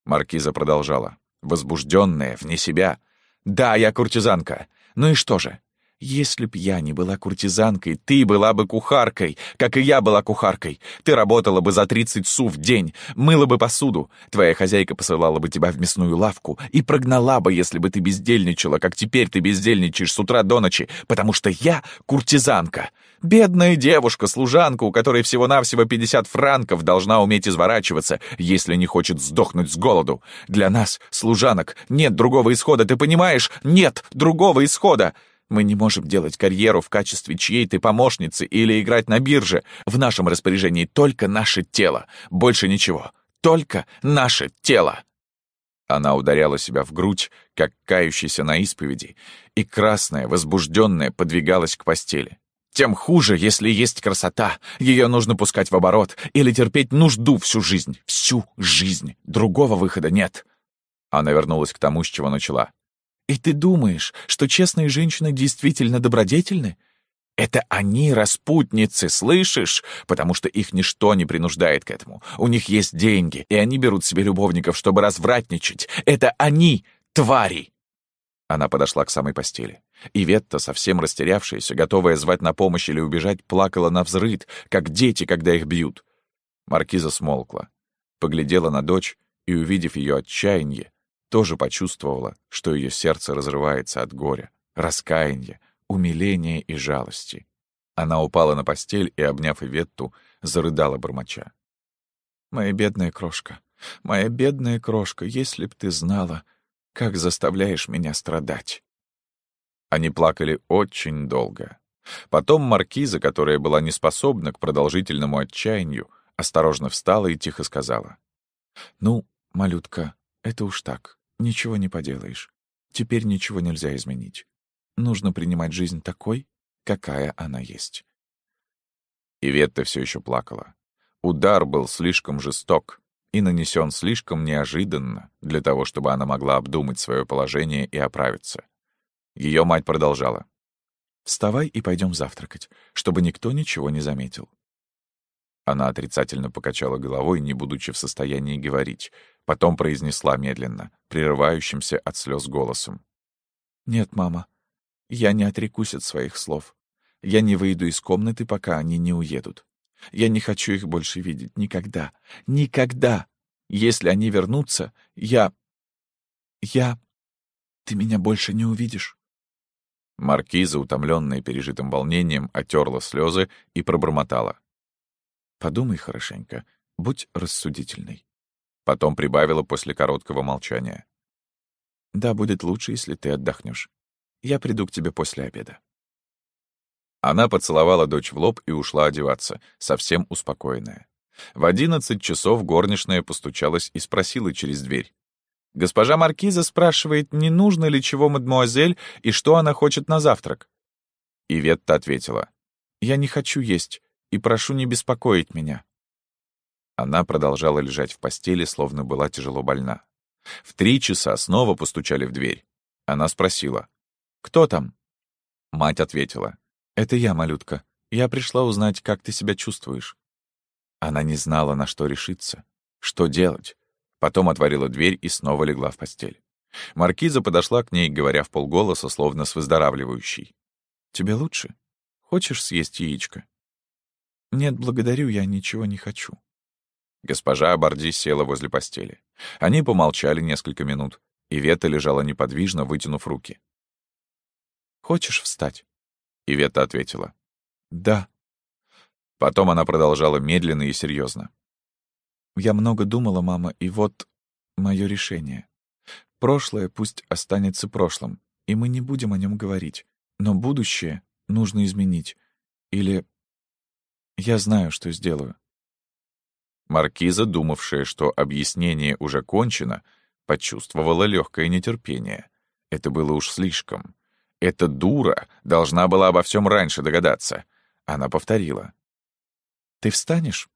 Маркиза продолжала, возбужденная, вне себя. «Да, я куртизанка. Ну и что же? Если б я не была куртизанкой, ты была бы кухаркой, как и я была кухаркой. Ты работала бы за 30 су в день, мыла бы посуду. Твоя хозяйка посылала бы тебя в мясную лавку и прогнала бы, если бы ты бездельничала, как теперь ты бездельничаешь с утра до ночи, потому что я куртизанка. Бедная девушка, служанка, у которой всего-навсего 50 франков, должна уметь изворачиваться, если не хочет сдохнуть с голоду. Для нас, служанок, нет другого исхода, ты понимаешь? Нет другого исхода. Мы не можем делать карьеру в качестве чьей-то помощницы или играть на бирже. В нашем распоряжении только наше тело. Больше ничего. Только наше тело. Она ударяла себя в грудь, как кающийся на исповеди, и красная, возбужденная, подвигалась к постели. Тем хуже, если есть красота. Ее нужно пускать в оборот или терпеть нужду всю жизнь. Всю жизнь. Другого выхода нет. Она вернулась к тому, с чего начала. И ты думаешь, что честные женщины действительно добродетельны? Это они распутницы, слышишь? Потому что их ничто не принуждает к этому. У них есть деньги, и они берут себе любовников, чтобы развратничать. Это они, твари!» Она подошла к самой постели. И Ветта, совсем растерявшаяся, готовая звать на помощь или убежать, плакала на взрыд, как дети, когда их бьют. Маркиза смолкла, поглядела на дочь и, увидев ее отчаяние, тоже почувствовала, что ее сердце разрывается от горя, раскаяния, умиления и жалости. Она упала на постель и, обняв Иветту, зарыдала бормоча. «Моя бедная крошка, моя бедная крошка, если б ты знала, как заставляешь меня страдать!» Они плакали очень долго. Потом маркиза, которая была неспособна к продолжительному отчаянию, осторожно встала и тихо сказала. «Ну, малютка, это уж так. Ничего не поделаешь. Теперь ничего нельзя изменить. Нужно принимать жизнь такой, какая она есть. Иветта все еще плакала. Удар был слишком жесток и нанесен слишком неожиданно для того, чтобы она могла обдумать свое положение и оправиться. Ее мать продолжала. «Вставай и пойдем завтракать, чтобы никто ничего не заметил». Она отрицательно покачала головой, не будучи в состоянии говорить, Потом произнесла медленно, прерывающимся от слез голосом. «Нет, мама, я не отрекусь от своих слов. Я не выйду из комнаты, пока они не уедут. Я не хочу их больше видеть никогда. Никогда! Если они вернутся, я... Я... Ты меня больше не увидишь». Маркиза, утомленная пережитым волнением, отерла слезы и пробормотала. «Подумай хорошенько, будь рассудительной. Потом прибавила после короткого молчания. «Да, будет лучше, если ты отдохнешь. Я приду к тебе после обеда». Она поцеловала дочь в лоб и ушла одеваться, совсем успокоенная. В одиннадцать часов горничная постучалась и спросила через дверь. «Госпожа Маркиза спрашивает, не нужно ли чего мадмуазель и что она хочет на завтрак?» И Ветта ответила. «Я не хочу есть и прошу не беспокоить меня». Она продолжала лежать в постели, словно была тяжело больна. В три часа снова постучали в дверь. Она спросила. «Кто там?» Мать ответила. «Это я, малютка. Я пришла узнать, как ты себя чувствуешь». Она не знала, на что решиться. Что делать? Потом отворила дверь и снова легла в постель. Маркиза подошла к ней, говоря в полголоса, словно с выздоравливающей. «Тебе лучше? Хочешь съесть яичко?» «Нет, благодарю, я ничего не хочу». Госпожа Абарди села возле постели. Они помолчали несколько минут, и Вета лежала неподвижно, вытянув руки. «Хочешь встать?» Ивета ответила. «Да». Потом она продолжала медленно и серьезно. «Я много думала, мама, и вот мое решение. Прошлое пусть останется прошлым, и мы не будем о нем говорить. Но будущее нужно изменить. Или я знаю, что сделаю». Маркиза, думавшая, что объяснение уже кончено, почувствовала легкое нетерпение. Это было уж слишком. Эта дура должна была обо всем раньше догадаться. Она повторила. «Ты встанешь?»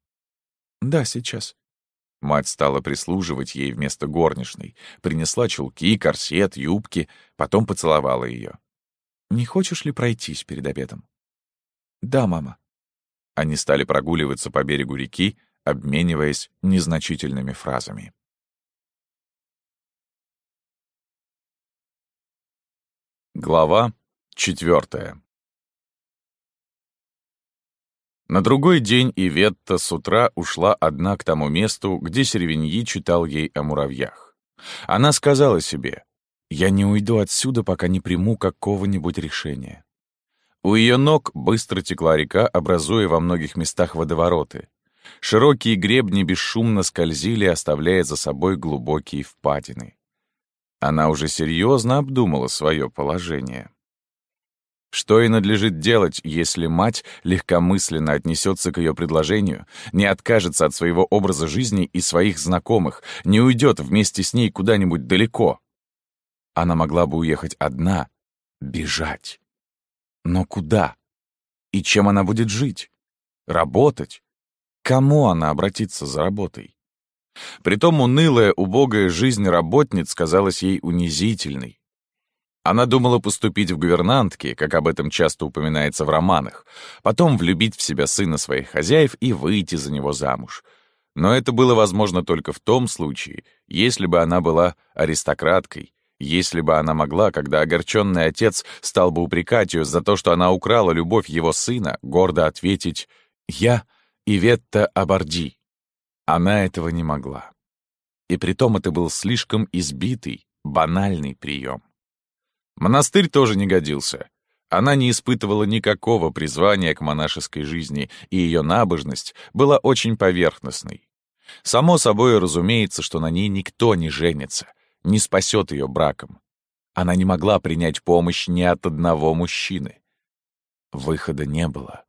«Да, сейчас». Мать стала прислуживать ей вместо горничной, принесла чулки, корсет, юбки, потом поцеловала ее. «Не хочешь ли пройтись перед обедом?» «Да, мама». Они стали прогуливаться по берегу реки, обмениваясь незначительными фразами. Глава четвертая. На другой день Иветта с утра ушла одна к тому месту, где Сервиньи читал ей о муравьях. Она сказала себе, «Я не уйду отсюда, пока не приму какого-нибудь решения». У ее ног быстро текла река, образуя во многих местах водовороты. Широкие гребни бесшумно скользили, оставляя за собой глубокие впадины. Она уже серьезно обдумала свое положение. Что и надлежит делать, если мать легкомысленно отнесется к ее предложению, не откажется от своего образа жизни и своих знакомых, не уйдет вместе с ней куда-нибудь далеко? Она могла бы уехать одна, бежать. Но куда? И чем она будет жить? Работать? Кому она обратится за работой? Притом унылая, убогая жизнь работниц казалась ей унизительной. Она думала поступить в гувернантки, как об этом часто упоминается в романах, потом влюбить в себя сына своих хозяев и выйти за него замуж. Но это было возможно только в том случае, если бы она была аристократкой, если бы она могла, когда огорченный отец стал бы упрекать ее за то, что она украла любовь его сына, гордо ответить «Я Иветта Абарди, она этого не могла. И притом это был слишком избитый, банальный прием. Монастырь тоже не годился. Она не испытывала никакого призвания к монашеской жизни, и ее набожность была очень поверхностной. Само собой разумеется, что на ней никто не женится, не спасет ее браком. Она не могла принять помощь ни от одного мужчины. Выхода не было.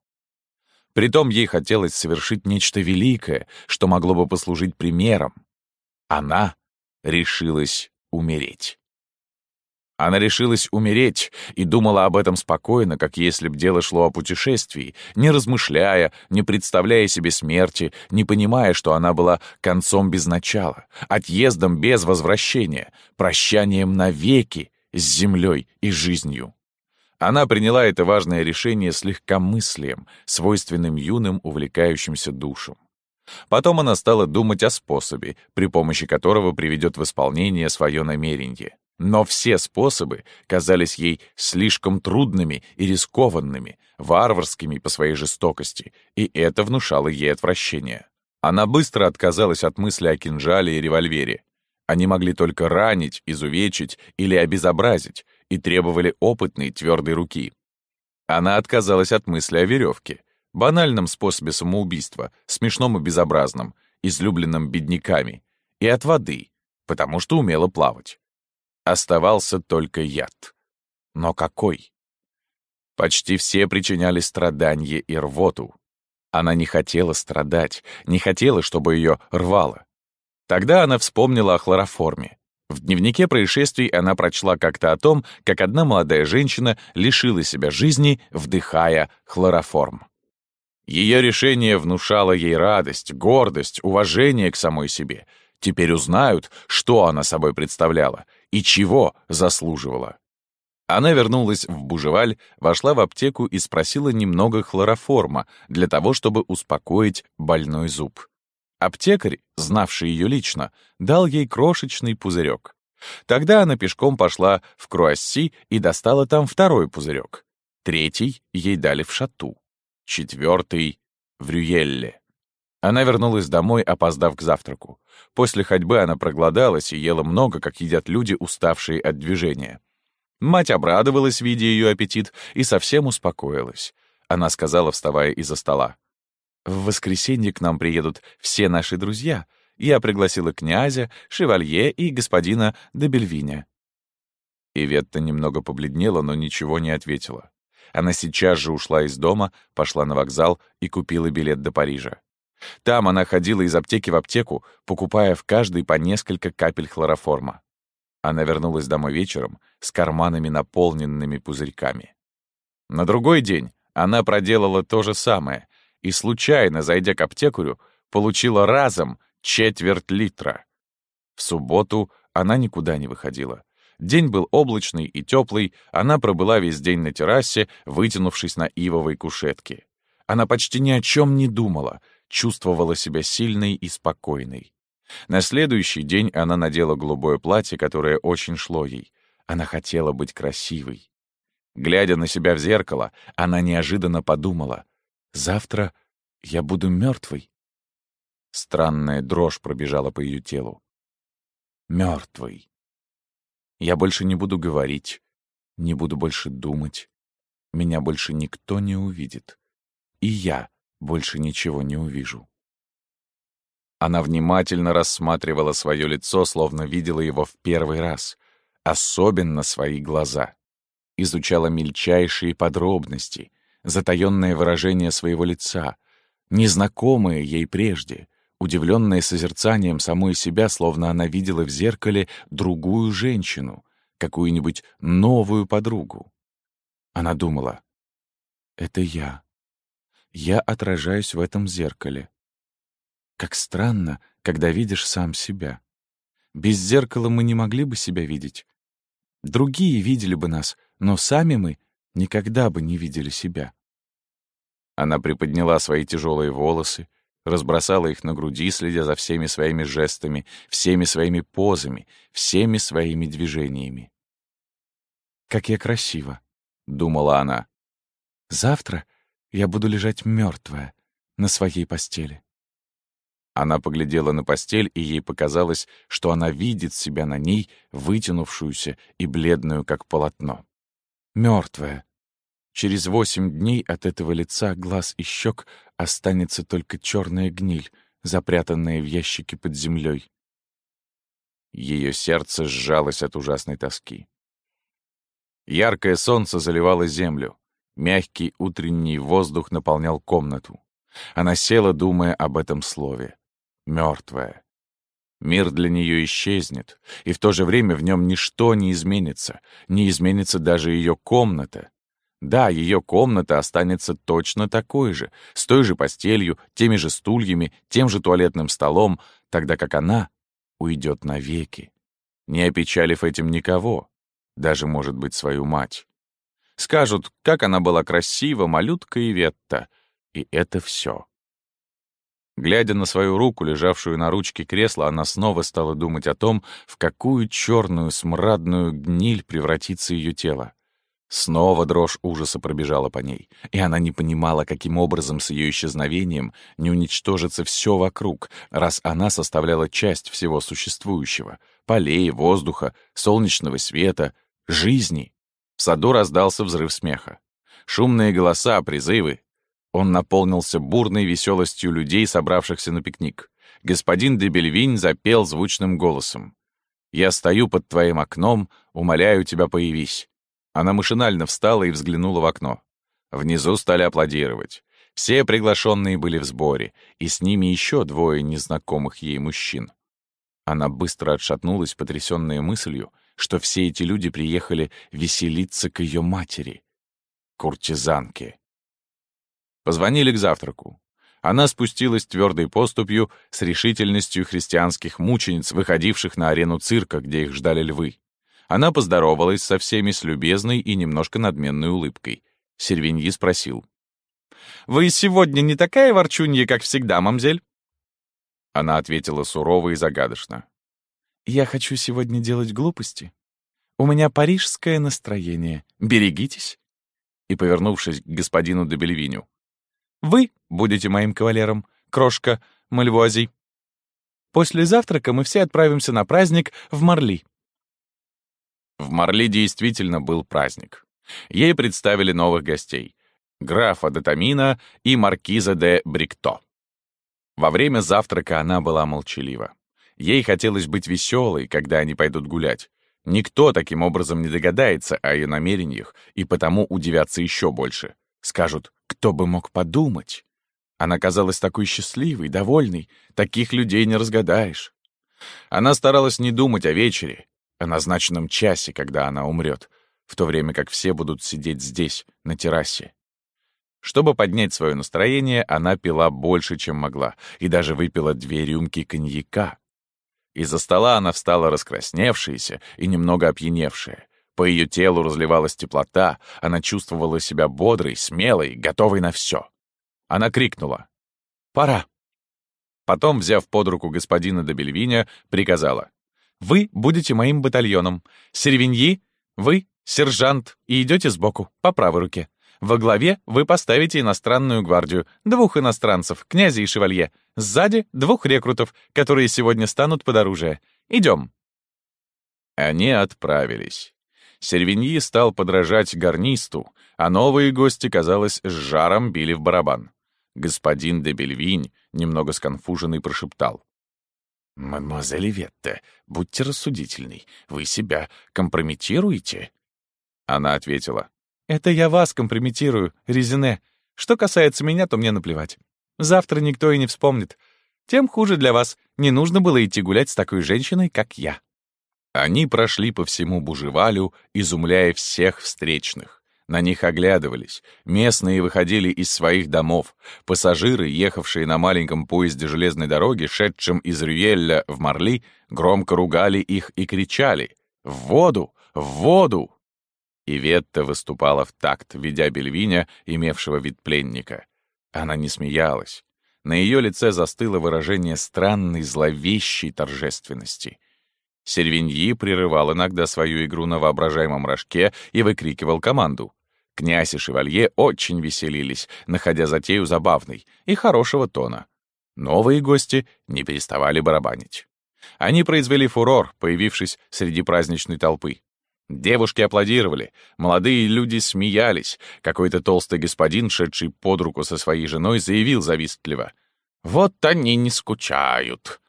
Притом ей хотелось совершить нечто великое, что могло бы послужить примером. Она решилась умереть. Она решилась умереть и думала об этом спокойно, как если б дело шло о путешествии, не размышляя, не представляя себе смерти, не понимая, что она была концом без начала, отъездом без возвращения, прощанием навеки с землей и жизнью. Она приняла это важное решение с легкомыслием, свойственным юным увлекающимся душам. Потом она стала думать о способе, при помощи которого приведет в исполнение свое намерение. Но все способы казались ей слишком трудными и рискованными, варварскими по своей жестокости, и это внушало ей отвращение. Она быстро отказалась от мысли о кинжале и револьвере. Они могли только ранить, изувечить или обезобразить, и требовали опытной твердой руки. Она отказалась от мысли о веревке, банальном способе самоубийства, смешном и безобразном, излюбленном бедняками, и от воды, потому что умела плавать. Оставался только яд. Но какой? Почти все причиняли страдания и рвоту. Она не хотела страдать, не хотела, чтобы ее рвало. Тогда она вспомнила о хлороформе. В дневнике происшествий она прочла как-то о том, как одна молодая женщина лишила себя жизни, вдыхая хлороформ. Ее решение внушало ей радость, гордость, уважение к самой себе. Теперь узнают, что она собой представляла и чего заслуживала. Она вернулась в Бужеваль, вошла в аптеку и спросила немного хлороформа для того, чтобы успокоить больной зуб. Аптекарь, знавший ее лично, дал ей крошечный пузырек. Тогда она пешком пошла в Круасси и достала там второй пузырек. Третий ей дали в Шату. Четвертый — в Рюелле. Она вернулась домой, опоздав к завтраку. После ходьбы она проголодалась и ела много, как едят люди, уставшие от движения. Мать обрадовалась, видя ее аппетит, и совсем успокоилась. Она сказала, вставая из-за стола. «В воскресенье к нам приедут все наши друзья. Я пригласила князя, шевалье и господина де Бельвиня». Иветта немного побледнела, но ничего не ответила. Она сейчас же ушла из дома, пошла на вокзал и купила билет до Парижа. Там она ходила из аптеки в аптеку, покупая в каждой по несколько капель хлороформа. Она вернулась домой вечером с карманами, наполненными пузырьками. На другой день она проделала то же самое и, случайно зайдя к аптекарю, получила разом четверть литра. В субботу она никуда не выходила. День был облачный и теплый, она пробыла весь день на террасе, вытянувшись на ивовой кушетке. Она почти ни о чем не думала, чувствовала себя сильной и спокойной. На следующий день она надела голубое платье, которое очень шло ей. Она хотела быть красивой. Глядя на себя в зеркало, она неожиданно подумала, «Завтра я буду мертвой. Странная дрожь пробежала по ее телу. Мертвый. Я больше не буду говорить, не буду больше думать. Меня больше никто не увидит. И я больше ничего не увижу. Она внимательно рассматривала свое лицо, словно видела его в первый раз, особенно свои глаза. Изучала мельчайшие подробности, затаённое выражение своего лица, незнакомое ей прежде, удивленная созерцанием самой себя, словно она видела в зеркале другую женщину, какую-нибудь новую подругу. Она думала, «Это я. Я отражаюсь в этом зеркале. Как странно, когда видишь сам себя. Без зеркала мы не могли бы себя видеть. Другие видели бы нас, но сами мы никогда бы не видели себя. Она приподняла свои тяжелые волосы, разбросала их на груди, следя за всеми своими жестами, всеми своими позами, всеми своими движениями. «Как я красива!» — думала она. «Завтра я буду лежать мертвая на своей постели. Она поглядела на постель, и ей показалось, что она видит себя на ней, вытянувшуюся и бледную, как полотно. Мертвая. Через восемь дней от этого лица, глаз и щек останется только черная гниль, запрятанная в ящике под землей. Ее сердце сжалось от ужасной тоски. Яркое солнце заливало землю. Мягкий утренний воздух наполнял комнату. Она села, думая об этом слове мертвая. Мир для нее исчезнет, и в то же время в нем ничто не изменится, не изменится даже ее комната. Да, ее комната останется точно такой же, с той же постелью, теми же стульями, тем же туалетным столом, тогда как она уйдет навеки, не опечалив этим никого, даже, может быть, свою мать. Скажут, как она была красива, малютка и ветта, и это все. Глядя на свою руку, лежавшую на ручке кресла, она снова стала думать о том, в какую черную смрадную гниль превратится ее тело. Снова дрожь ужаса пробежала по ней, и она не понимала, каким образом с ее исчезновением не уничтожится все вокруг, раз она составляла часть всего существующего — полей, воздуха, солнечного света, жизни. В саду раздался взрыв смеха. Шумные голоса, призывы, он наполнился бурной веселостью людей, собравшихся на пикник. Господин де Бельвинь запел звучным голосом. «Я стою под твоим окном, умоляю тебя, появись». Она машинально встала и взглянула в окно. Внизу стали аплодировать. Все приглашенные были в сборе, и с ними еще двое незнакомых ей мужчин. Она быстро отшатнулась, потрясённая мыслью, что все эти люди приехали веселиться к ее матери, куртизанке. Позвонили к завтраку. Она спустилась твердой поступью с решительностью христианских мучениц, выходивших на арену цирка, где их ждали львы. Она поздоровалась со всеми с любезной и немножко надменной улыбкой. Сервиньи спросил. «Вы сегодня не такая ворчунья, как всегда, мамзель?» Она ответила сурово и загадочно. «Я хочу сегодня делать глупости. У меня парижское настроение. Берегитесь!» И, повернувшись к господину де Бельвиню, «Вы будете моим кавалером, крошка Мальвуази. После завтрака мы все отправимся на праздник в Марли». В Марли действительно был праздник. Ей представили новых гостей — графа де Тамина и маркиза де Брикто. Во время завтрака она была молчалива. Ей хотелось быть веселой, когда они пойдут гулять. Никто таким образом не догадается о ее намерениях, и потому удивятся еще больше. Скажут, кто бы мог подумать? Она казалась такой счастливой, довольной. Таких людей не разгадаешь. Она старалась не думать о вечере, о назначенном часе, когда она умрет, в то время как все будут сидеть здесь, на террасе. Чтобы поднять свое настроение, она пила больше, чем могла, и даже выпила две рюмки коньяка. Из-за стола она встала раскрасневшаяся и немного опьяневшая. По ее телу разливалась теплота, она чувствовала себя бодрой, смелой, готовой на все. Она крикнула «Пора!». Потом, взяв под руку господина де Бельвиня, приказала «Вы будете моим батальоном. Сервиньи, вы — сержант, и идете сбоку, по правой руке. Во главе вы поставите иностранную гвардию, двух иностранцев, князя и шевалье. Сзади — двух рекрутов, которые сегодня станут под оружие. Идем. Они отправились. Сервиньи стал подражать гарнисту, а новые гости, казалось, с жаром били в барабан. Господин де Бельвинь, немного сконфуженный, прошептал. «Мадемуазель Ветте, будьте рассудительной. Вы себя компрометируете?» Она ответила. Это я вас компрометирую, Резине. Что касается меня, то мне наплевать. Завтра никто и не вспомнит. Тем хуже для вас. Не нужно было идти гулять с такой женщиной, как я». Они прошли по всему Бужевалю, изумляя всех встречных. На них оглядывались. Местные выходили из своих домов. Пассажиры, ехавшие на маленьком поезде железной дороги, шедшем из Рюелля в Марли, громко ругали их и кричали «В воду! В воду!» И Ветта выступала в такт, ведя Бельвиня, имевшего вид пленника. Она не смеялась. На ее лице застыло выражение странной, зловещей торжественности. Сервиньи прерывал иногда свою игру на воображаемом рожке и выкрикивал команду. Князь и шевалье очень веселились, находя затею забавной и хорошего тона. Новые гости не переставали барабанить. Они произвели фурор, появившись среди праздничной толпы. Девушки аплодировали, молодые люди смеялись. Какой-то толстый господин, шедший под руку со своей женой, заявил завистливо. «Вот они не скучают».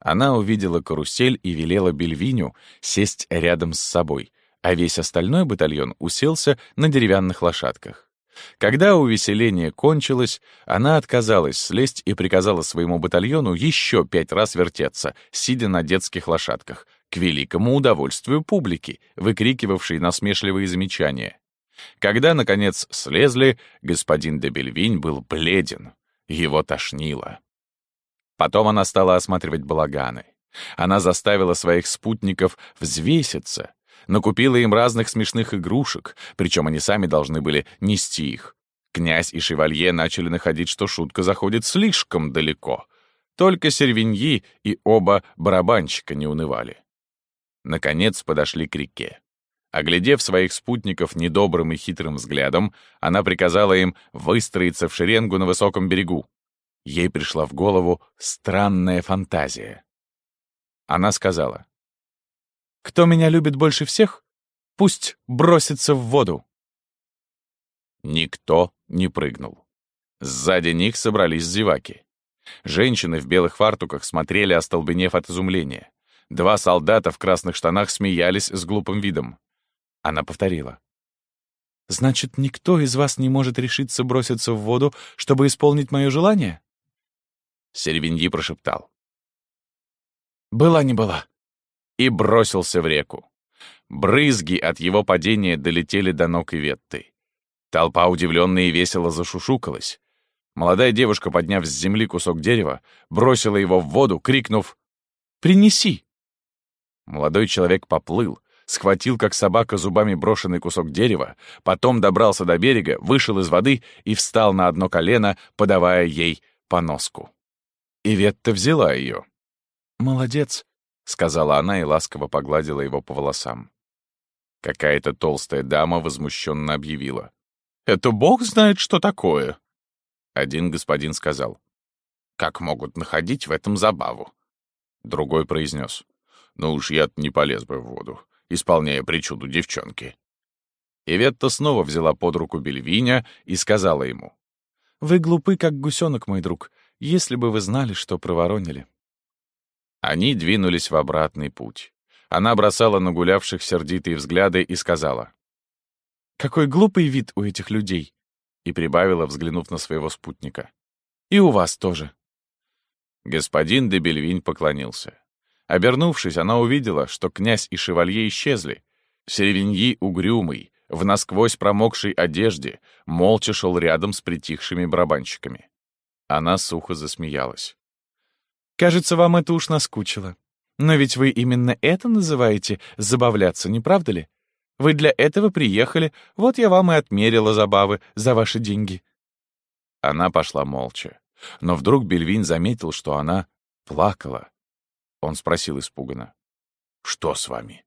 Она увидела карусель и велела Бельвиню сесть рядом с собой, а весь остальной батальон уселся на деревянных лошадках. Когда увеселение кончилось, она отказалась слезть и приказала своему батальону еще пять раз вертеться, сидя на детских лошадках, к великому удовольствию публики, выкрикивавшей насмешливые замечания. Когда, наконец, слезли, господин де Бельвинь был бледен. Его тошнило. Потом она стала осматривать балаганы. Она заставила своих спутников взвеситься, накупила им разных смешных игрушек, причем они сами должны были нести их. Князь и шевалье начали находить, что шутка заходит слишком далеко. Только сервиньи и оба барабанщика не унывали. Наконец подошли к реке. Оглядев своих спутников недобрым и хитрым взглядом, она приказала им выстроиться в шеренгу на высоком берегу. Ей пришла в голову странная фантазия. Она сказала, «Кто меня любит больше всех, пусть бросится в воду». Никто не прыгнул. Сзади них собрались зеваки. Женщины в белых фартуках смотрели, остолбенев от изумления. Два солдата в красных штанах смеялись с глупым видом. Она повторила. Значит, никто из вас не может решиться броситься в воду, чтобы исполнить мое желание?» Сервиньи прошептал. «Была не была». И бросился в реку. Брызги от его падения долетели до ног Иветты. Толпа удивленно и весело зашушукалась. Молодая девушка, подняв с земли кусок дерева, бросила его в воду, крикнув «Принеси!». Молодой человек поплыл, схватил, как собака, зубами брошенный кусок дерева, потом добрался до берега, вышел из воды и встал на одно колено, подавая ей поноску. Иветта взяла ее. «Молодец», — сказала она и ласково погладила его по волосам. Какая-то толстая дама возмущенно объявила. «Это бог знает, что такое!» Один господин сказал. «Как могут находить в этом забаву?» Другой произнес. «Ну уж я не полез бы в воду, исполняя причуду девчонки». Иветта снова взяла под руку Бельвиня и сказала ему. «Вы глупы, как гусенок, мой друг, если бы вы знали, что проворонили». Они двинулись в обратный путь. Она бросала на гулявших сердитые взгляды и сказала. «Какой глупый вид у этих людей!» И прибавила, взглянув на своего спутника. «И у вас тоже». Господин де Бельвинь поклонился. Обернувшись, она увидела, что князь и шевалье исчезли. Серевиньи угрюмый, в насквозь промокшей одежде, молча шел рядом с притихшими барабанщиками. Она сухо засмеялась. «Кажется, вам это уж наскучило. Но ведь вы именно это называете забавляться, не правда ли? Вы для этого приехали, вот я вам и отмерила забавы за ваши деньги». Она пошла молча. Но вдруг Бельвин заметил, что она плакала. Он спросил испуганно. «Что с вами?»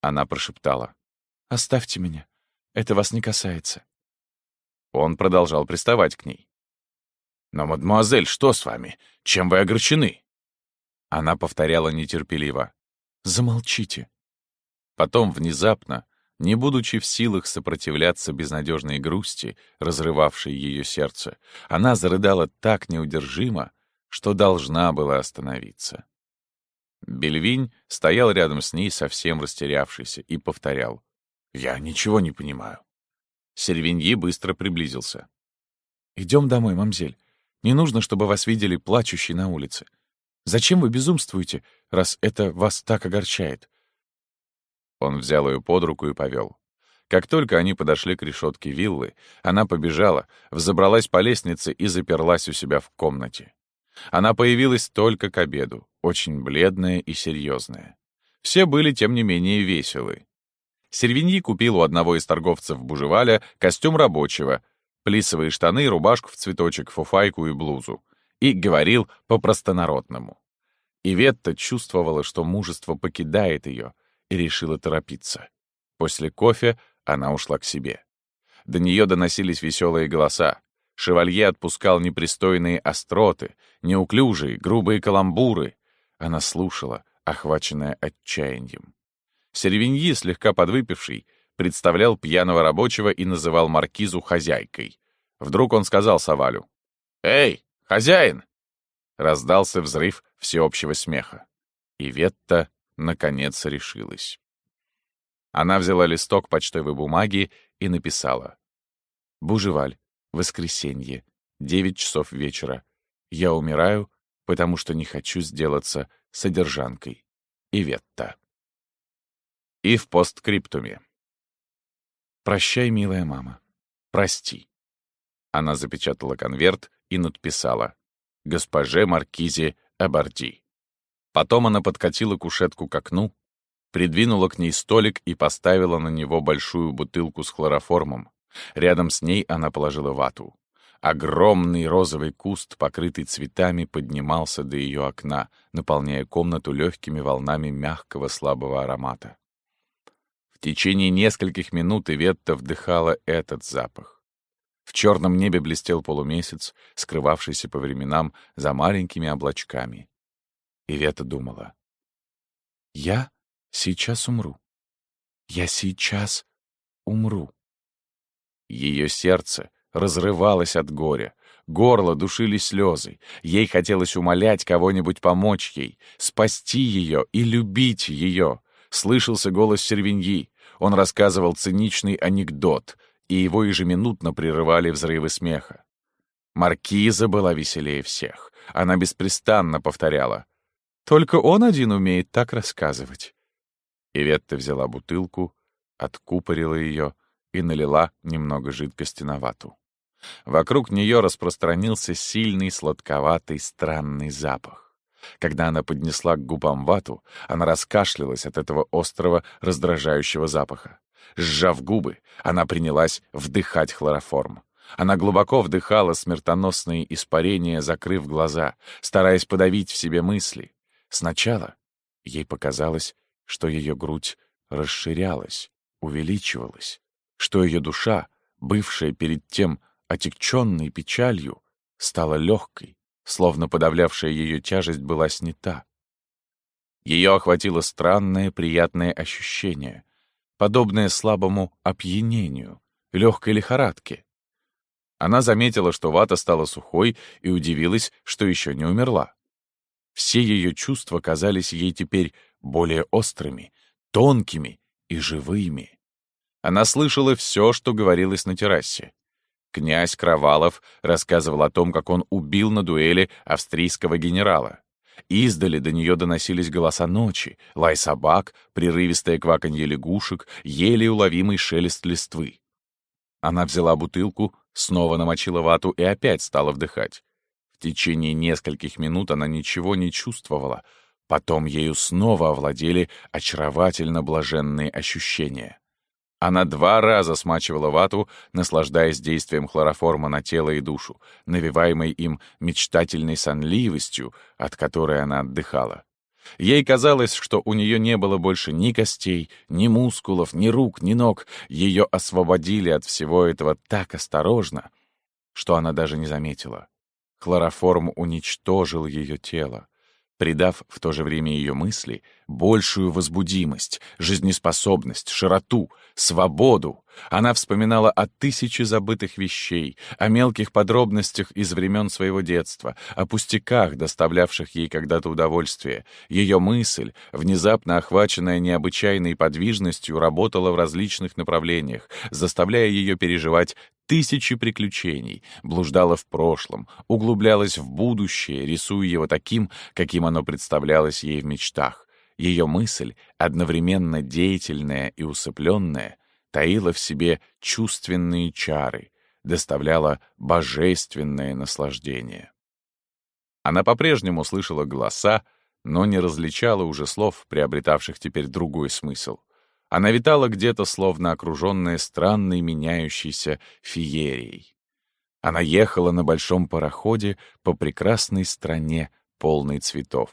Она прошептала. «Оставьте меня. Это вас не касается». Он продолжал приставать к ней. «Но, мадемуазель, что с вами? Чем вы огорчены?» Она повторяла нетерпеливо. «Замолчите». Потом внезапно, не будучи в силах сопротивляться безнадежной грусти, разрывавшей ее сердце, она зарыдала так неудержимо, что должна была остановиться. Бельвинь стоял рядом с ней, совсем растерявшийся, и повторял. «Я ничего не понимаю». Сервиньи быстро приблизился. «Идем домой, мамзель. Не нужно, чтобы вас видели плачущей на улице. Зачем вы безумствуете, раз это вас так огорчает?» Он взял ее под руку и повел. Как только они подошли к решетке виллы, она побежала, взобралась по лестнице и заперлась у себя в комнате. Она появилась только к обеду, очень бледная и серьезная. Все были, тем не менее, веселы. Сервиньи купил у одного из торговцев Бужеваля костюм рабочего, плисовые штаны, рубашку в цветочек, фуфайку и блузу и говорил по-простонародному. Иветта чувствовала, что мужество покидает ее, и решила торопиться. После кофе она ушла к себе. До нее доносились веселые голоса. Шевалье отпускал непристойные остроты, неуклюжие, грубые каламбуры. Она слушала, охваченная отчаянием. Сервиньи, слегка подвыпивший, представлял пьяного рабочего и называл маркизу хозяйкой. Вдруг он сказал Савалю. «Эй, «Хозяин!» Раздался взрыв всеобщего смеха. И Ветта, наконец, решилась. Она взяла листок почтовой бумаги и написала. «Бужеваль, воскресенье, девять часов вечера. Я умираю, потому что не хочу сделаться содержанкой. Иветта». И в посткриптуме. «Прощай, милая мама. Прости». Она запечатала конверт и надписала «Госпоже Маркизе Абарди». Потом она подкатила кушетку к окну, придвинула к ней столик и поставила на него большую бутылку с хлороформом. Рядом с ней она положила вату. Огромный розовый куст, покрытый цветами, поднимался до ее окна, наполняя комнату легкими волнами мягкого слабого аромата. В течение нескольких минут Иветта вдыхала этот запах. В черном небе блестел полумесяц, скрывавшийся по временам за маленькими облачками. И Вета думала. «Я сейчас умру. Я сейчас умру». Ее сердце разрывалось от горя, горло душили слезы. Ей хотелось умолять кого-нибудь помочь ей, спасти ее и любить ее. Слышался голос Сервиньи. Он рассказывал циничный анекдот — и его ежеминутно прерывали взрывы смеха. Маркиза была веселее всех. Она беспрестанно повторяла. «Только он один умеет так рассказывать». Иветта взяла бутылку, откупорила ее и налила немного жидкости на вату. Вокруг нее распространился сильный, сладковатый, странный запах. Когда она поднесла к губам вату, она раскашлялась от этого острого, раздражающего запаха. Сжав губы, она принялась вдыхать хлороформ. Она глубоко вдыхала смертоносные испарения, закрыв глаза, стараясь подавить в себе мысли. Сначала ей показалось, что ее грудь расширялась, увеличивалась, что ее душа, бывшая перед тем отягченной печалью, стала легкой, словно подавлявшая ее тяжесть была снята. Ее охватило странное приятное ощущение, подобное слабому опьянению, легкой лихорадке. Она заметила, что вата стала сухой, и удивилась, что еще не умерла. Все ее чувства казались ей теперь более острыми, тонкими и живыми. Она слышала все, что говорилось на террасе. Князь Кровалов рассказывал о том, как он убил на дуэли австрийского генерала. Издали до нее доносились голоса ночи, лай собак, прерывистое кваканье лягушек, еле уловимый шелест листвы. Она взяла бутылку, снова намочила вату и опять стала вдыхать. В течение нескольких минут она ничего не чувствовала. Потом ею снова овладели очаровательно блаженные ощущения. Она два раза смачивала вату, наслаждаясь действием хлороформа на тело и душу, навиваемой им мечтательной сонливостью, от которой она отдыхала. Ей казалось, что у нее не было больше ни костей, ни мускулов, ни рук, ни ног. Ее освободили от всего этого так осторожно, что она даже не заметила. Хлороформ уничтожил ее тело придав в то же время ее мысли большую возбудимость, жизнеспособность, широту, свободу. Она вспоминала о тысяче забытых вещей, о мелких подробностях из времен своего детства, о пустяках, доставлявших ей когда-то удовольствие. Ее мысль, внезапно охваченная необычайной подвижностью, работала в различных направлениях, заставляя ее переживать тысячи приключений, блуждала в прошлом, углублялась в будущее, рисуя его таким, каким оно представлялось ей в мечтах. Ее мысль, одновременно деятельная и усыпленная, таила в себе чувственные чары, доставляла божественное наслаждение. Она по-прежнему слышала голоса, но не различала уже слов, приобретавших теперь другой смысл. Она витала где-то, словно окруженная странной меняющейся феерией. Она ехала на большом пароходе по прекрасной стране, полной цветов.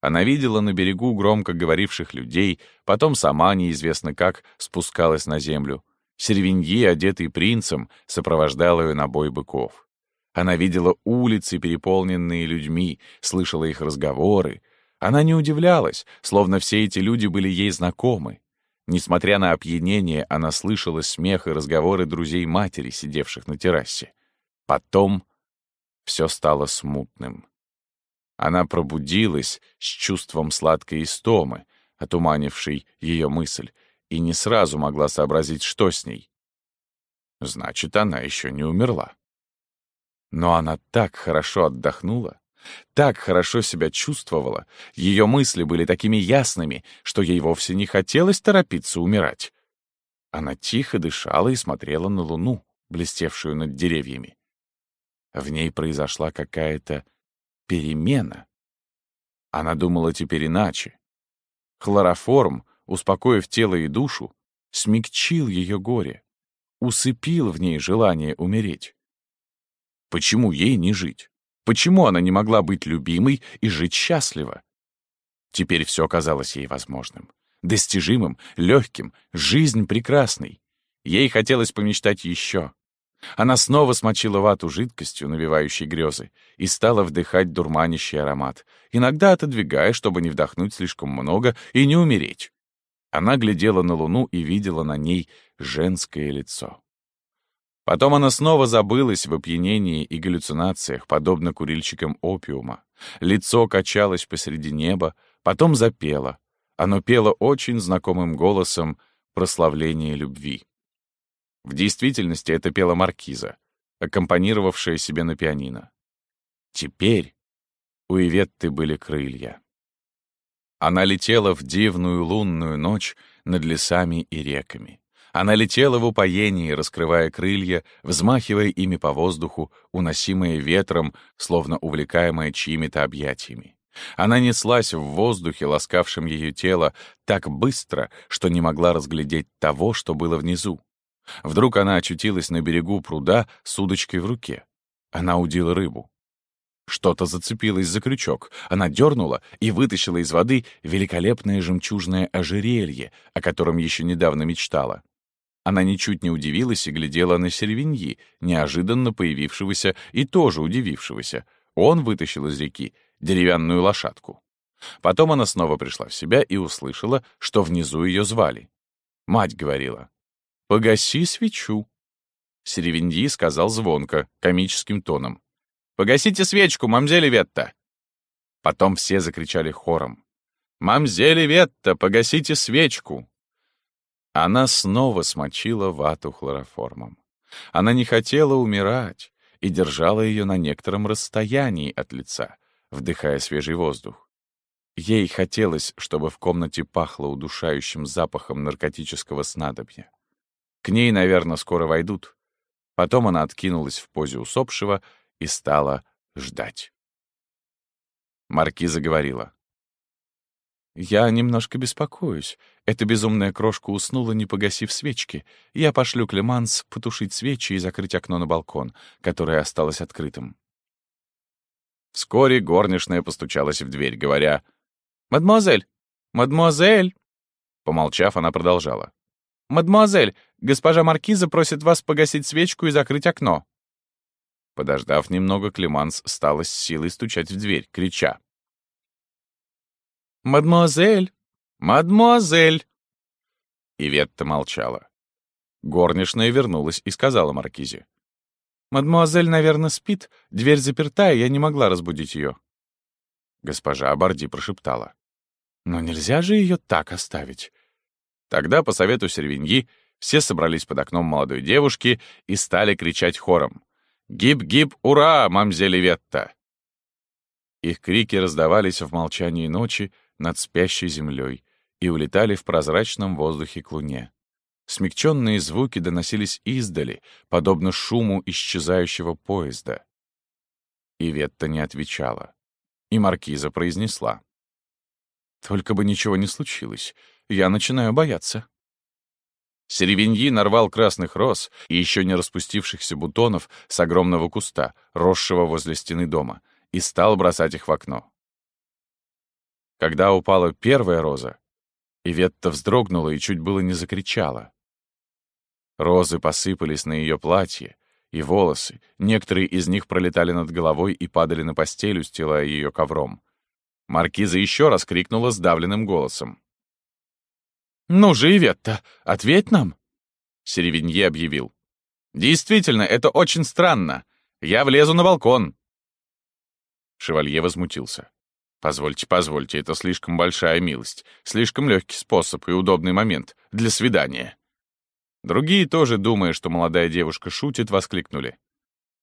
Она видела на берегу громко говоривших людей, потом сама неизвестно как спускалась на землю. Сервиньи, одетый принцем, сопровождал ее на бой быков. Она видела улицы, переполненные людьми, слышала их разговоры. Она не удивлялась, словно все эти люди были ей знакомы. Несмотря на опьянение, она слышала смех и разговоры друзей матери, сидевших на террасе. Потом все стало смутным. Она пробудилась с чувством сладкой истомы, отуманившей ее мысль, и не сразу могла сообразить, что с ней. Значит, она еще не умерла. Но она так хорошо отдохнула, так хорошо себя чувствовала, ее мысли были такими ясными, что ей вовсе не хотелось торопиться умирать. Она тихо дышала и смотрела на луну, блестевшую над деревьями. В ней произошла какая-то перемена. Она думала теперь иначе. Хлороформ, успокоив тело и душу, смягчил ее горе, усыпил в ней желание умереть. Почему ей не жить? Почему она не могла быть любимой и жить счастливо? Теперь все казалось ей возможным. Достижимым, легким, жизнь прекрасной. Ей хотелось помечтать еще. Она снова смочила вату жидкостью, навевающей грезы, и стала вдыхать дурманящий аромат, иногда отодвигая, чтобы не вдохнуть слишком много и не умереть. Она глядела на луну и видела на ней женское лицо. Потом она снова забылась в опьянении и галлюцинациях, подобно курильщикам опиума. Лицо качалось посреди неба, потом запело. Оно пело очень знакомым голосом прославление любви. В действительности это пела маркиза, аккомпанировавшая себе на пианино. Теперь у Иветты были крылья. Она летела в дивную лунную ночь над лесами и реками. Она летела в упоении, раскрывая крылья, взмахивая ими по воздуху, уносимая ветром, словно увлекаемая чьими-то объятиями. Она неслась в воздухе, ласкавшем ее тело, так быстро, что не могла разглядеть того, что было внизу. Вдруг она очутилась на берегу пруда с удочкой в руке. Она удила рыбу. Что-то зацепилось за крючок. Она дернула и вытащила из воды великолепное жемчужное ожерелье, о котором еще недавно мечтала. Она ничуть не удивилась и глядела на Сервиньи, неожиданно появившегося и тоже удивившегося. Он вытащил из реки деревянную лошадку. Потом она снова пришла в себя и услышала, что внизу ее звали. Мать говорила, «Погаси свечу». Серевиньи сказал звонко, комическим тоном, «Погасите свечку, мамзели Ветта!» Потом все закричали хором, «Мамзели Ветта, погасите свечку!» Она снова смочила вату хлороформом. Она не хотела умирать и держала ее на некотором расстоянии от лица, вдыхая свежий воздух. Ей хотелось, чтобы в комнате пахло удушающим запахом наркотического снадобья. К ней, наверное, скоро войдут. Потом она откинулась в позе усопшего и стала ждать. Маркиза говорила. «Я немножко беспокоюсь. Эта безумная крошка уснула, не погасив свечки. Я пошлю Клеманс потушить свечи и закрыть окно на балкон, которое осталось открытым». Вскоре горничная постучалась в дверь, говоря «Мадемуазель! Мадемуазель!» Помолчав, она продолжала. «Мадемуазель, госпожа Маркиза просит вас погасить свечку и закрыть окно». Подождав немного, Клеманс стала с силой стучать в дверь, крича. «Мадемуазель! Мадемуазель!» Иветта молчала. Горничная вернулась и сказала Маркизе. «Мадемуазель, наверное, спит, дверь заперта, и я не могла разбудить ее». Госпожа Абарди прошептала. «Но нельзя же ее так оставить». Тогда, по совету Сервиньи, все собрались под окном молодой девушки и стали кричать хором. «Гиб-гиб, ура, мамзели Ветта!» Их крики раздавались в молчании ночи, над спящей землей и улетали в прозрачном воздухе к луне. Смягченные звуки доносились издали, подобно шуму исчезающего поезда. Иветта не отвечала. И маркиза произнесла. «Только бы ничего не случилось. Я начинаю бояться». Серевиньи нарвал красных роз и еще не распустившихся бутонов с огромного куста, росшего возле стены дома, и стал бросать их в окно. Когда упала первая роза, Иветта вздрогнула и чуть было не закричала. Розы посыпались на ее платье и волосы, некоторые из них пролетали над головой и падали на постель, устилая ее ковром. Маркиза еще раз крикнула сдавленным голосом. «Ну же, Иветта, ответь нам!» Серевинье объявил. «Действительно, это очень странно. Я влезу на балкон». Шевалье возмутился. Позвольте, позвольте, это слишком большая милость, слишком легкий способ и удобный момент для свидания. Другие тоже, думая, что молодая девушка шутит, воскликнули.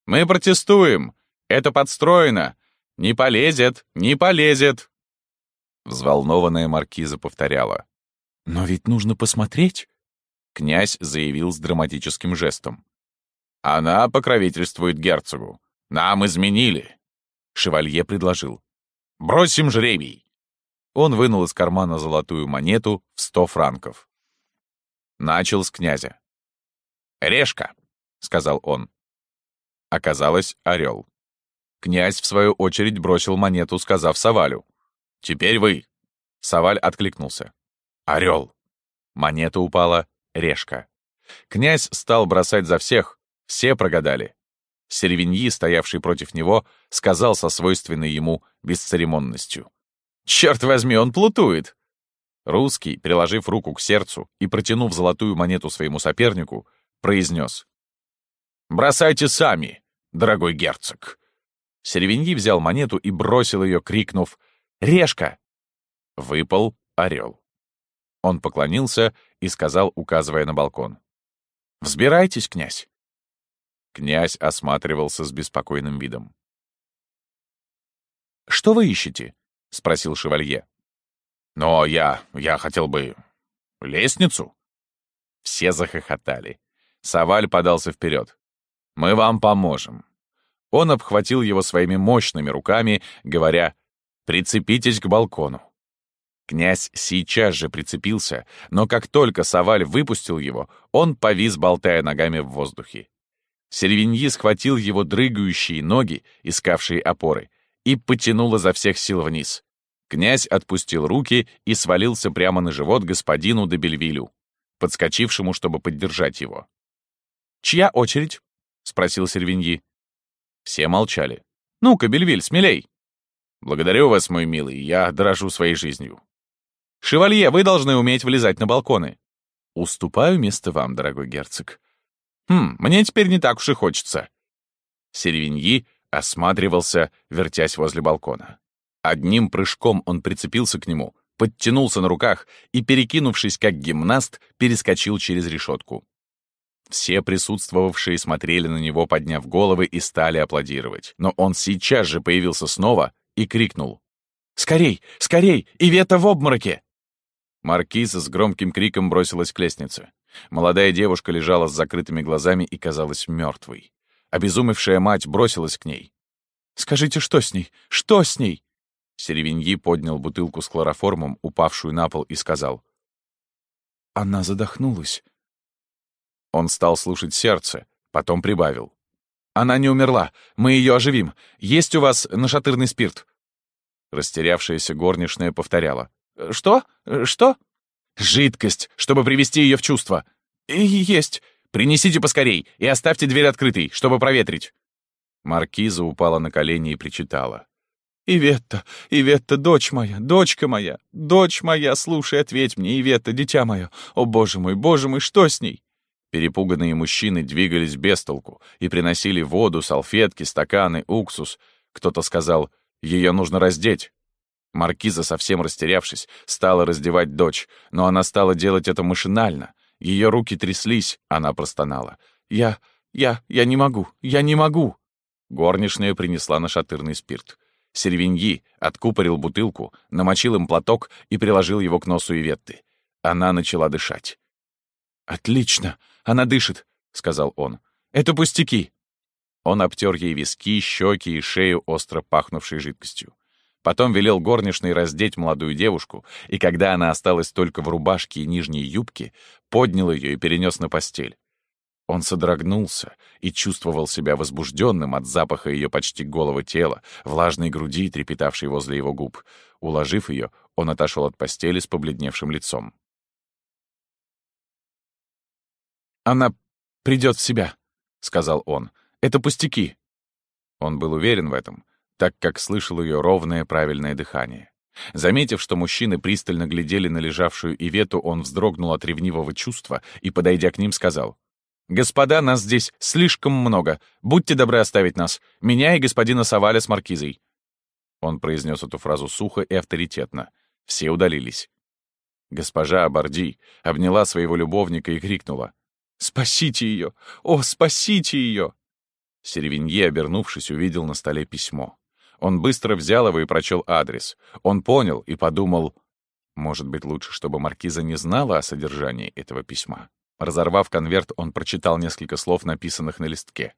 «Мы протестуем! Это подстроено! Не полезет! Не полезет!» Взволнованная маркиза повторяла. «Но ведь нужно посмотреть!» Князь заявил с драматическим жестом. «Она покровительствует герцогу. Нам изменили!» Шевалье предложил. Бросим жребий!» Он вынул из кармана золотую монету в сто франков. Начал с князя. «Решка», — сказал он. Оказалось, орел. Князь, в свою очередь, бросил монету, сказав Савалю. «Теперь вы». Саваль откликнулся. «Орел». Монета упала решка. Князь стал бросать за всех, все прогадали. Сервиньи, стоявший против него, сказал со свойственной ему бесцеремонностью. «Черт возьми, он плутует!» Русский, приложив руку к сердцу и протянув золотую монету своему сопернику, произнес. «Бросайте сами, дорогой герцог!» Сервиньи взял монету и бросил ее, крикнув «Решка!» Выпал орел. Он поклонился и сказал, указывая на балкон. Взбирайтесь, князь. Князь осматривался с беспокойным видом. «Что вы ищете?» — спросил шевалье. «Но я... я хотел бы... лестницу». Все захохотали. Саваль подался вперед. «Мы вам поможем». Он обхватил его своими мощными руками, говоря «Прицепитесь к балкону». Князь сейчас же прицепился, но как только Саваль выпустил его, он повис, болтая ногами в воздухе. Сервиньи схватил его дрыгающие ноги, искавшие опоры, и потянул изо всех сил вниз. Князь отпустил руки и свалился прямо на живот господину де Бельвилю, подскочившему, чтобы поддержать его. «Чья очередь?» — спросил Сервиньи. Все молчали. «Ну-ка, Бельвиль, смелей!» «Благодарю вас, мой милый, я дорожу своей жизнью». «Шевалье, вы должны уметь влезать на балконы». «Уступаю место вам, дорогой герцог». «Хм, мне теперь не так уж и хочется». Сервиньи осматривался, вертясь возле балкона. Одним прыжком он прицепился к нему, подтянулся на руках и, перекинувшись как гимнаст, перескочил через решетку. Все присутствовавшие смотрели на него, подняв головы, и стали аплодировать. Но он сейчас же появился снова и крикнул. «Скорей! Скорей! Ивета в обмороке!» Маркиза с громким криком бросилась к лестнице. Молодая девушка лежала с закрытыми глазами и казалась мертвой. Обезумевшая мать бросилась к ней. «Скажите, что с ней? Что с ней?» Серевиньи поднял бутылку с хлороформом, упавшую на пол, и сказал. «Она задохнулась. Он стал слушать сердце, потом прибавил. «Она не умерла. Мы ее оживим. Есть у вас нашатырный спирт?» Растерявшаяся горничная повторяла. «Что? Что?» «Жидкость, чтобы привести ее в чувство». «Есть. Принесите поскорей и оставьте дверь открытой, чтобы проветрить». Маркиза упала на колени и причитала. «Иветта, Иветта, дочь моя, дочка моя, дочь моя, слушай, ответь мне, Иветта, дитя мое. О, боже мой, боже мой, что с ней?» Перепуганные мужчины двигались без толку и приносили воду, салфетки, стаканы, уксус. Кто-то сказал, ее нужно раздеть. Маркиза, совсем растерявшись, стала раздевать дочь, но она стала делать это машинально. Ее руки тряслись, она простонала. «Я... я... я не могу, я не могу!» Горничная принесла нашатырный спирт. Сервиньи откупорил бутылку, намочил им платок и приложил его к носу Иветты. Она начала дышать. «Отлично! Она дышит!» — сказал он. «Это пустяки!» Он обтер ей виски, щеки и шею остро пахнувшей жидкостью. Потом велел горничной раздеть молодую девушку, и когда она осталась только в рубашке и нижней юбке, поднял ее и перенес на постель. Он содрогнулся и чувствовал себя возбужденным от запаха ее почти голого тела, влажной груди, трепетавшей возле его губ. Уложив ее, он отошел от постели с побледневшим лицом. «Она придет в себя», — сказал он. «Это пустяки». Он был уверен в этом, так как слышал ее ровное правильное дыхание. Заметив, что мужчины пристально глядели на лежавшую Ивету, он вздрогнул от ревнивого чувства и, подойдя к ним, сказал, «Господа, нас здесь слишком много. Будьте добры оставить нас. Меня и господина Саваля с маркизой». Он произнес эту фразу сухо и авторитетно. Все удалились. Госпожа Абарди обняла своего любовника и крикнула. «Спасите ее! О, спасите ее!» Сервинье, обернувшись, увидел на столе письмо. Он быстро взял его и прочел адрес. Он понял и подумал, может быть, лучше, чтобы маркиза не знала о содержании этого письма. Разорвав конверт, он прочитал несколько слов, написанных на листке.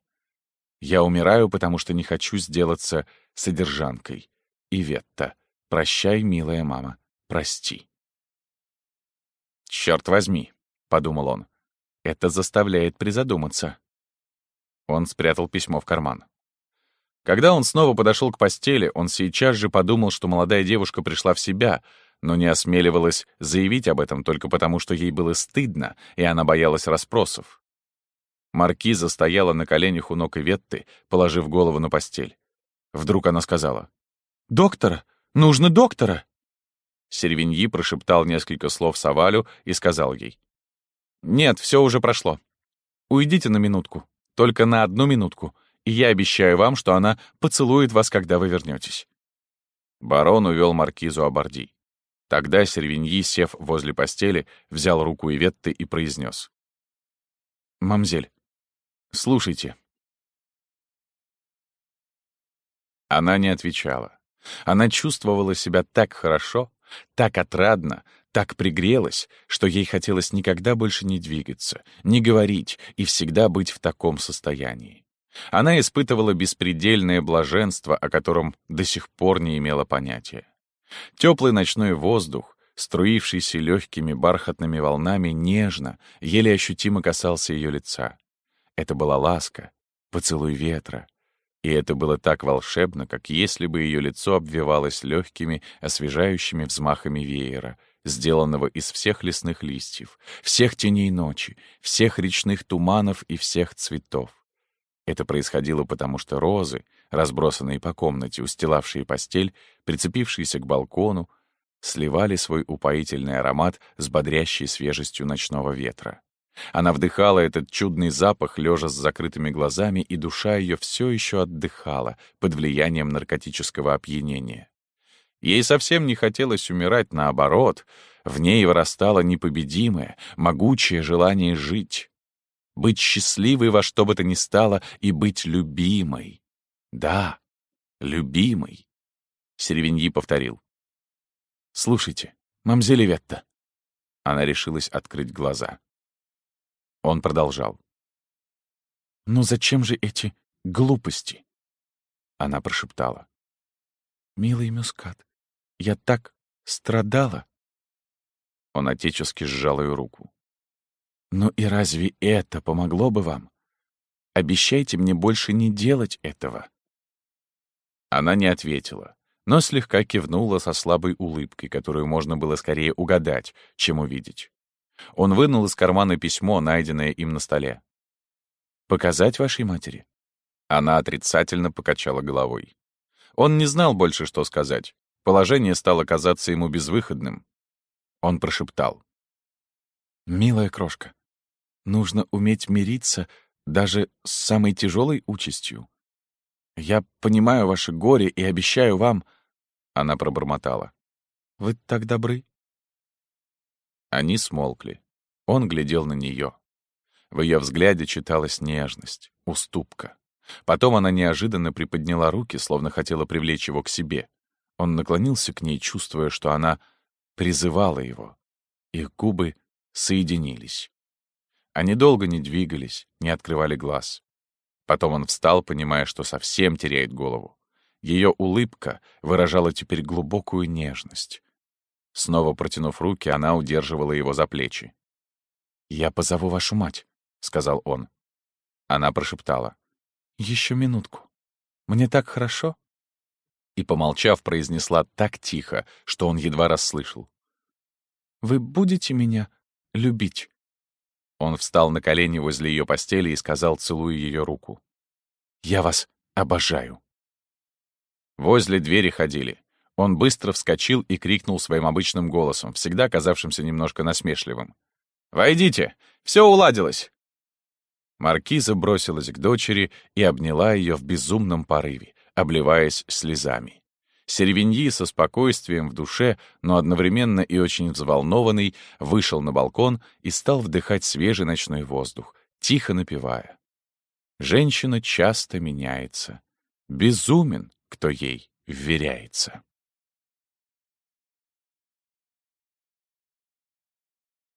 «Я умираю, потому что не хочу сделаться содержанкой. Иветта, прощай, милая мама, прости». «Черт возьми», — подумал он, это заставляет призадуматься. Он спрятал письмо в карман. Когда он снова подошел к постели, он сейчас же подумал, что молодая девушка пришла в себя, но не осмеливалась заявить об этом только потому, что ей было стыдно, и она боялась расспросов. Маркиза стояла на коленях у ног Иветты, положив голову на постель. Вдруг она сказала, «Доктора! Нужно доктора!» Сервиньи прошептал несколько слов Савалю и сказал ей, «Нет, все уже прошло. Уйдите на минутку. Только на одну минутку. И я обещаю вам, что она поцелует вас, когда вы вернетесь». Барон увел маркизу Аборди. Тогда Сервиньи, сев возле постели, взял руку Иветты и произнес. «Мамзель, слушайте». Она не отвечала. Она чувствовала себя так хорошо, так отрадно, так пригрелась, что ей хотелось никогда больше не двигаться, не говорить и всегда быть в таком состоянии. Она испытывала беспредельное блаженство, о котором до сих пор не имела понятия. Теплый ночной воздух, струившийся легкими бархатными волнами, нежно, еле ощутимо касался ее лица. Это была ласка, поцелуй ветра. И это было так волшебно, как если бы ее лицо обвивалось легкими, освежающими взмахами веера, сделанного из всех лесных листьев, всех теней ночи, всех речных туманов и всех цветов. Это происходило потому, что розы, разбросанные по комнате, устилавшие постель, прицепившиеся к балкону, сливали свой упоительный аромат с бодрящей свежестью ночного ветра. Она вдыхала этот чудный запах, лежа с закрытыми глазами, и душа ее все еще отдыхала под влиянием наркотического опьянения. Ей совсем не хотелось умирать, наоборот, в ней вырастало непобедимое, могучее желание жить. Быть счастливой во что бы то ни стало и быть любимой. Да, любимой. Серевиньи повторил. «Слушайте, мамзели Ветта». Она решилась открыть глаза. Он продолжал. «Ну зачем же эти глупости?» Она прошептала. «Милый Мюскат, я так страдала». Он отечески сжал ее руку. «Ну и разве это помогло бы вам? Обещайте мне больше не делать этого». Она не ответила, но слегка кивнула со слабой улыбкой, которую можно было скорее угадать, чем увидеть. Он вынул из кармана письмо, найденное им на столе. «Показать вашей матери?» Она отрицательно покачала головой. Он не знал больше, что сказать. Положение стало казаться ему безвыходным. Он прошептал. «Милая крошка, нужно уметь мириться даже с самой тяжелой участью. Я понимаю ваше горе и обещаю вам...» Она пробормотала. «Вы так добры?» Они смолкли. Он глядел на нее. В ее взгляде читалась нежность, уступка. Потом она неожиданно приподняла руки, словно хотела привлечь его к себе. Он наклонился к ней, чувствуя, что она призывала его. Их губы соединились. Они долго не двигались, не открывали глаз. Потом он встал, понимая, что совсем теряет голову. Ее улыбка выражала теперь глубокую нежность. Снова протянув руки, она удерживала его за плечи. «Я позову вашу мать», — сказал он. Она прошептала. «Еще минутку. Мне так хорошо». И, помолчав, произнесла так тихо, что он едва расслышал. «Вы будете меня любить?» Он встал на колени возле ее постели и сказал, целуя ее руку. «Я вас обожаю». Возле двери ходили. Он быстро вскочил и крикнул своим обычным голосом, всегда казавшимся немножко насмешливым. «Войдите! Все уладилось!» Маркиза бросилась к дочери и обняла ее в безумном порыве, обливаясь слезами. Сервиньи со спокойствием в душе, но одновременно и очень взволнованный, вышел на балкон и стал вдыхать свежий ночной воздух, тихо напевая. Женщина часто меняется. Безумен, кто ей вверяется.